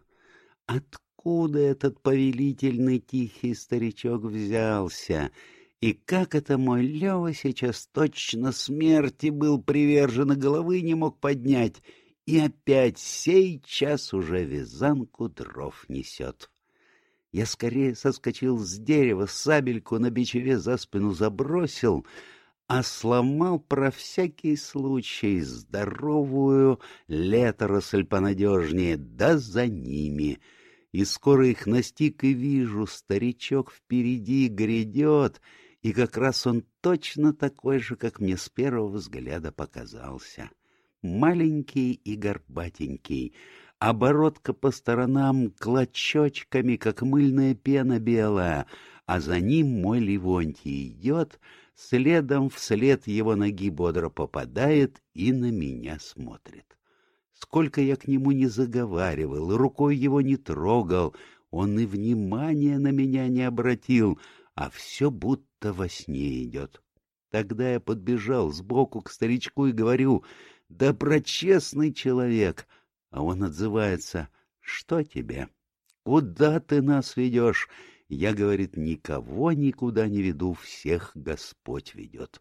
Откуда этот повелительный тихий старичок взялся? И как это мой Лева сейчас точно смерти был привержен, и головы не мог поднять, и опять сей час уже вязанку дров несет. Я скорее соскочил с дерева, сабельку на бичеве за спину забросил, а сломал про всякий случай здоровую леторосль понадежнее, да за ними. И скоро их настиг и вижу, старичок впереди грядет, и как раз он точно такой же, как мне с первого взгляда показался. Маленький и горбатенький, оборотка по сторонам клочочками, как мыльная пена белая, а за ним мой Ливонтий идет, следом вслед его ноги бодро попадает и на меня смотрит. Сколько я к нему не заговаривал, рукой его не трогал, он и внимания на меня не обратил, а все будто во сне идет. Тогда я подбежал сбоку к старичку и говорю, «Доброчестный человек!» А он отзывается, «Что тебе? Куда ты нас ведешь?» Я, говорит, никого никуда не веду, всех Господь ведет.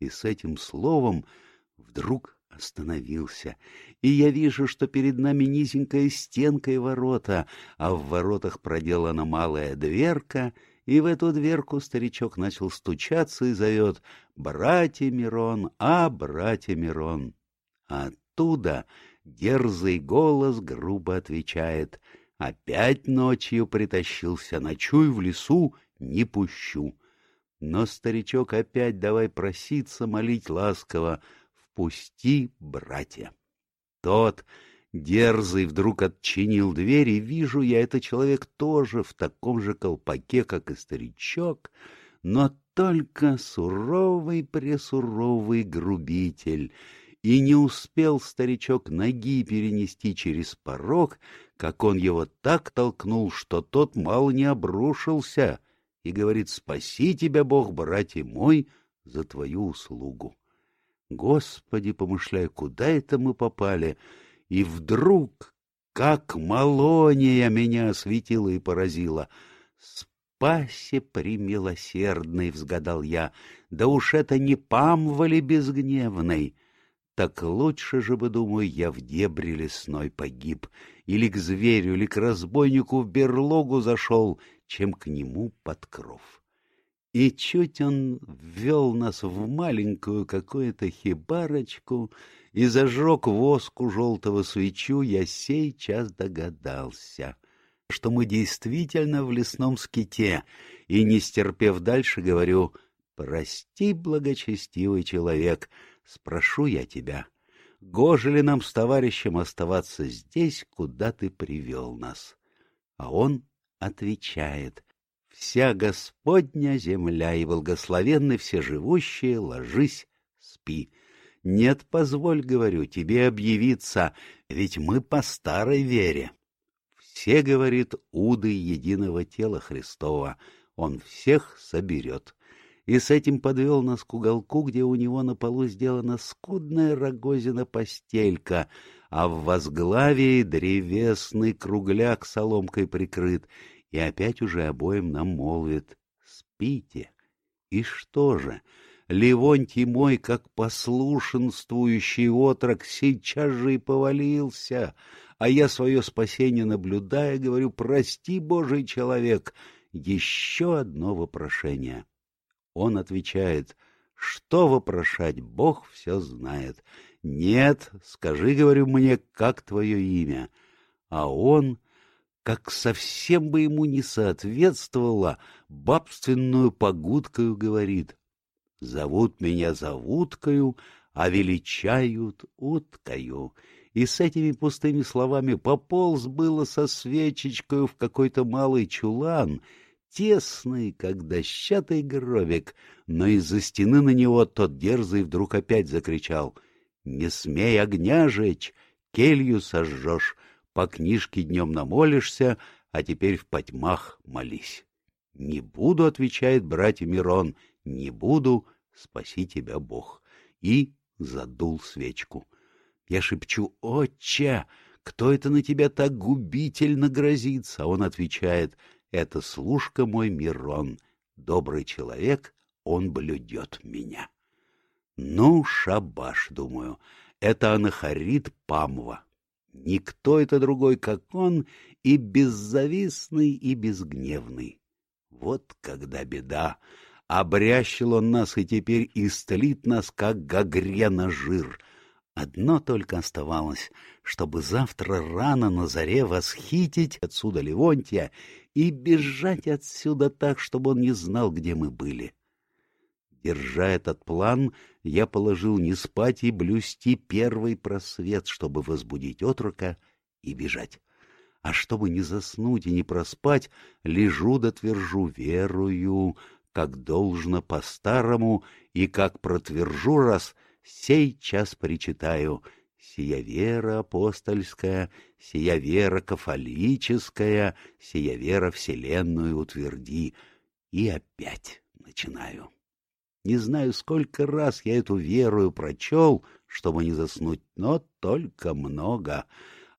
И с этим словом вдруг остановился, и я вижу, что перед нами низенькая стенка и ворота, а в воротах проделана малая дверка, и в эту дверку старичок начал стучаться и зовет «Братья Мирон, а, братья Мирон!» А оттуда дерзый голос грубо отвечает «Опять ночью притащился, ночуй в лесу, не пущу». Но старичок опять давай проситься, молить ласково «Впусти, братья!» Тот Дерзый вдруг отчинил дверь, и вижу я, это человек тоже в таком же колпаке, как и старичок, но только суровый-пресуровый грубитель. И не успел старичок ноги перенести через порог, как он его так толкнул, что тот мало не обрушился, и говорит «Спаси тебя, Бог, братья мой, за твою услугу». Господи, помышляю, куда это мы попали?» и вдруг, как малония меня осветила и поразила. «Спасе премилосердный!» — взгадал я. «Да уж это не памвали безгневной!» Так лучше же бы, думаю, я в дебри лесной погиб, или к зверю, или к разбойнику в берлогу зашел, чем к нему под кров. И чуть он ввел нас в маленькую какую-то хибарочку, и зажег воску желтого свечу, я сей час догадался, что мы действительно в лесном ските, и, не стерпев дальше, говорю, «Прости, благочестивый человек, спрошу я тебя, гоже ли нам с товарищем оставаться здесь, куда ты привел нас?» А он отвечает, «Вся Господня земля и благословенны все живущие, ложись, спи». Нет, позволь, говорю, тебе объявиться, ведь мы по старой вере. Все, говорит, уды единого тела Христова, он всех соберет. И с этим подвел нас к уголку, где у него на полу сделана скудная рогозина постелька, а в возглавии древесный кругляк соломкой прикрыт, и опять уже обоим нам молвит «Спите». И что же? Левонтий мой, как послушенствующий отрок, сейчас же и повалился, а я свое спасение наблюдая, говорю, прости, Божий человек, еще одно вопрошение. Он отвечает, что вопрошать, Бог все знает. Нет, скажи, говорю мне, как твое имя. А он, как совсем бы ему не соответствовало, бабственную погудкою говорит, Зовут меня зовуткою, а величают уткою. И с этими пустыми словами пополз было со свечечкою в какой-то малый чулан, тесный, как дощатый гробик, но из-за стены на него тот дерзый вдруг опять закричал «Не смей огня жечь, келью сожжешь, по книжке днем намолишься, а теперь в потьмах молись». «Не буду», — отвечает братья Мирон, — не буду, спаси тебя Бог. И задул свечку. Я шепчу, отче, кто это на тебя так губительно грозится? А он отвечает, это служка мой Мирон, добрый человек, он блюдет меня. Ну, шабаш, думаю, это Анахарит Памва. Никто это другой, как он, и беззавистный, и безгневный. Вот когда беда, обрящил он нас и теперь истлит нас, как гагрена жир. Одно только оставалось, чтобы завтра рано на заре восхитить отсюда Левонтия и бежать отсюда так, чтобы он не знал, где мы были. Держа этот план, я положил не спать и блюсти первый просвет, чтобы возбудить отрока и бежать. А чтобы не заснуть и не проспать, лежу да твержу, верую, как должно по-старому, и как протвержу раз, сей час причитаю — сия вера апостольская, сия вера кафолическая, сия вера вселенную утверди. И опять начинаю. Не знаю, сколько раз я эту веру прочел, чтобы не заснуть, но только много.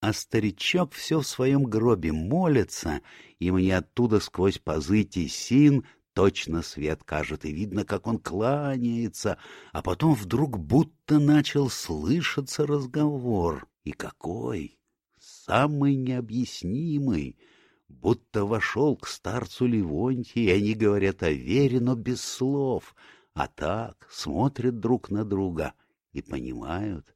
А старичок все в своем гробе молится, и мне оттуда сквозь пазы тесин точно свет кажет, и видно, как он кланяется, а потом вдруг будто начал слышаться разговор. И какой! Самый необъяснимый! Будто вошел к старцу Ливонтий, и они говорят о вере, но без слов — а так смотрят друг на друга и понимают.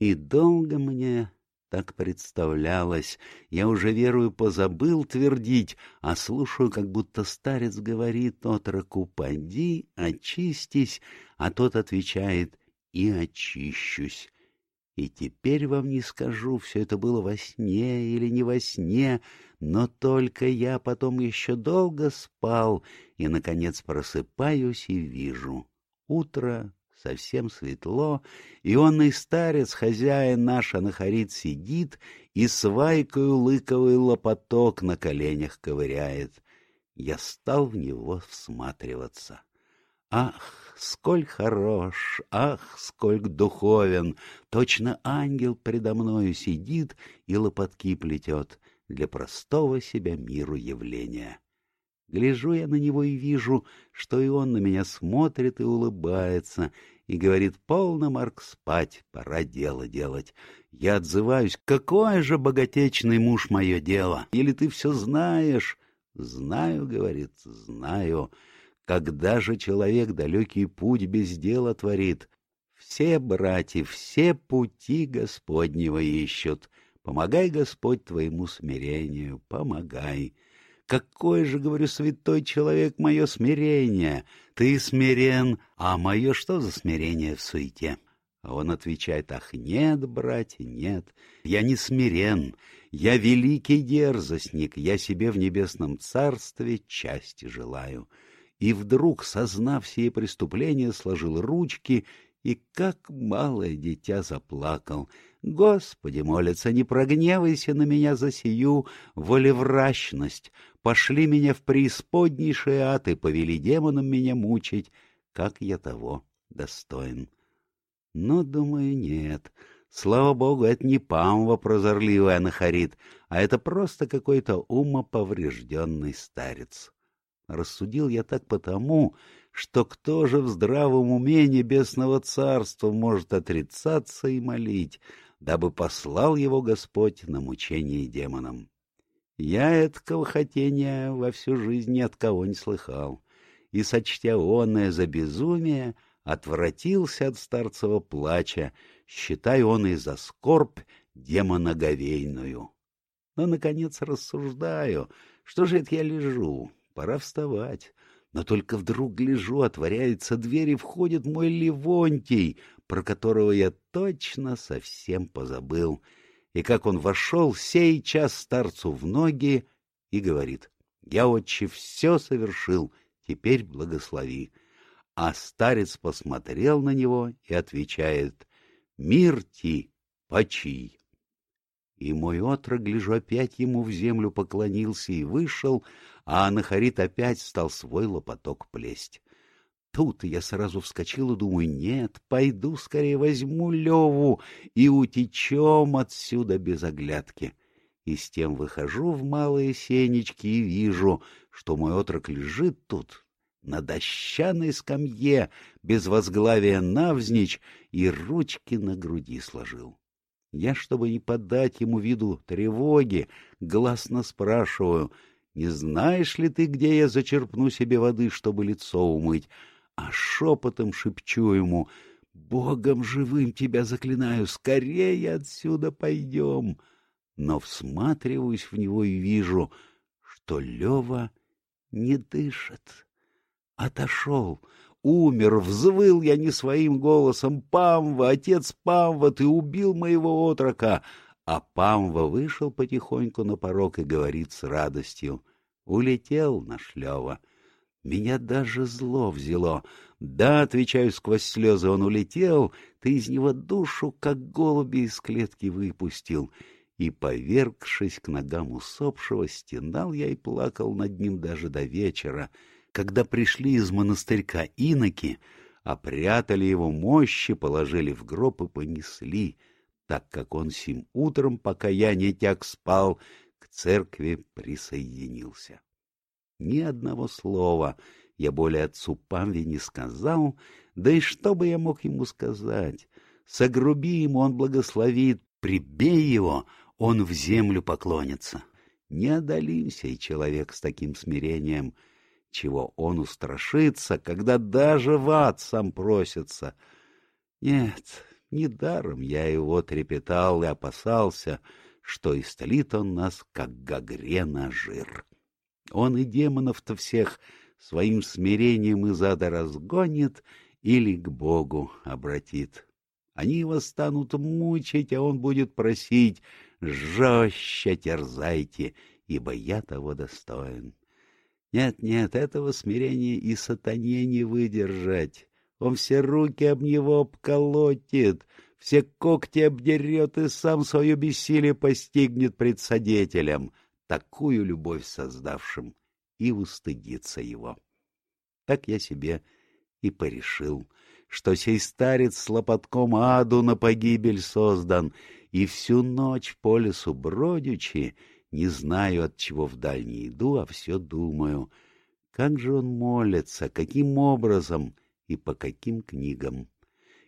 И долго мне так представлялось, я уже верую позабыл твердить, а слушаю, как будто старец говорит отроку «поди, очистись», а тот отвечает «и очищусь». И теперь вам не скажу, все это было во сне или не во сне, но только я потом еще долго спал и, наконец, просыпаюсь и вижу. Утро, совсем светло, и он и старец, хозяин наш Анахарит, сидит и свайкою лыковый лопоток на коленях ковыряет. Я стал в него всматриваться. Ах, сколь хорош, ах, сколь духовен! Точно ангел предо мною сидит и лопатки плетет для простого себя миру явления. Гляжу я на него и вижу, что и он на меня смотрит и улыбается, и говорит, полно, Марк, спать, пора дело делать. Я отзываюсь, какое же богатечный муж мое дело, или ты все знаешь? Знаю, говорит, знаю. Когда же человек далекий путь без дела творит? Все братья, все пути Господнего ищут. Помогай, Господь, твоему смирению, помогай. Какой же, говорю, святой человек, мое смирение? Ты смирен, а мое что за смирение в суете? Он отвечает, ах, нет, братья, нет, я не смирен, я великий дерзостник, я себе в небесном царстве части желаю и вдруг, сознав сие преступление, сложил ручки и, как малое дитя, заплакал. «Господи, молится, не прогневайся на меня за сию волевращность, пошли меня в преисподнейший ад и повели демонам меня мучить, как я того достоин». Но, думаю, нет. Слава богу, это не Памва прозорливая Анахарит, а это просто какой-то умоповрежденный старец. Рассудил я так потому, что кто же в здравом уме небесного царства может отрицаться и молить, дабы послал его Господь на мучение демонам. Я этого хотения во всю жизнь ни от кого не слыхал, и, сочтя онное за безумие, отвратился от старцева плача, считая он и за скорбь демоноговейную. Но, наконец, рассуждаю, что же это я лежу, пора вставать. Но только вдруг гляжу, отворяется дверь, и входит мой Левонтий, про которого я точно совсем позабыл. И как он вошел, сей час старцу в ноги и говорит, «Я, отче, все совершил, теперь благослови». А старец посмотрел на него и отвечает, «Мир ти, почий». И мой отрок, гляжу, опять ему в землю поклонился и вышел, а Анахарит опять стал свой лопоток плесть. Тут я сразу вскочил и думаю, нет, пойду скорее возьму Леву и утечем отсюда без оглядки. И с тем выхожу в малые сенечки и вижу, что мой отрок лежит тут, на дощаной скамье, без возглавия навзничь, и ручки на груди сложил. Я, чтобы не подать ему виду тревоги, гласно спрашиваю, не знаешь ли ты, где я зачерпну себе воды, чтобы лицо умыть? А шепотом шепчу ему, Богом живым тебя заклинаю, скорее отсюда пойдем. Но всматриваюсь в него и вижу, что Лева не дышит. Отошел, умер, взвыл я не своим голосом. Памва, отец Памва, ты убил моего отрока. А Памва вышел потихоньку на порог и говорит с радостью. Улетел наш Лева. Меня даже зло взяло. Да, отвечаю сквозь слезы, он улетел, ты из него душу, как голуби из клетки выпустил. И, повергшись к ногам усопшего, стенал я и плакал над ним даже до вечера — когда пришли из монастырька иноки, опрятали его мощи, положили в гроб и понесли, так как он сим утром, пока я не тяг спал, к церкви присоединился. Ни одного слова я более отцу Памве не сказал, да и что бы я мог ему сказать? Согруби ему, он благословит, прибей его, он в землю поклонится. Не одолимся и человек с таким смирением — чего он устрашится, когда даже в ад сам просится. Нет, недаром я его трепетал и опасался, что истолит он нас, как гагрена жир. Он и демонов-то всех своим смирением из ада разгонит или к Богу обратит. Они его станут мучить, а он будет просить «Жестче терзайте, ибо я того достоин». Нет, нет, этого смирения и сатане не выдержать. Он все руки об него обколотит, все когти обдерет и сам свое бессилие постигнет пред содетелем, такую любовь создавшим, и устыдится его. Так я себе и порешил, что сей старец с лопатком аду на погибель создан, и всю ночь по лесу бродючи не знаю, от чего вдаль не иду, а все думаю. Как же он молится, каким образом и по каким книгам?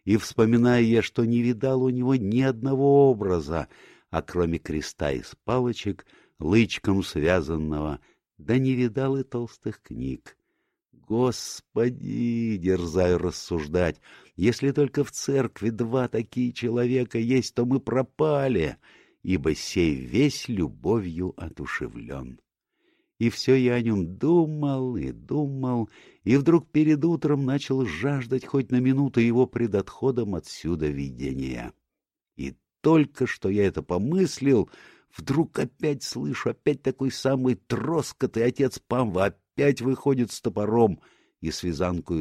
И вспоминаю я, что не видал у него ни одного образа, а кроме креста из палочек, лычком связанного, да не видал и толстых книг. Господи, дерзаю рассуждать, если только в церкви два такие человека есть, то мы пропали ибо сей весь любовью отушевлен. И все я о нем думал и думал, и вдруг перед утром начал жаждать хоть на минуту его пред отходом отсюда видения. И только что я это помыслил, вдруг опять слышу, опять такой самый троскотый отец Памва опять выходит с топором и с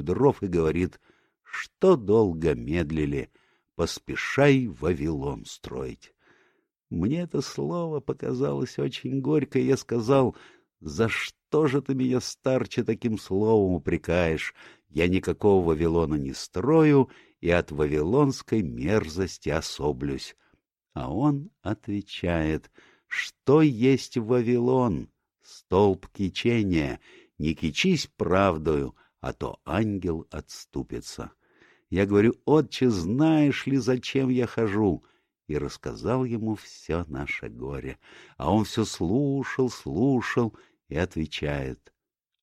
дров и говорит, что долго медлили, поспешай Вавилон строить. Мне это слово показалось очень горько, и я сказал, «За что же ты меня, старче, таким словом упрекаешь? Я никакого Вавилона не строю и от вавилонской мерзости особлюсь». А он отвечает, «Что есть Вавилон? Столб кичения. Не кичись правдою, а то ангел отступится». Я говорю, «Отче, знаешь ли, зачем я хожу?» И рассказал ему все наше горе. А он все слушал, слушал и отвечает.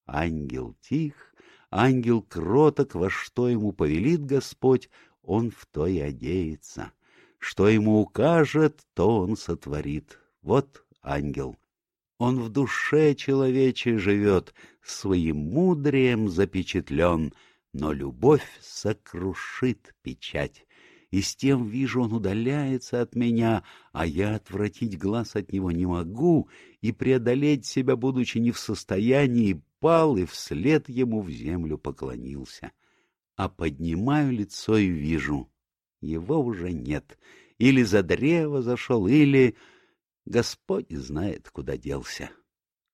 Ангел тих, ангел кроток, во что ему повелит Господь, он в то и одеется. Что ему укажет, то он сотворит. Вот ангел. Он в душе человечей живет, своим мудрием запечатлен, но любовь сокрушит печать и с тем вижу, он удаляется от меня, а я отвратить глаз от него не могу, и преодолеть себя, будучи не в состоянии, пал и вслед ему в землю поклонился. А поднимаю лицо и вижу, его уже нет, или за древо зашел, или... Господь знает, куда делся.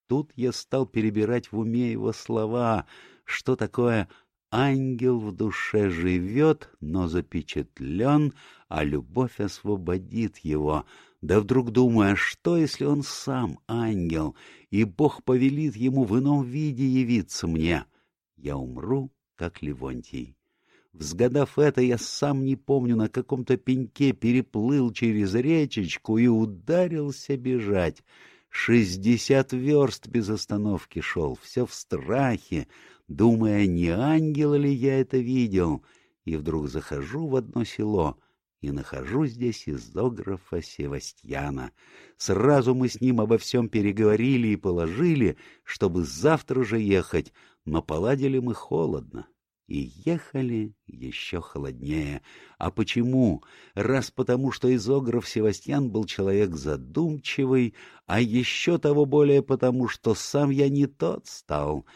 Тут я стал перебирать в уме его слова, что такое Ангел в душе живет, но запечатлен, а любовь освободит его. Да вдруг думая, а что, если он сам ангел, и Бог повелит ему в ином виде явиться мне? я умру, как Левонтий. Взгадав это, я сам не помню, на каком-то пеньке переплыл через речечку и ударился бежать. Шестьдесят верст без остановки шел, все в страхе, думая, не ангела ли я это видел. И вдруг захожу в одно село и нахожу здесь изографа Севастьяна. Сразу мы с ним обо всем переговорили и положили, чтобы завтра же ехать, но поладили мы холодно. И ехали еще холоднее. А почему? Раз потому, что изограф Севастьян был человек задумчивый, а еще того более потому, что сам я не тот стал.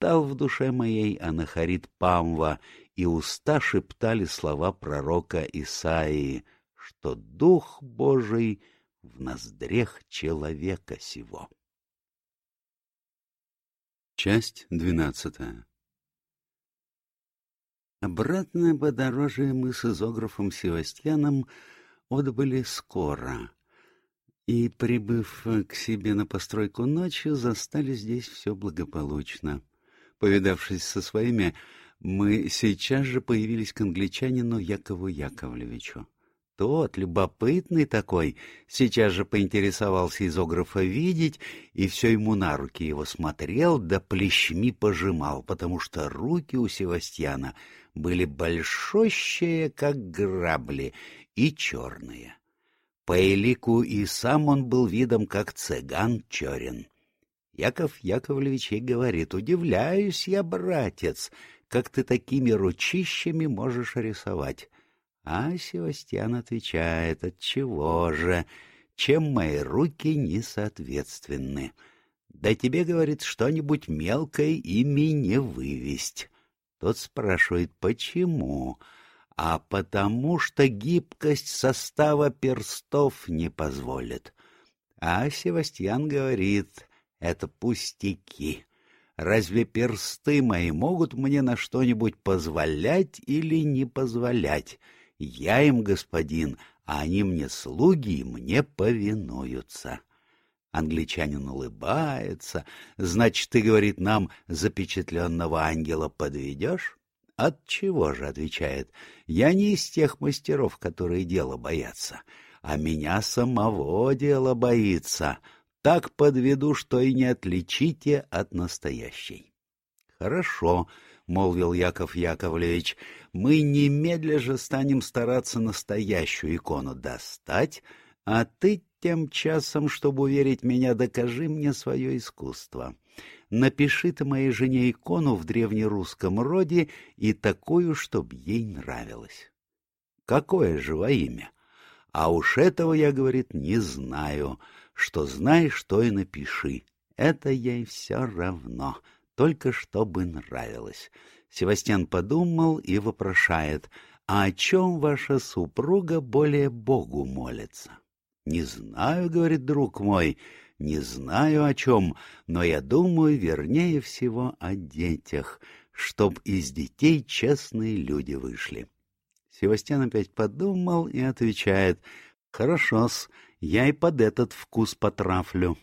Витал в душе моей анахарит Памва, и уста шептали слова пророка Исаии, что Дух Божий в ноздрях человека сего. Часть двенадцатая Обратно по дороже мы с изографом Севастьяном отбыли скоро, и, прибыв к себе на постройку ночью, застали здесь все благополучно. Повидавшись со своими, мы сейчас же появились к англичанину Якову Яковлевичу. Тот, любопытный такой, сейчас же поинтересовался изографа видеть, и все ему на руки его смотрел, да плещми пожимал, потому что руки у Севастьяна были большущие, как грабли, и черные. По элику и сам он был видом, как цыган черен. Яков Яковлевич и говорит, «Удивляюсь я, братец, как ты такими ручищами можешь рисовать». А Севастьян отвечает, отчего же, чем мои руки несоответственны. Да тебе, говорит, что-нибудь мелкое ими не вывесть. Тот спрашивает, почему? А потому что гибкость состава перстов не позволит. А Севастьян говорит, это пустяки. Разве персты мои могут мне на что-нибудь позволять или не позволять? Я им господин, а они мне слуги и мне повинуются. Англичанин улыбается. Значит, ты, говорит, нам запечатленного ангела подведешь? От чего же, отвечает, я не из тех мастеров, которые дело боятся, а меня самого дело боится. Так подведу, что и не отличите от настоящей. Хорошо, молвил Яков Яковлевич, — мы немедля же станем стараться настоящую икону достать, а ты тем часом, чтобы уверить меня, докажи мне свое искусство. Напиши ты моей жене икону в древнерусском роде и такую, чтоб ей нравилось. Какое же во имя? А уж этого я, говорит, не знаю. Что знаешь, то и напиши. Это ей все равно только чтобы нравилось. Севастьян подумал и вопрошает, а о чем ваша супруга более Богу молится? Не знаю, говорит друг мой, не знаю о чем, но я думаю, вернее всего о детях, чтоб из детей честные люди вышли. Севастьян опять подумал и отвечает, хорошо-с, я и под этот вкус потрафлю.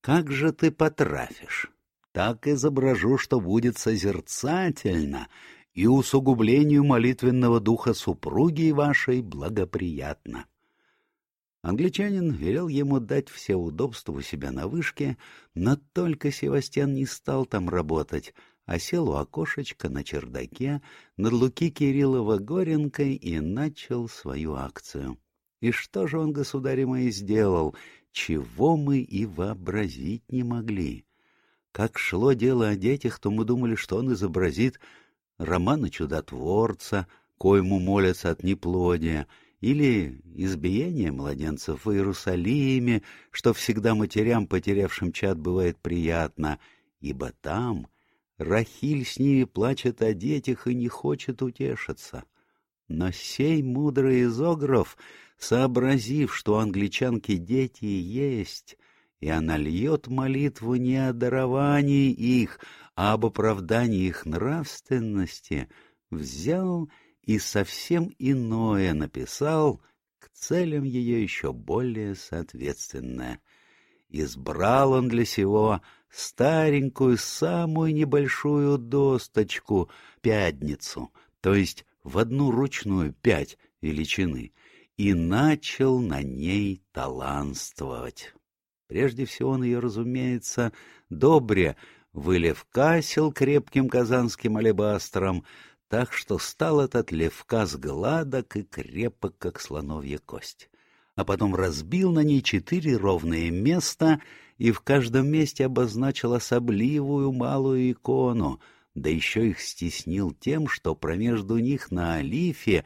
Как же ты потрафишь? так изображу, что будет созерцательно и усугублению молитвенного духа супруги вашей благоприятно. Англичанин велел ему дать все удобства у себя на вышке, но только Севастьян не стал там работать, а сел у окошечка на чердаке над Луки Кириллова Горенкой и начал свою акцию. И что же он, государи мои, сделал, чего мы и вообразить не могли? Как шло дело о детях, то мы думали, что он изобразит романа чудотворца, коему молятся от неплодия, или избиение младенцев в Иерусалиме, что всегда матерям, потерявшим чад, бывает приятно, ибо там Рахиль с ними плачет о детях и не хочет утешиться. Но сей мудрый изограф, сообразив, что англичанки дети есть, и она льет молитву не о даровании их, а об оправдании их нравственности, взял и совсем иное написал, к целям ее еще более соответственное. Избрал он для сего старенькую, самую небольшую досточку, пятницу, то есть в одну ручную пять величины, и начал на ней таланствовать. Прежде всего он ее, разумеется, добре вылевкасил крепким казанским алебастром, так что стал этот левкас гладок и крепок, как слоновья кость. А потом разбил на ней четыре ровные места и в каждом месте обозначил особливую малую икону, да еще их стеснил тем, что промежду них на олифе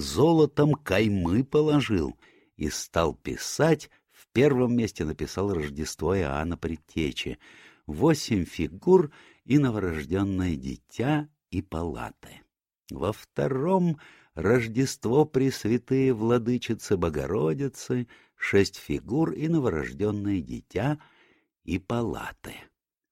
золотом каймы положил и стал писать, в первом месте написал Рождество Иоанна Предтечи, восемь фигур и новорожденное дитя и палаты. Во втором — Рождество Пресвятые Владычицы Богородицы, шесть фигур и новорожденное дитя и палаты.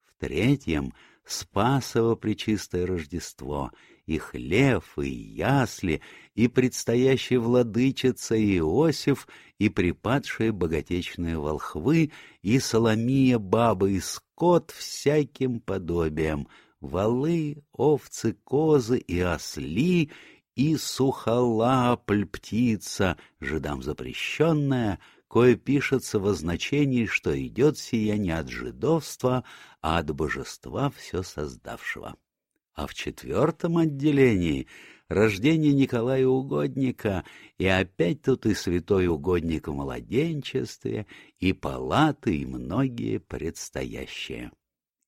В третьем — Спасово Пречистое Рождество, и хлев, и ясли, и предстоящий владычица Иосиф, и припадшие богатечные волхвы, и соломия бабы и скот всяким подобием, валы, овцы, козы и осли, и сухолапль птица, жидам запрещенная, кое пишется в означении, что идет сия не от жидовства, а от божества все создавшего а в четвертом отделении рождение Николая Угодника, и опять тут и святой угодник в младенчестве, и палаты, и многие предстоящие.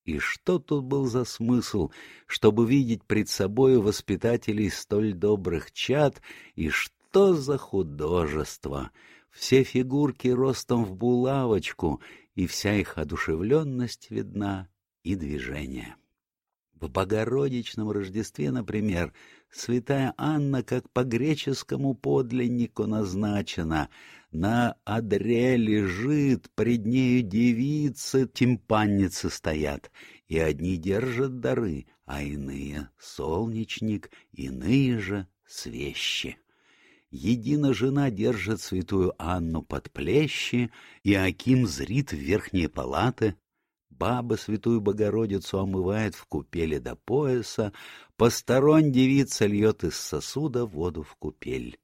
И что тут был за смысл, чтобы видеть пред собою воспитателей столь добрых чад, и что за художество? Все фигурки ростом в булавочку, и вся их одушевленность видна, и движение. В Богородичном Рождестве, например, святая Анна как по греческому подлиннику назначена. На одре лежит, пред нею девицы, тимпанницы стоят, и одни держат дары, а иные — солнечник, иные же — свещи. Едина жена держит святую Анну под плещи, и Аким зрит в верхние палаты, баба святую Богородицу омывает в купели до пояса, посторонь девица льет из сосуда воду в купель.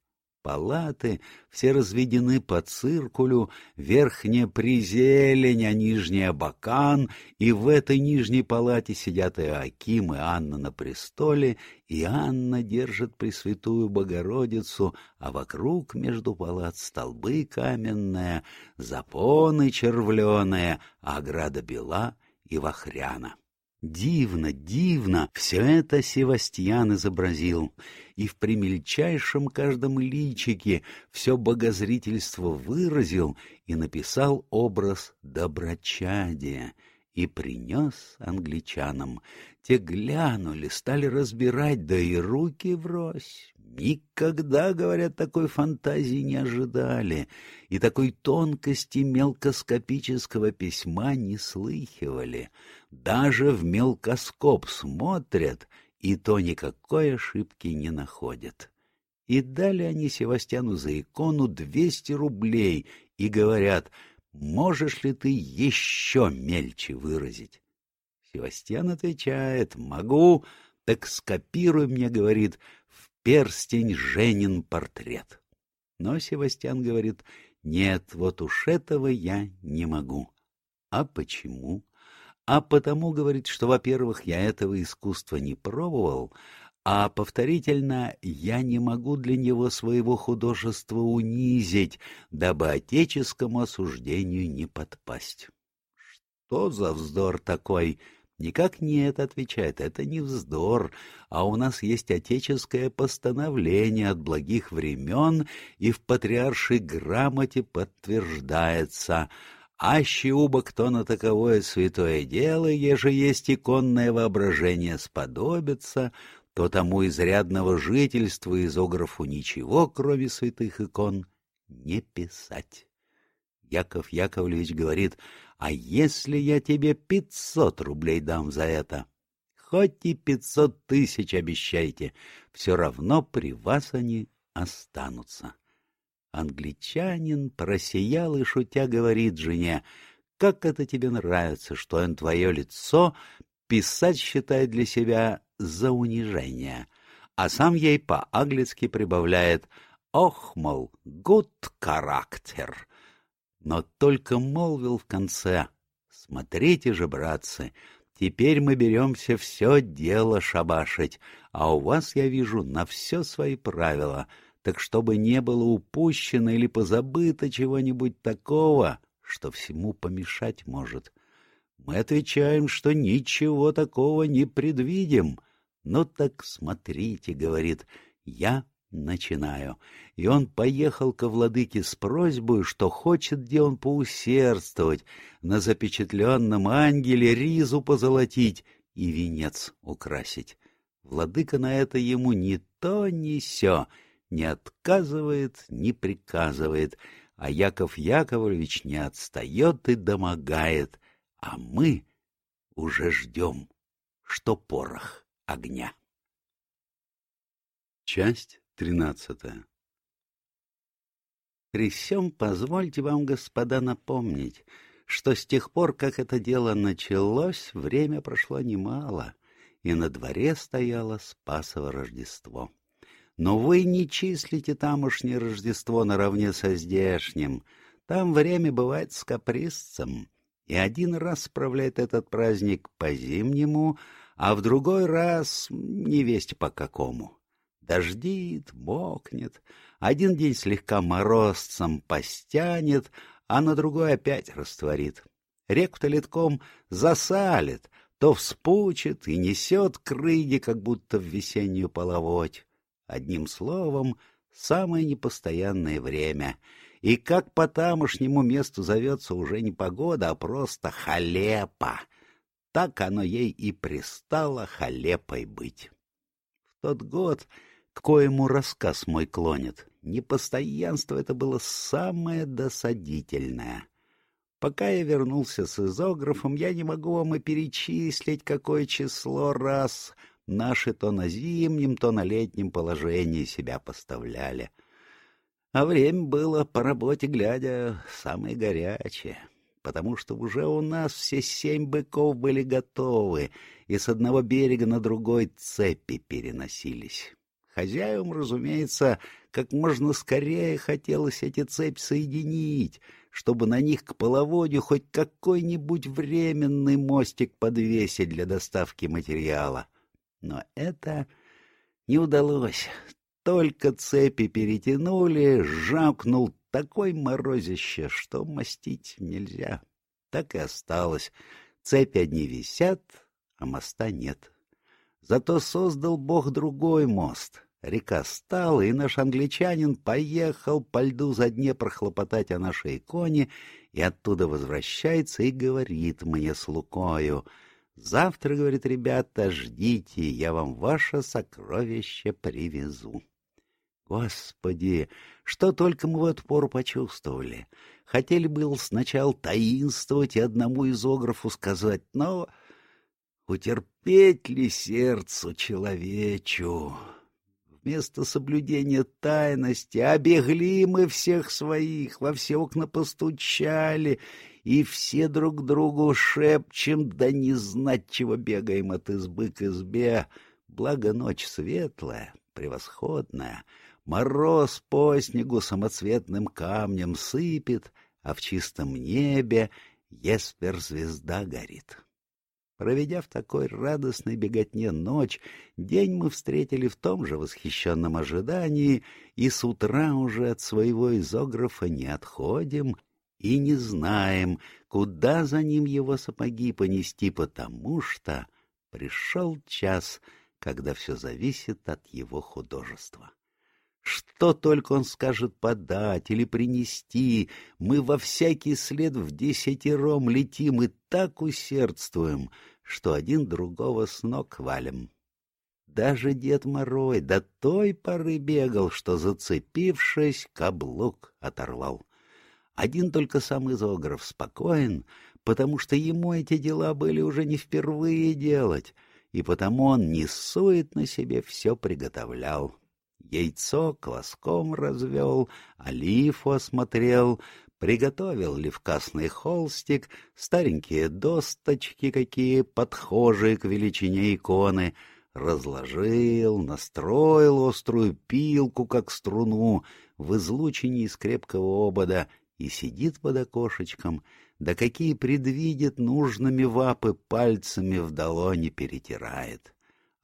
Палаты все разведены по циркулю, верхняя призелень, а нижняя бакан, и в этой нижней палате сидят Иоаким и Анна на престоле, и Анна держит Пресвятую Богородицу, а вокруг между палат столбы каменные, запоны червленые, а ограда бела и вахряна. Дивно, дивно, все это Севастьян изобразил, и в примельчайшем каждом личике все богозрительство выразил и написал образ доброчадия, и принес англичанам. Те глянули, стали разбирать, да и руки врозь. Никогда, говорят, такой фантазии не ожидали, и такой тонкости мелкоскопического письма не слыхивали. Даже в мелкоскоп смотрят, и то никакой ошибки не находят. И дали они Севастьяну за икону двести рублей и говорят, можешь ли ты еще мельче выразить? Севастьян отвечает, могу, так скопируй мне, говорит, в перстень Женин портрет. Но Севастьян говорит, нет, вот уж этого я не могу. А почему? А потому, говорит, что, во-первых, я этого искусства не пробовал, а повторительно я не могу для него своего художества унизить, дабы отеческому осуждению не подпасть. Что за вздор такой? Никак нет, отвечает, это не вздор, а у нас есть отеческое постановление от благих времен, и в патриаршей грамоте подтверждается — Аще уба кто на таковое святое дело, еже есть иконное воображение сподобится, то тому изрядного жительства изографу ничего, кроме святых икон, не писать. Яков Яковлевич говорит, а если я тебе пятьсот рублей дам за это? Хоть и пятьсот тысяч обещайте, все равно при вас они останутся. Англичанин просиял и, шутя, говорит жене, как это тебе нравится, что он твое лицо писать считает для себя за унижение, а сам ей по-аглицки прибавляет «Ох, мол, гуд характер!» Но только молвил в конце «Смотрите же, братцы, теперь мы беремся все дело шабашить, а у вас, я вижу, на все свои правила, так чтобы не было упущено или позабыто чего-нибудь такого, что всему помешать может. Мы отвечаем, что ничего такого не предвидим. Ну так смотрите, говорит, я начинаю. И он поехал ко владыке с просьбой, что хочет где он поусердствовать, на запечатленном ангеле ризу позолотить и венец украсить. Владыка на это ему ни то, ни сё, не отказывает, не приказывает, а Яков Яковлевич не отстает и домогает, а мы уже ждем, что порох огня. Часть тринадцатая При всем позвольте вам, господа, напомнить, что с тех пор, как это дело началось, время прошло немало, и на дворе стояло Спасово Рождество. Но вы не числите тамошнее Рождество наравне со здешним. Там время бывает с капризцем, и один раз справляет этот праздник по-зимнему, а в другой раз не весть по какому. Дождит, мокнет, один день слегка морозцем постянет, а на другой опять растворит. Реку-то литком засалит, то вспучит и несет крыги, как будто в весеннюю половодь. Одним словом, самое непостоянное время. И как по тамошнему месту зовется уже не погода, а просто халепа. Так оно ей и пристало халепой быть. В тот год, к коему рассказ мой клонит, непостоянство это было самое досадительное. Пока я вернулся с изографом, я не могу вам и перечислить, какое число раз Наши то на зимнем, то на летнем положении себя поставляли. А время было, по работе глядя, самое горячее, потому что уже у нас все семь быков были готовы, и с одного берега на другой цепи переносились. Хозяевам, разумеется, как можно скорее хотелось эти цепи соединить, чтобы на них к половодью хоть какой-нибудь временный мостик подвесить для доставки материала. Но это не удалось. Только цепи перетянули, жакнул такой морозище, что мастить нельзя. Так и осталось. Цепи одни висят, а моста нет. Зато создал Бог другой мост. Река стала, и наш англичанин поехал по льду за Днепр хлопотать о нашей иконе, и оттуда возвращается и говорит мне с Лукою — Завтра, говорит, ребята, ждите, я вам ваше сокровище привезу. Господи, что только мы в эту пору почувствовали. Хотели было сначала таинствовать и одному из ографу сказать, но утерпеть ли сердцу человечу? Вместо соблюдения тайности обегли мы всех своих, во все окна постучали и все друг другу шепчем, да не знать, чего бегаем от избы к избе. Благо ночь светлая, превосходная, мороз по снегу самоцветным камнем сыпет, а в чистом небе еспер-звезда горит. Проведя в такой радостной беготне ночь, день мы встретили в том же восхищенном ожидании, и с утра уже от своего изографа не отходим, и не знаем, куда за ним его сапоги понести, потому что пришел час, когда все зависит от его художества. Что только он скажет подать или принести, мы во всякий след в десятером летим и так усердствуем, что один другого с ног валим. Даже Дед Морой до той поры бегал, что, зацепившись, каблук оторвал. Один только сам Изогров спокоен, потому что ему эти дела были уже не впервые делать, и потому он не сует на себе все приготовлял. Яйцо колоском развел, олифу осмотрел, приготовил левкасный холстик, старенькие досточки какие, подхожие к величине иконы, разложил, настроил острую пилку, как струну, в излучине из крепкого обода, и сидит под окошечком, да какие предвидит нужными вапы пальцами в долоне перетирает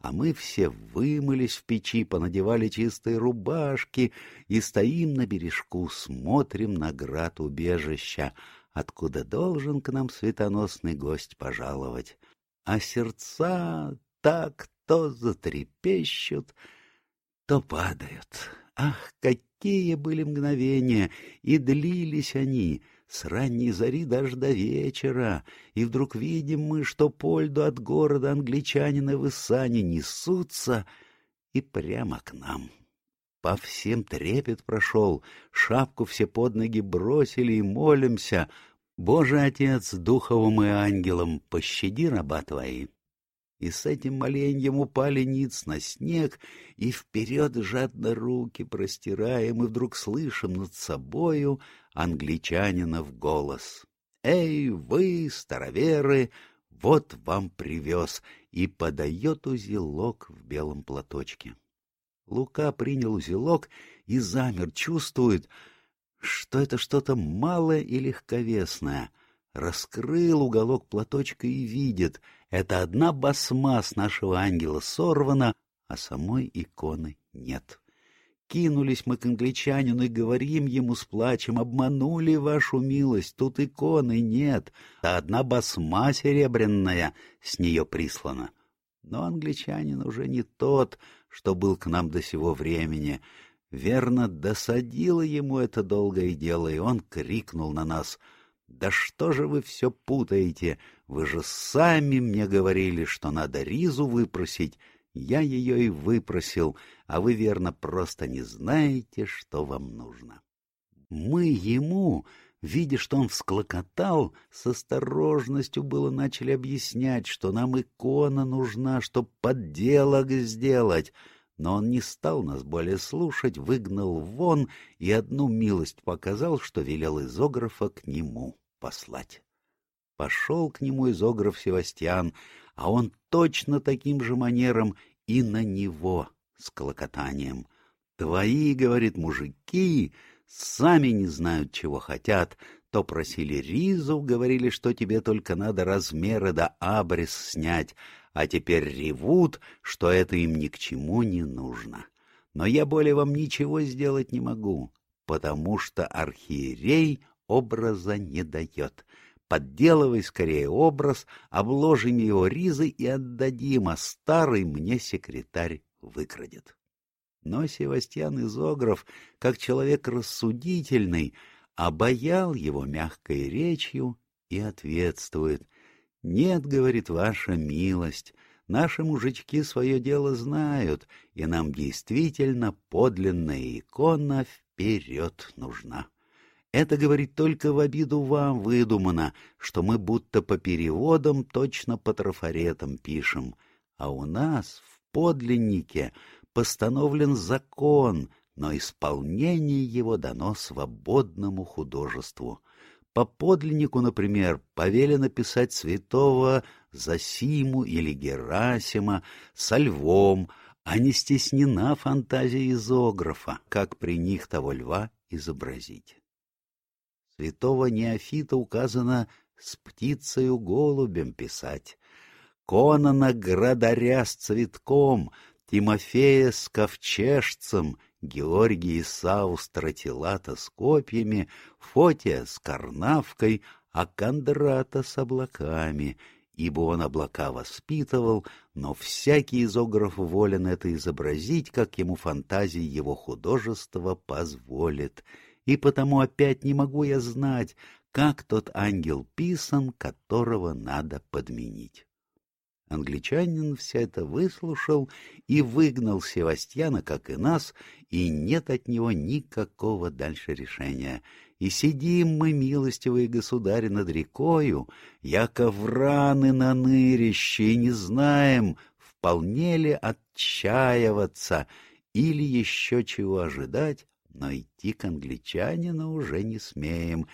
а мы все вымылись в печи, понадевали чистые рубашки и стоим на бережку, смотрим на град убежища, откуда должен к нам светоносный гость пожаловать. А сердца так то затрепещут, то падают. Ах, какие были мгновения! И длились они — с ранней зари даже до вечера, и вдруг видим мы, что польду от города англичанина в Исане несутся и прямо к нам. По всем трепет прошел, шапку все под ноги бросили и молимся. Боже, Отец, духовым и ангелом, пощади раба твои и с этим моленьем упали ниц на снег, и вперед жадно руки простираем, и вдруг слышим над собою англичанина в голос. «Эй, вы, староверы, вот вам привез!» и подает узелок в белом платочке. Лука принял узелок и замер, чувствует, что это что-то малое и легковесное. Раскрыл уголок платочка и видит — это одна басма с нашего ангела сорвана, а самой иконы нет. Кинулись мы к англичанину и говорим ему с плачем, обманули вашу милость, тут иконы нет, а одна басма серебряная с нее прислана. Но англичанин уже не тот, что был к нам до сего времени. Верно, досадило ему это долгое дело, и он крикнул на нас — да что же вы все путаете? Вы же сами мне говорили, что надо Ризу выпросить. Я ее и выпросил, а вы, верно, просто не знаете, что вам нужно. Мы ему, видя, что он всклокотал, с осторожностью было начали объяснять, что нам икона нужна, чтоб подделок сделать, но он не стал нас более слушать, выгнал вон и одну милость показал, что велел изографа к нему послать. Пошел к нему изограф Севастьян, а он точно таким же манером и на него с колокотанием. «Твои, — говорит, — мужики сами не знают, чего хотят, то просили ризу, говорили, что тебе только надо размеры да абрис снять, а теперь ревут, что это им ни к чему не нужно. Но я более вам ничего сделать не могу, потому что архиерей образа не дает. Подделывай скорее образ, обложим его ризой и отдадим, а старый мне секретарь выкрадет. Но Севастьян Изогров, как человек рассудительный, обаял его мягкой речью и ответствует. «Нет, — говорит, — ваша милость, наши мужички свое дело знают, и нам действительно подлинная икона вперед нужна». Это, говорит, только в обиду вам выдумано, что мы будто по переводам точно по трафаретам пишем. А у нас в подлиннике постановлен закон, но исполнение его дано свободному художеству. По подлиннику, например, повелено писать святого Засиму или Герасима со львом, а не стеснена фантазия изографа, как при них того льва изобразить святого Неофита указано с птицею голубем писать, Конана градаря с цветком, Тимофея с ковчежцем, Георгий Исау стратилата с копьями, Фотия с карнавкой, а Кондрата с облаками, ибо он облака воспитывал, но всякий изограф волен это изобразить, как ему фантазии его художества позволит — и потому опять не могу я знать, как тот ангел писан, которого надо подменить. Англичанин все это выслушал и выгнал Севастьяна, как и нас, и нет от него никакого дальше решения. И сидим мы, милостивые государи, над рекою, яко враны на нырище, и не знаем, вполне ли отчаиваться или еще чего ожидать, но идти к англичанину уже не смеем,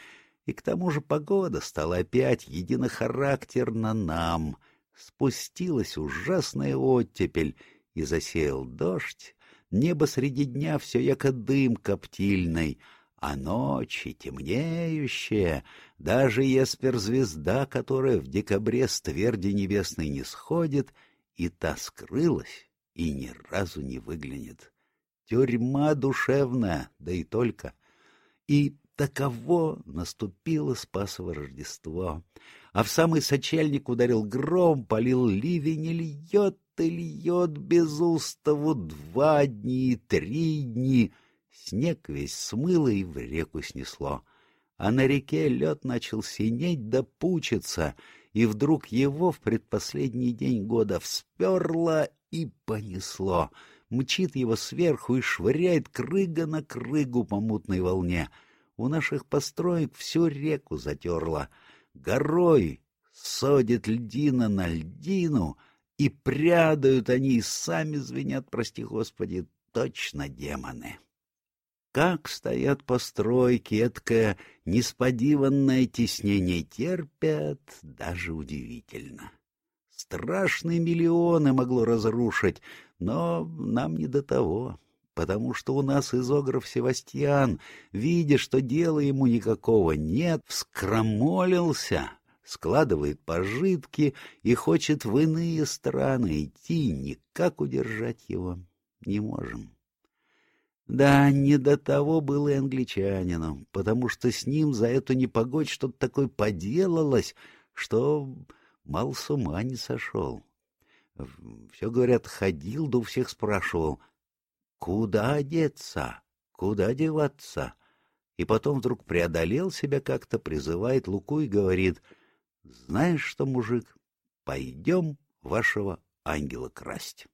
и к тому же погода стала опять единохарактерна нам. Спустилась ужасная оттепель, и засеял дождь, небо среди дня все яко дым коптильный, а ночи темнеющие, даже еспер-звезда, которая в декабре с тверди небесной не сходит, и та скрылась, и ни разу не выглянет. Тюрьма душевная, да и только. И таково наступило Спасово Рождество. А в самый сочельник ударил гром, полил ливень и льет и льет без уставу два дни, три дни. Снег весь смыло и в реку снесло. А на реке лед начал синеть да пучиться, и вдруг его в предпоследний день года всперло и понесло — мчит его сверху и швыряет крыга на крыгу по мутной волне. У наших построек всю реку затерло. Горой содит льдина на льдину, и прядают они, и сами звенят, прости господи, точно демоны. Как стоят постройки, эткое несподиванное теснение терпят, даже удивительно. Страшные миллионы могло разрушить, но нам не до того, потому что у нас изограф Севастьян, видя, что дела ему никакого нет, вскромолился, складывает пожитки и хочет в иные страны идти, никак удержать его не можем. Да, не до того было и англичанину, потому что с ним за эту непогодь что-то такое поделалось, что мало с ума не сошел. Все, говорят, ходил, да у всех спрашивал, куда одеться, куда деваться. И потом вдруг преодолел себя как-то, призывает Луку и говорит, знаешь что, мужик, пойдем вашего ангела красть.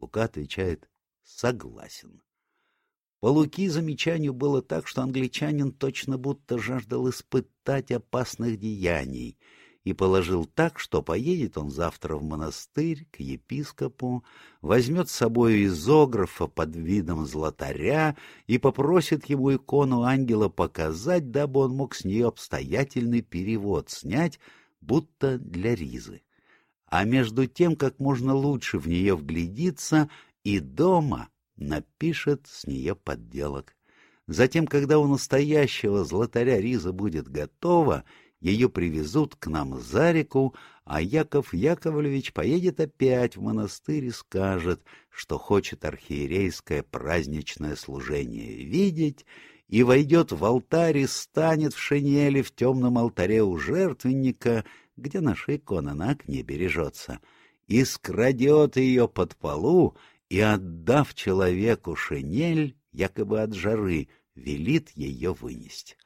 Лука отвечает, согласен. По Луки замечанию было так, что англичанин точно будто жаждал испытать опасных деяний — и положил так, что поедет он завтра в монастырь к епископу, возьмет с собой изографа под видом златаря и попросит ему икону ангела показать, дабы он мог с нее обстоятельный перевод снять, будто для ризы. А между тем, как можно лучше в нее вглядиться, и дома напишет с нее подделок. Затем, когда у настоящего златаря риза будет готова, ее привезут к нам за реку, а Яков Яковлевич поедет опять в монастырь и скажет, что хочет архиерейское праздничное служение видеть, и войдет в алтарь и станет в шинели в темном алтаре у жертвенника, где наша икона на окне бережется, и скрадет ее под полу, и, отдав человеку шинель, якобы от жары, велит ее вынести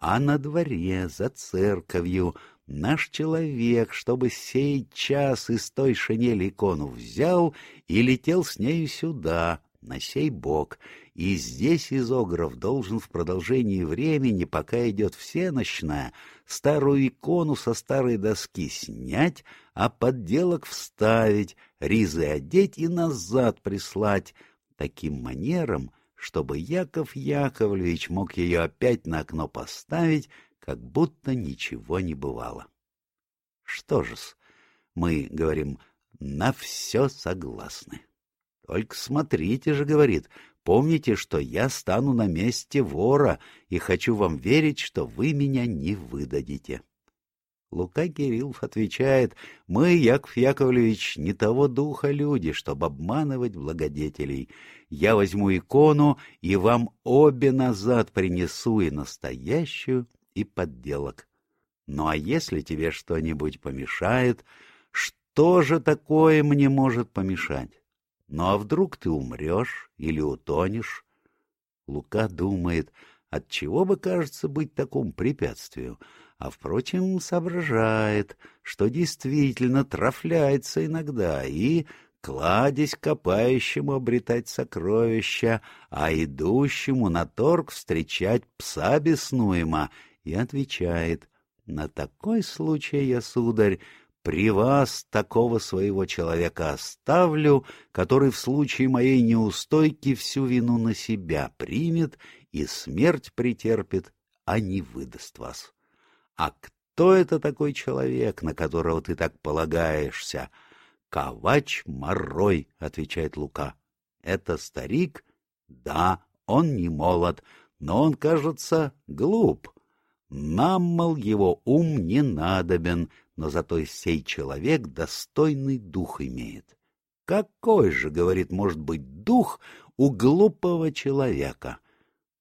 а на дворе, за церковью, наш человек, чтобы сей час из той шинели икону взял и летел с нею сюда, на сей бок, и здесь изограф должен в продолжении времени, пока идет всеночная, старую икону со старой доски снять, а подделок вставить, ризы одеть и назад прислать. Таким манером чтобы Яков Яковлевич мог ее опять на окно поставить, как будто ничего не бывало. Что же-с, мы говорим, на все согласны. Только смотрите же, говорит, помните, что я стану на месте вора и хочу вам верить, что вы меня не выдадите. Лука Кириллов отвечает, «Мы, Яков Яковлевич, не того духа люди, чтобы обманывать благодетелей. Я возьму икону и вам обе назад принесу и настоящую, и подделок. Ну а если тебе что-нибудь помешает, что же такое мне может помешать? Ну а вдруг ты умрешь или утонешь?» Лука думает, отчего бы, кажется, быть такому препятствию — а, впрочем, соображает, что действительно трафляется иногда и, кладясь копающему обретать сокровища, а идущему на торг встречать пса беснуема, и отвечает, «На такой случай я, сударь, при вас такого своего человека оставлю, который в случае моей неустойки всю вину на себя примет и смерть претерпит, а не выдаст вас. А кто это такой человек, на которого ты так полагаешься? Ковач Морой, — отвечает Лука. Это старик? Да, он не молод, но он, кажется, глуп. Нам, мол, его ум не надобен, но зато сей человек достойный дух имеет. Какой же, говорит, может быть дух у глупого человека?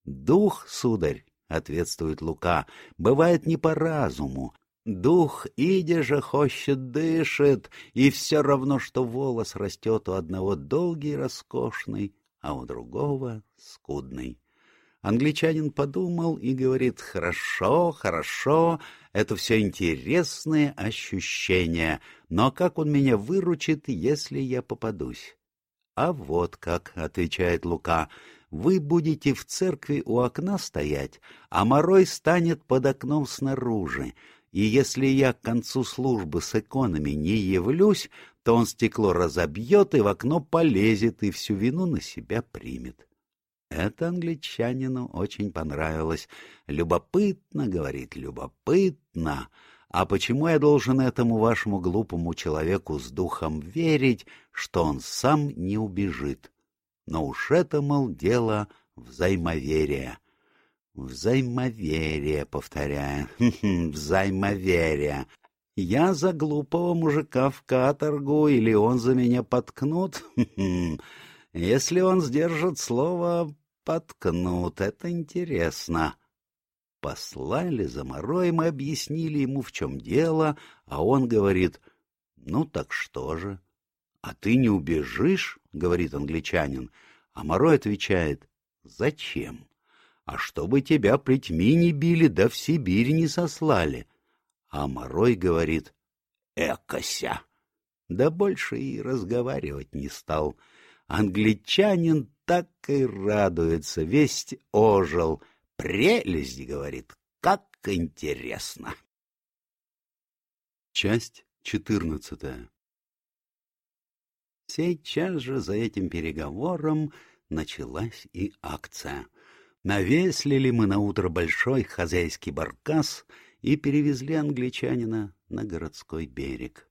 Дух, сударь, ответствует Лука, бывает не по разуму. Дух, иди же, хочет, дышит, и все равно, что волос растет у одного долгий роскошный, а у другого скудный. Англичанин подумал и говорит, «Хорошо, хорошо, это все интересные ощущения, но как он меня выручит, если я попадусь?» «А вот как», — отвечает Лука, — «вы будете в церкви у окна стоять, а Морой станет под окном снаружи, и если я к концу службы с иконами не явлюсь, то он стекло разобьет и в окно полезет, и всю вину на себя примет. Это англичанину очень понравилось. Любопытно, говорит, любопытно. А почему я должен этому вашему глупому человеку с духом верить, что он сам не убежит? Но уж это, мол, дело взаимоверия. Взаимоверие, повторяю, [laughs] взаимоверие. Я за глупого мужика в каторгу, или он за меня подкнут? [laughs] Если он сдержит слово, подкнут. Это интересно. Послали за Мороем и объяснили ему, в чем дело, а он говорит, ну так что же? А ты не убежишь, говорит англичанин, а Морой отвечает, зачем? А чтобы тебя плетьми не били, да в Сибирь не сослали. А Морой говорит, экося. Да больше и разговаривать не стал. Англичанин так и радуется, весть ожил. Прелесть, говорит, как интересно. Часть четырнадцатая Сейчас же за этим переговором началась и акция. Навеслили мы на утро большой хозяйский баркас и перевезли англичанина на городской берег.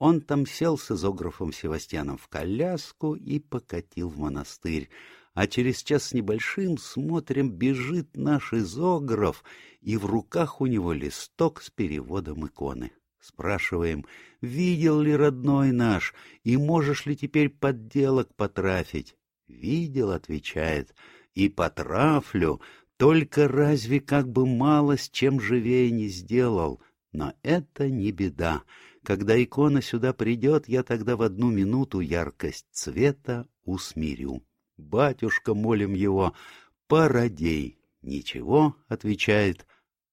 Он там сел с изографом Севастьяном в коляску и покатил в монастырь. А через час с небольшим, смотрим, бежит наш изограф, и в руках у него листок с переводом иконы. Спрашиваем, видел ли родной наш, и можешь ли теперь подделок потрафить? Видел, отвечает, и потрафлю, только разве как бы мало с чем живее не сделал. Но это не беда. Когда икона сюда придет, я тогда в одну минуту яркость цвета усмирю. Батюшка, молим его, породей. Ничего, отвечает,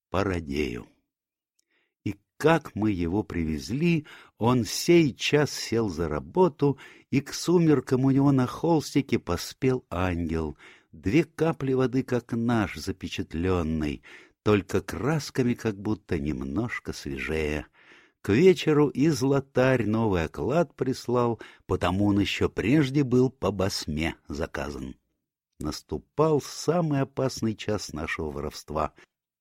породею. Как мы его привезли, он сей час сел за работу, и к сумеркам у него на холстике поспел ангел. Две капли воды, как наш запечатленный, только красками как будто немножко свежее. К вечеру и златарь новый оклад прислал, потому он еще прежде был по басме заказан. Наступал самый опасный час нашего воровства.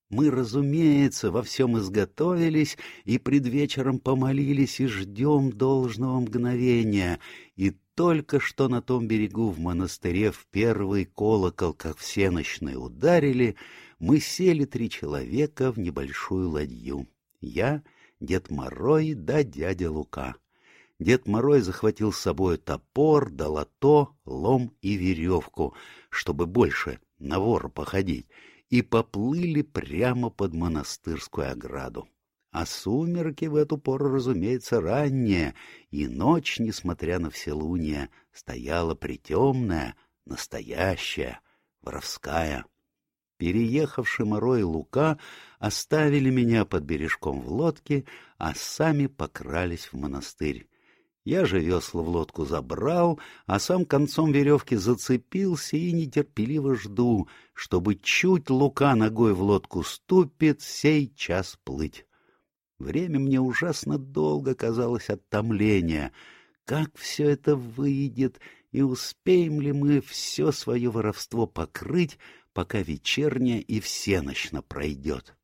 Мы, разумеется, во всем изготовились и пред вечером помолились и ждем должного мгновения. И только что на том берегу в монастыре в первый колокол, как всеночный, ударили, мы сели три человека в небольшую ладью. Я — Дед Морой да дядя Лука. Дед Морой захватил с собой топор, долото, лом и веревку, чтобы больше на вора походить, и поплыли прямо под монастырскую ограду. А сумерки в эту пору, разумеется, ранние, и ночь, несмотря на вселуние, стояла притемная, настоящая, воровская. Переехавший Моро Лука оставили меня под бережком в лодке, а сами покрались в монастырь. Я же весла в лодку забрал, а сам концом веревки зацепился и нетерпеливо жду, чтобы чуть Лука ногой в лодку ступит, сей час плыть. Время мне ужасно долго казалось от томления. Как все это выйдет, и успеем ли мы все свое воровство покрыть, пока вечерняя и всеночно пройдет.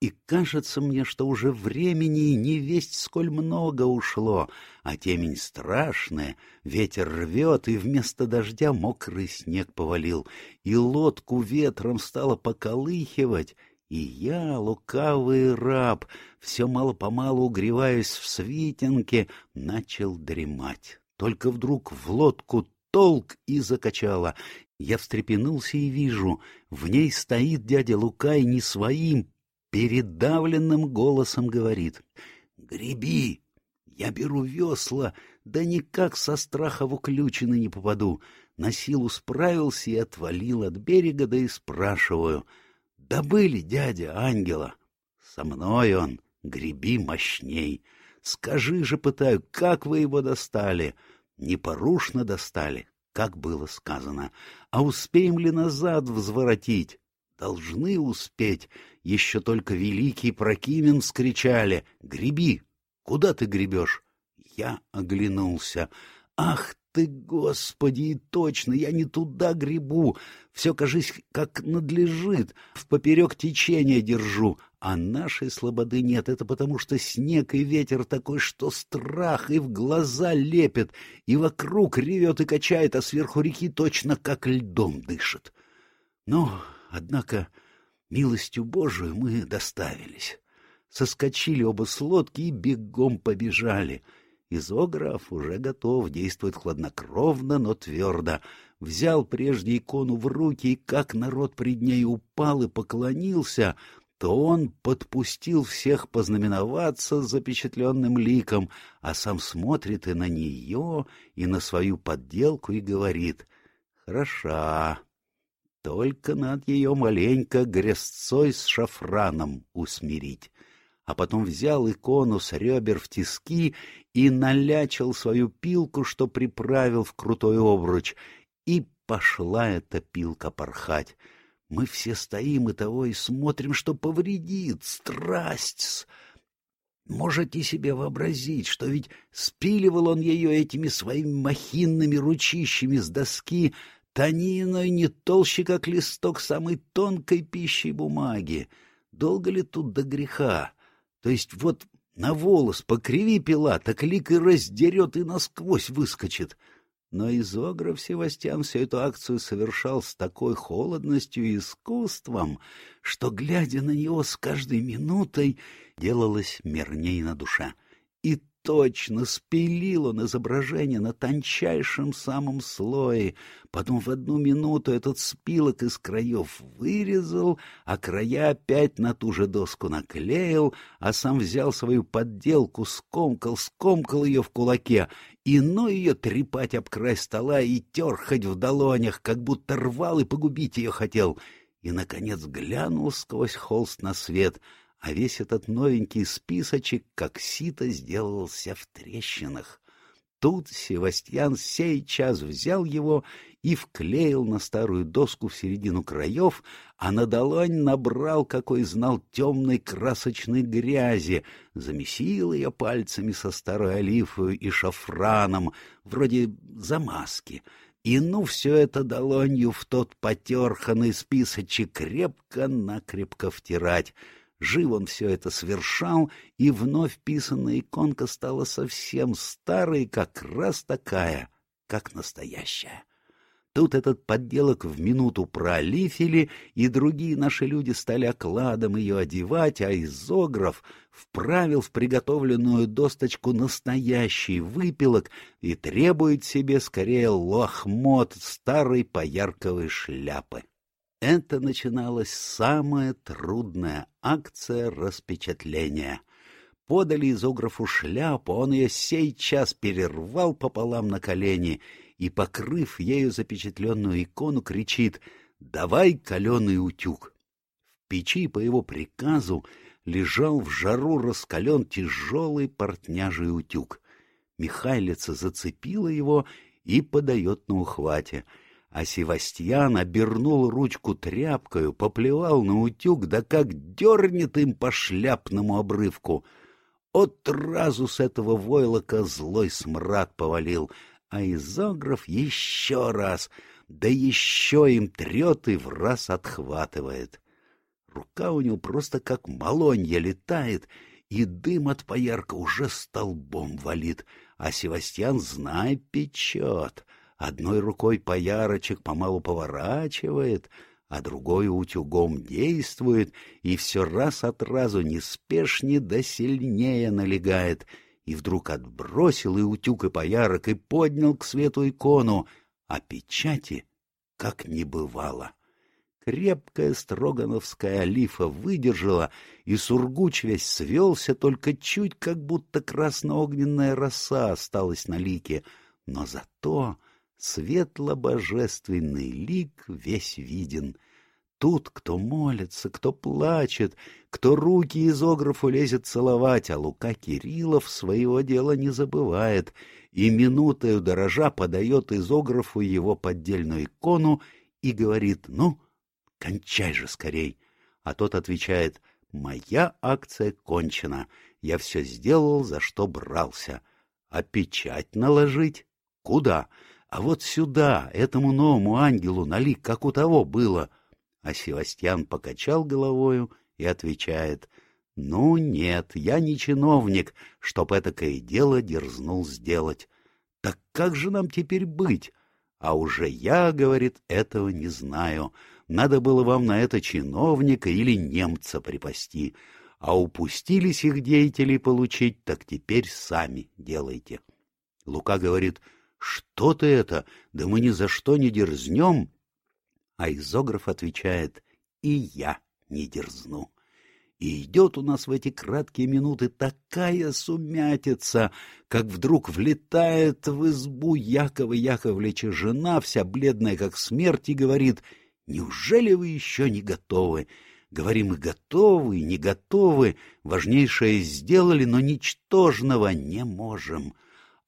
И кажется мне, что уже времени не весть сколь много ушло, а темень страшная, ветер рвет, и вместо дождя мокрый снег повалил, и лодку ветром стало поколыхивать, и я, лукавый раб, все мало-помалу угреваясь в свитенке, начал дремать. Только вдруг в лодку толк и закачало. Я встрепенулся и вижу, в ней стоит дядя Лукай не своим, передавленным голосом говорит «Греби! Я беру весла, да никак со страха в уключины не попаду. На силу справился и отвалил от берега, да и спрашиваю. Добыли дядя ангела? Со мной он, греби мощней. Скажи же, пытаю, как вы его достали? Непорушно достали, как было сказано. А успеем ли назад взворотить? Должны успеть. Еще только великий Прокимен скричали. «Греби! Куда ты гребешь?» Я оглянулся. «Ах ты, Господи, и точно, я не туда гребу. Все, кажись, как надлежит. В поперек течения держу. А нашей слободы нет. Это потому, что снег и ветер такой, что страх и в глаза лепит, и вокруг ревет и качает, а сверху реки точно как льдом дышит. Ну, однако, милостью Божию мы доставились. Соскочили оба с лодки и бегом побежали. Изограф уже готов, действует хладнокровно, но твердо. Взял прежде икону в руки, и как народ пред ней упал и поклонился, то он подпустил всех познаменоваться запечатленным ликом, а сам смотрит и на нее, и на свою подделку и говорит «Хороша, только над ее маленько грязцой с шафраном усмирить». А потом взял икону с ребер в тиски и налячил свою пилку, что приправил в крутой обруч, и пошла эта пилка порхать. Мы все стоим и того и смотрим, что повредит. Страсть! Можете себе вообразить, что ведь спиливал он ее этими своими махинными ручищами с доски, тониной не толще, как листок самой тонкой пищей бумаги. Долго ли тут до греха? То есть вот на волос покриви пила, так лик и раздерет и насквозь выскочит. Но изограф Севастьян всю эту акцию совершал с такой холодностью и искусством, что, глядя на него с каждой минутой, делалось мерней на душе. И точно спилил он изображение на тончайшем самом слое, потом в одну минуту этот спилок из краев вырезал, а края опять на ту же доску наклеил, а сам взял свою подделку, скомкал, скомкал ее в кулаке, и ну ее трепать об край стола и терхать в долонях, как будто рвал и погубить ее хотел, и, наконец, глянул сквозь холст на свет — а весь этот новенький списочек, как сито, сделался в трещинах. Тут Севастьян сей час взял его и вклеил на старую доску в середину краев, а на долонь набрал, какой знал, темной красочной грязи, замесил ее пальцами со старой олифою и шафраном, вроде замазки, и ну все это долонью в тот потерханный списочек крепко-накрепко втирать — Жив он все это совершал, и вновь писанная иконка стала совсем старой, как раз такая, как настоящая. Тут этот подделок в минуту пролифили, и другие наши люди стали окладом ее одевать, а изограф вправил в приготовленную досточку настоящий выпилок и требует себе скорее лохмот старой поярковой шляпы. Это начиналась самая трудная акция распечатления. Подали изографу шляпу, он ее сей час перервал пополам на колени и, покрыв ею запечатленную икону, кричит «Давай каленый утюг!». В печи по его приказу лежал в жару раскален тяжелый портняжий утюг. Михайлица зацепила его и подает на ухвате — а Севастьян обернул ручку тряпкою, поплевал на утюг, да как дернет им по шляпному обрывку. Отразу с этого войлока злой смрад повалил, а изограф еще раз. да еще им трет и в раз отхватывает. Рука у него просто как малонья летает, и дым от поярка уже столбом валит, а Севастьян, знай, печет. Одной рукой поярочек помалу поворачивает, а другой утюгом действует, и все раз от разу неспешнее да сильнее налегает, и вдруг отбросил и утюг, и поярок, и поднял к свету икону, а печати как не бывало. Крепкая строгановская олифа выдержала, и сургуч весь свелся, только чуть как будто красноогненная роса осталась на лике, но зато светло-божественный лик весь виден. Тут кто молится, кто плачет, кто руки изографу лезет целовать, а Лука Кириллов своего дела не забывает и минутою дорожа подает изографу его поддельную икону и говорит «Ну, кончай же скорей!» А тот отвечает «Моя акция кончена, я все сделал, за что брался. А печать наложить? Куда? А вот сюда, этому новому ангелу налик, как у того было». А Севастьян покачал головою и отвечает «Ну нет, я не чиновник, чтоб этакое дело дерзнул сделать. Так как же нам теперь быть?» А уже я, говорит, этого не знаю. Надо было вам на это чиновника или немца припасти. А упустились их деятели получить, так теперь сами делайте. Лука говорит, что ты это? Да мы ни за что не дерзнем. А изограф отвечает, и я не дерзну. И идет у нас в эти краткие минуты такая сумятица, как вдруг влетает в избу Якова Яковлевича жена, вся бледная как смерть, и говорит, «Неужели вы еще не готовы?» Говорим, и готовы, и не готовы, важнейшее сделали, но ничтожного не можем.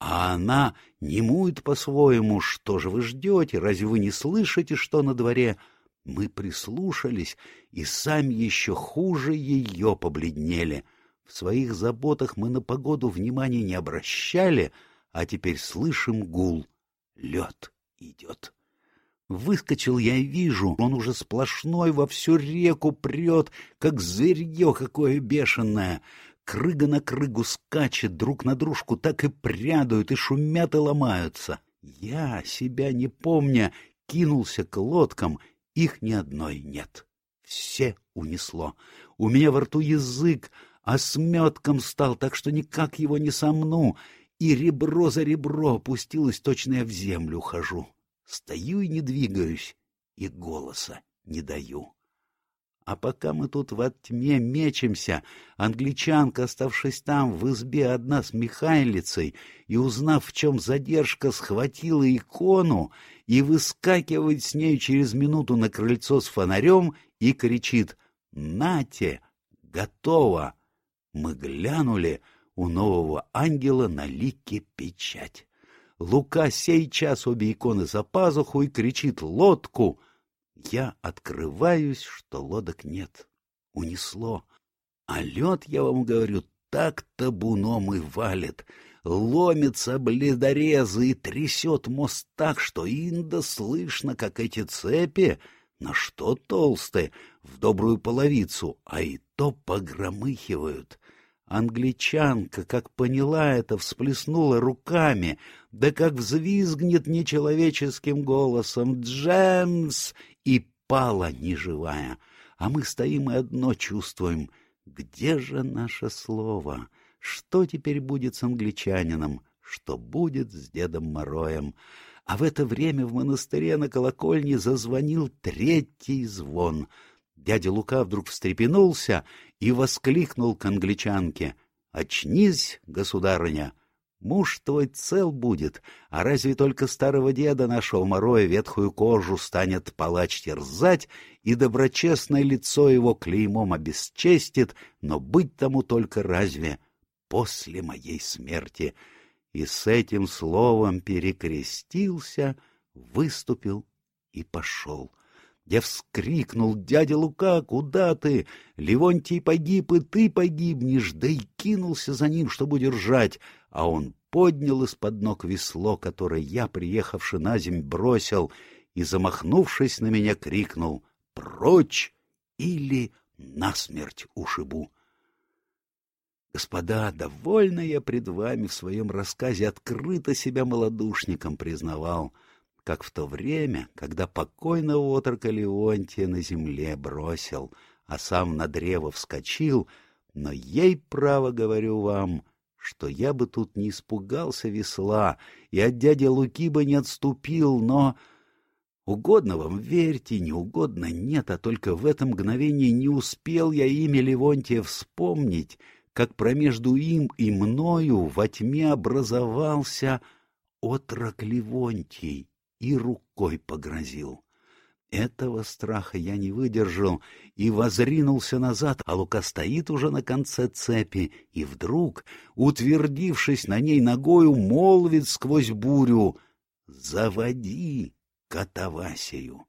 А она не мует по-своему, что же вы ждете, разве вы не слышите, что на дворе? Мы прислушались, и сами еще хуже ее побледнели. В своих заботах мы на погоду внимания не обращали, а теперь слышим гул. Лед идет. Выскочил я и вижу, он уже сплошной во всю реку прет, как зверье какое бешеное. Крыга на крыгу скачет, друг на дружку так и прядают, и шумят и ломаются. Я, себя не помня, кинулся к лодкам их ни одной нет. Все унесло. У меня во рту язык, а сметком стал, так что никак его не сомну, и ребро за ребро опустилось, точно я в землю хожу. Стою и не двигаюсь, и голоса не даю. А пока мы тут во тьме мечемся, англичанка, оставшись там в избе одна с Михайлицей и узнав, в чем задержка, схватила икону и выскакивает с нею через минуту на крыльцо с фонарем и кричит «Нате! Готово!» Мы глянули, у нового ангела на лике печать. Лука сей час обе иконы за пазуху и кричит «Лодку!» Я открываюсь, что лодок нет. Унесло. А лед, я вам говорю, так табуном и валит. Ломится бледорезы и трясет мост так, что инда слышно, как эти цепи, на что толстые, в добрую половицу, а и то погромыхивают. Англичанка, как поняла это, всплеснула руками, да как взвизгнет нечеловеческим голосом «Джемс!» И пала неживая. А мы стоим и одно чувствуем — где же наше слово? Что теперь будет с англичанином? Что будет с дедом Мороем? А в это время в монастыре на колокольне зазвонил третий звон — Дядя Лука вдруг встрепенулся и воскликнул к англичанке. — Очнись, государыня! Муж твой цел будет, а разве только старого деда нашего мороя ветхую кожу станет палач терзать, и доброчестное лицо его клеймом обесчестит, но быть тому только разве после моей смерти. И с этим словом перекрестился, выступил и пошел. Я вскрикнул, дядя Лука, куда ты? Левонтий погиб, и ты погибнешь, да и кинулся за ним, чтобы удержать, а он поднял из-под ног весло, которое я, приехавши на земь, бросил, и, замахнувшись на меня, крикнул «Прочь!» или «Насмерть ушибу!» Господа, довольно я пред вами в своем рассказе открыто себя малодушником признавал, как в то время, когда покойного отрока Леонтия на земле бросил, а сам на древо вскочил, но ей, право говорю вам, что я бы тут не испугался весла и от дяди Луки бы не отступил, но... Угодно вам верьте, не угодно нет, а только в это мгновение не успел я имя Левонтия вспомнить, как промежду им и мною во тьме образовался отрок Левонтий и рукой погрозил. Этого страха я не выдержал и возринулся назад, а Лука стоит уже на конце цепи, и вдруг, утвердившись на ней ногою, молвит сквозь бурю «Заводи катавасию!»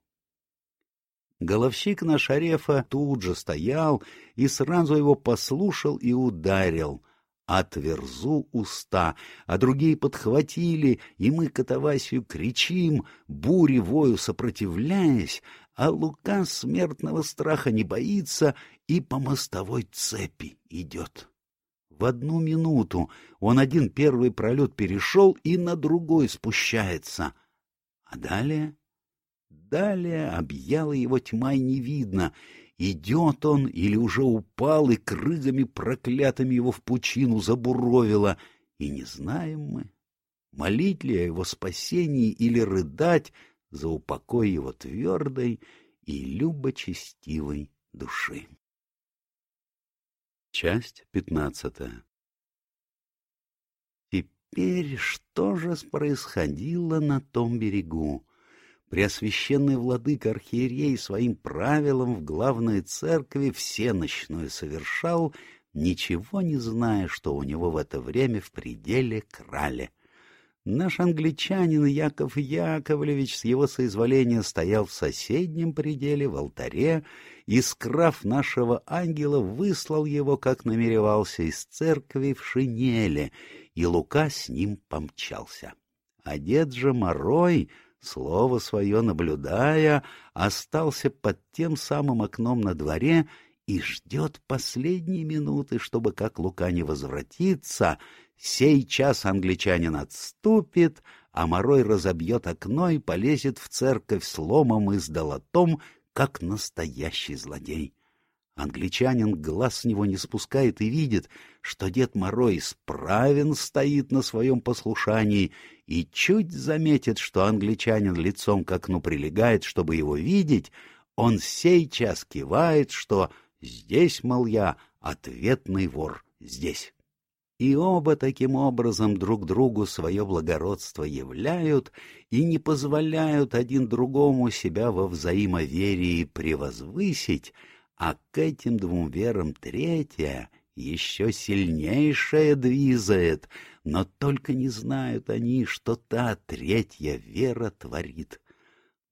Головщик наш Арефа тут же стоял и сразу его послушал и ударил. Отверзу уста, а другие подхватили, и мы Катавасию кричим, буре вою сопротивляясь, а Лука смертного страха не боится и по мостовой цепи идет. В одну минуту он один первый пролет перешел и на другой спущается. А далее Далее объяла его тьма и не видно, идет он или уже упал, и крыгами проклятыми его в пучину забуровило, и не знаем мы, молить ли о его спасении или рыдать за упокой его твердой и любочестивой души. Часть пятнадцатая Теперь что же происходило на том берегу? Преосвященный владыка архиерей своим правилам в главной церкви всеночную совершал, ничего не зная, что у него в это время в пределе крали. Наш англичанин Яков Яковлевич с его соизволения стоял в соседнем пределе, в алтаре, и, скрав нашего ангела, выслал его, как намеревался, из церкви в шинеле, и Лука с ним помчался. Дед же Морой слово свое наблюдая, остался под тем самым окном на дворе и ждет последние минуты, чтобы, как Лука не возвратится, сей час англичанин отступит, а Морой разобьет окно и полезет в церковь с ломом и с долотом, как настоящий злодей. Англичанин глаз с него не спускает и видит, что дед Морой справен стоит на своем послушании и чуть заметит, что англичанин лицом к окну прилегает, чтобы его видеть, он сей час кивает, что «здесь, мол, я, ответный вор, здесь». И оба таким образом друг другу свое благородство являют и не позволяют один другому себя во взаимоверии превозвысить, а к этим двум верам третья, еще сильнейшая двизает, но только не знают они, что та третья вера творит.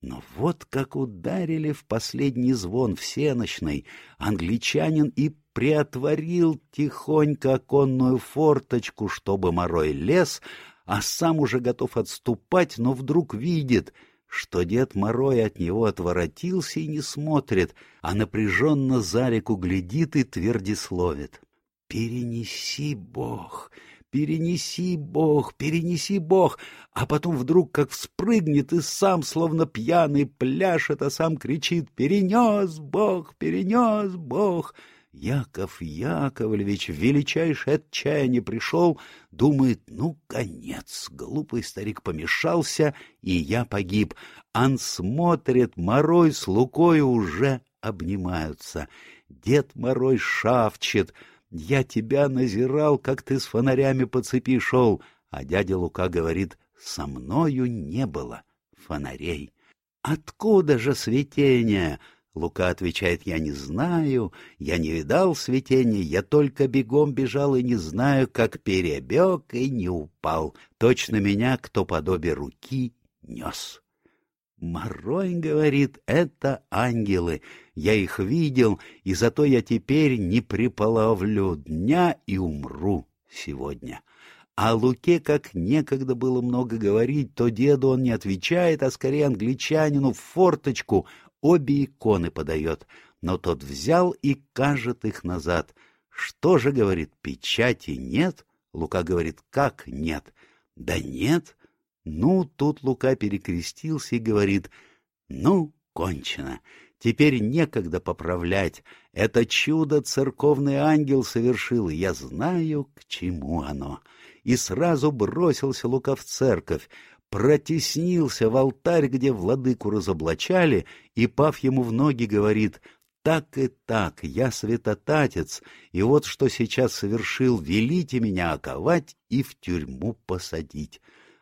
Но вот как ударили в последний звон всеночный, англичанин и приотворил тихонько оконную форточку, чтобы морой лес, а сам уже готов отступать, но вдруг видит — что дед Морой от него отворотился и не смотрит, а напряженно за реку глядит и твердисловит. «Перенеси, Бог! Перенеси, Бог! Перенеси, Бог!» А потом вдруг как вспрыгнет и сам, словно пьяный, пляшет, а сам кричит «Перенес, Бог! Перенес, Бог!» Яков Яковлевич в величайшее отчаяние пришел, думает, ну, конец, глупый старик помешался, и я погиб. Ан смотрит, Морой с Лукой уже обнимаются. Дед Морой шавчет, я тебя назирал, как ты с фонарями по цепи шел, а дядя Лука говорит, со мною не было фонарей. Откуда же светение? Лука отвечает, я не знаю, я не видал светения, я только бегом бежал и не знаю, как перебег и не упал. Точно меня, кто подобие руки, нес. Морой говорит, это ангелы, я их видел, и зато я теперь не приполовлю дня и умру сегодня. А Луке, как некогда было много говорить, то деду он не отвечает, а скорее англичанину в форточку обе иконы подает. Но тот взял и кажет их назад. Что же, говорит, печати нет? Лука говорит, как нет? Да нет. Ну, тут Лука перекрестился и говорит, ну, кончено. Теперь некогда поправлять. Это чудо церковный ангел совершил, я знаю, к чему оно. И сразу бросился Лука в церковь, протеснился в алтарь, где владыку разоблачали, и, пав ему в ноги, говорит «Так и так, я святотатец, и вот что сейчас совершил, велите меня оковать и в тюрьму посадить».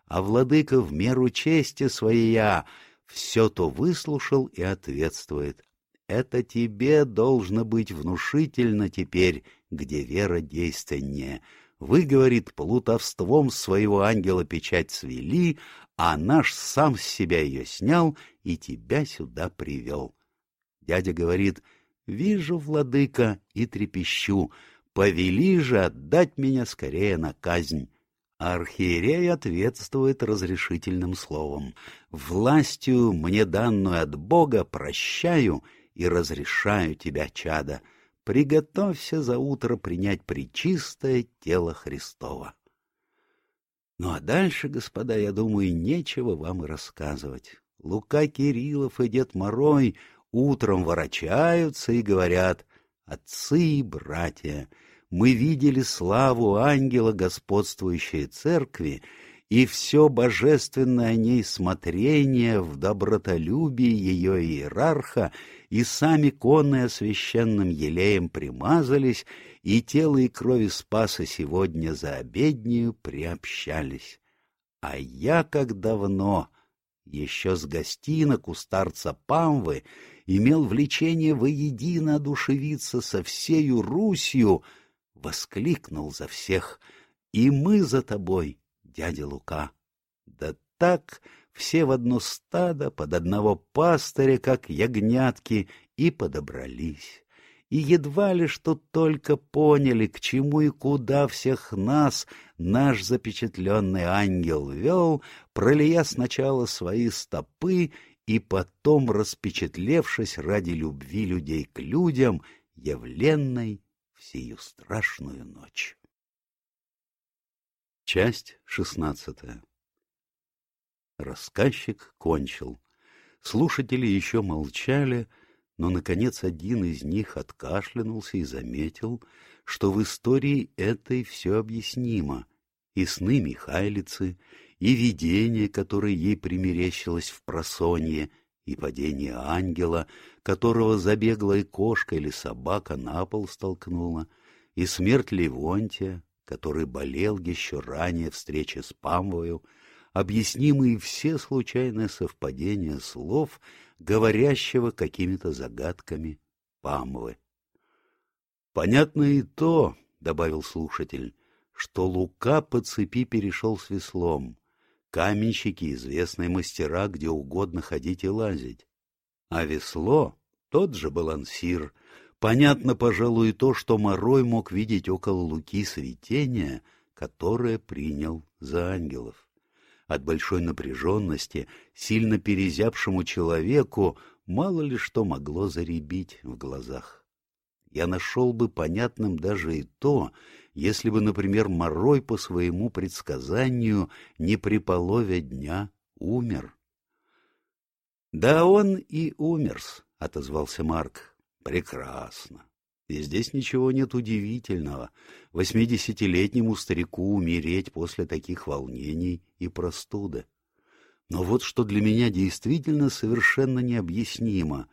А владыка в меру чести своей все то выслушал и ответствует. Это тебе должно быть внушительно теперь, где вера действеннее. Вы, говорит, плутовством своего ангела печать свели, а наш сам с себя ее снял и тебя сюда привел. Дядя говорит, вижу, владыка, и трепещу, повели же отдать меня скорее на казнь. Архиерей ответствует разрешительным словом. «Властью, мне данную от Бога, прощаю и разрешаю тебя, чада. Приготовься за утро принять причистое тело Христова». Ну а дальше, господа, я думаю, нечего вам и рассказывать. Лука Кириллов и Дед Морой утром ворочаются и говорят «Отцы и братья!» Мы видели славу ангела господствующей церкви и все божественное о ней смотрение в добротолюбии ее иерарха, и сами конные священным елеем примазались, и тело и крови Спаса сегодня за обеднею приобщались. А я, как давно, еще с гостинок у старца Памвы, имел влечение воедино одушевиться со всею Русью, воскликнул за всех «И мы за тобой, дядя Лука!» Да так все в одно стадо под одного пастыря, как ягнятки, и подобрались. И едва ли что только поняли, к чему и куда всех нас наш запечатленный ангел вел, пролия сначала свои стопы и потом распечатлевшись ради любви людей к людям, явленной сию страшную ночь. Часть шестнадцатая Рассказчик кончил. Слушатели еще молчали, но, наконец, один из них откашлянулся и заметил, что в истории этой все объяснимо. И сны Михайлицы, и видение, которое ей примерещилось в просонье, и падение ангела, которого забеглая кошка или собака на пол столкнула, и смерть Левонтия, который болел еще ранее встречи с Памвою, объяснимые все случайные совпадения слов, говорящего какими-то загадками Памвы. «Понятно и то», — добавил слушатель, — «что Лука по цепи перешел с веслом, каменщики — известные мастера, где угодно ходить и лазить. А весло — тот же балансир. Понятно, пожалуй, и то, что Морой мог видеть около Луки светение, которое принял за ангелов. От большой напряженности, сильно перезябшему человеку, мало ли что могло заребить в глазах. Я нашел бы понятным даже и то, если бы, например, Морой по своему предсказанию не при полове дня умер. — Да он и умерс, — отозвался Марк. — Прекрасно. И здесь ничего нет удивительного. Восьмидесятилетнему старику умереть после таких волнений и простуды. Но вот что для меня действительно совершенно необъяснимо.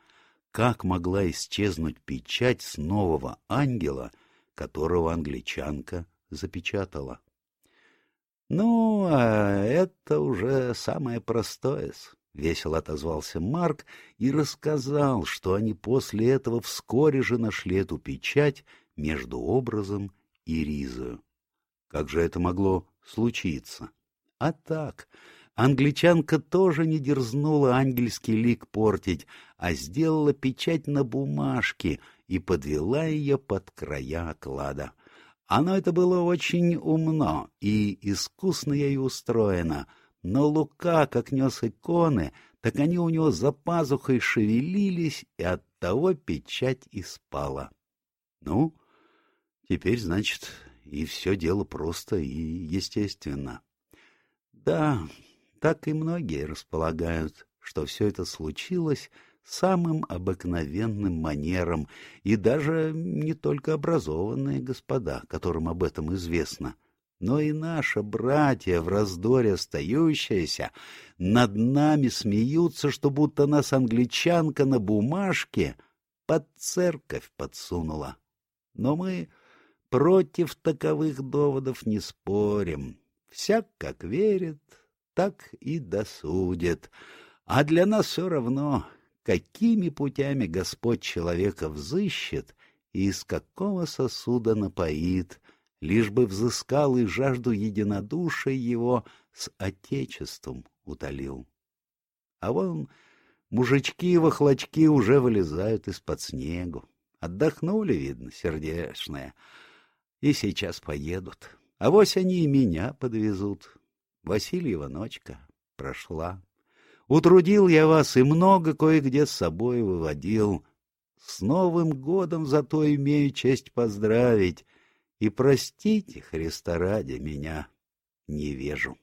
Как могла исчезнуть печать с нового ангела — которого англичанка запечатала. «Ну, а это уже самое простое — весело отозвался Марк и рассказал, что они после этого вскоре же нашли эту печать между образом и ризою. Как же это могло случиться? А так, англичанка тоже не дерзнула ангельский лик портить, а сделала печать на бумажке — и подвела ее под края оклада. Оно это было очень умно и искусно ей устроено, но Лука, как нес иконы, так они у него за пазухой шевелились, и оттого печать и спала. Ну, теперь, значит, и все дело просто и естественно. Да, так и многие располагают, что все это случилось самым обыкновенным манером, и даже не только образованные господа, которым об этом известно, но и наши братья, в раздоре остающиеся, над нами смеются, что будто нас англичанка на бумажке под церковь подсунула. Но мы против таковых доводов не спорим. Всяк как верит, так и досудит. А для нас все равно, какими путями Господь человека взыщет и из какого сосуда напоит, лишь бы взыскал и жажду единодушия его с Отечеством утолил. А вон мужички-вахлачки уже вылезают из-под снегу. Отдохнули, видно, сердечные, и сейчас поедут. А вось они и меня подвезут. Васильева ночка прошла. Утрудил я вас и много кое-где с собой выводил. С Новым годом зато имею честь поздравить. И простите, Христа ради, меня невежу.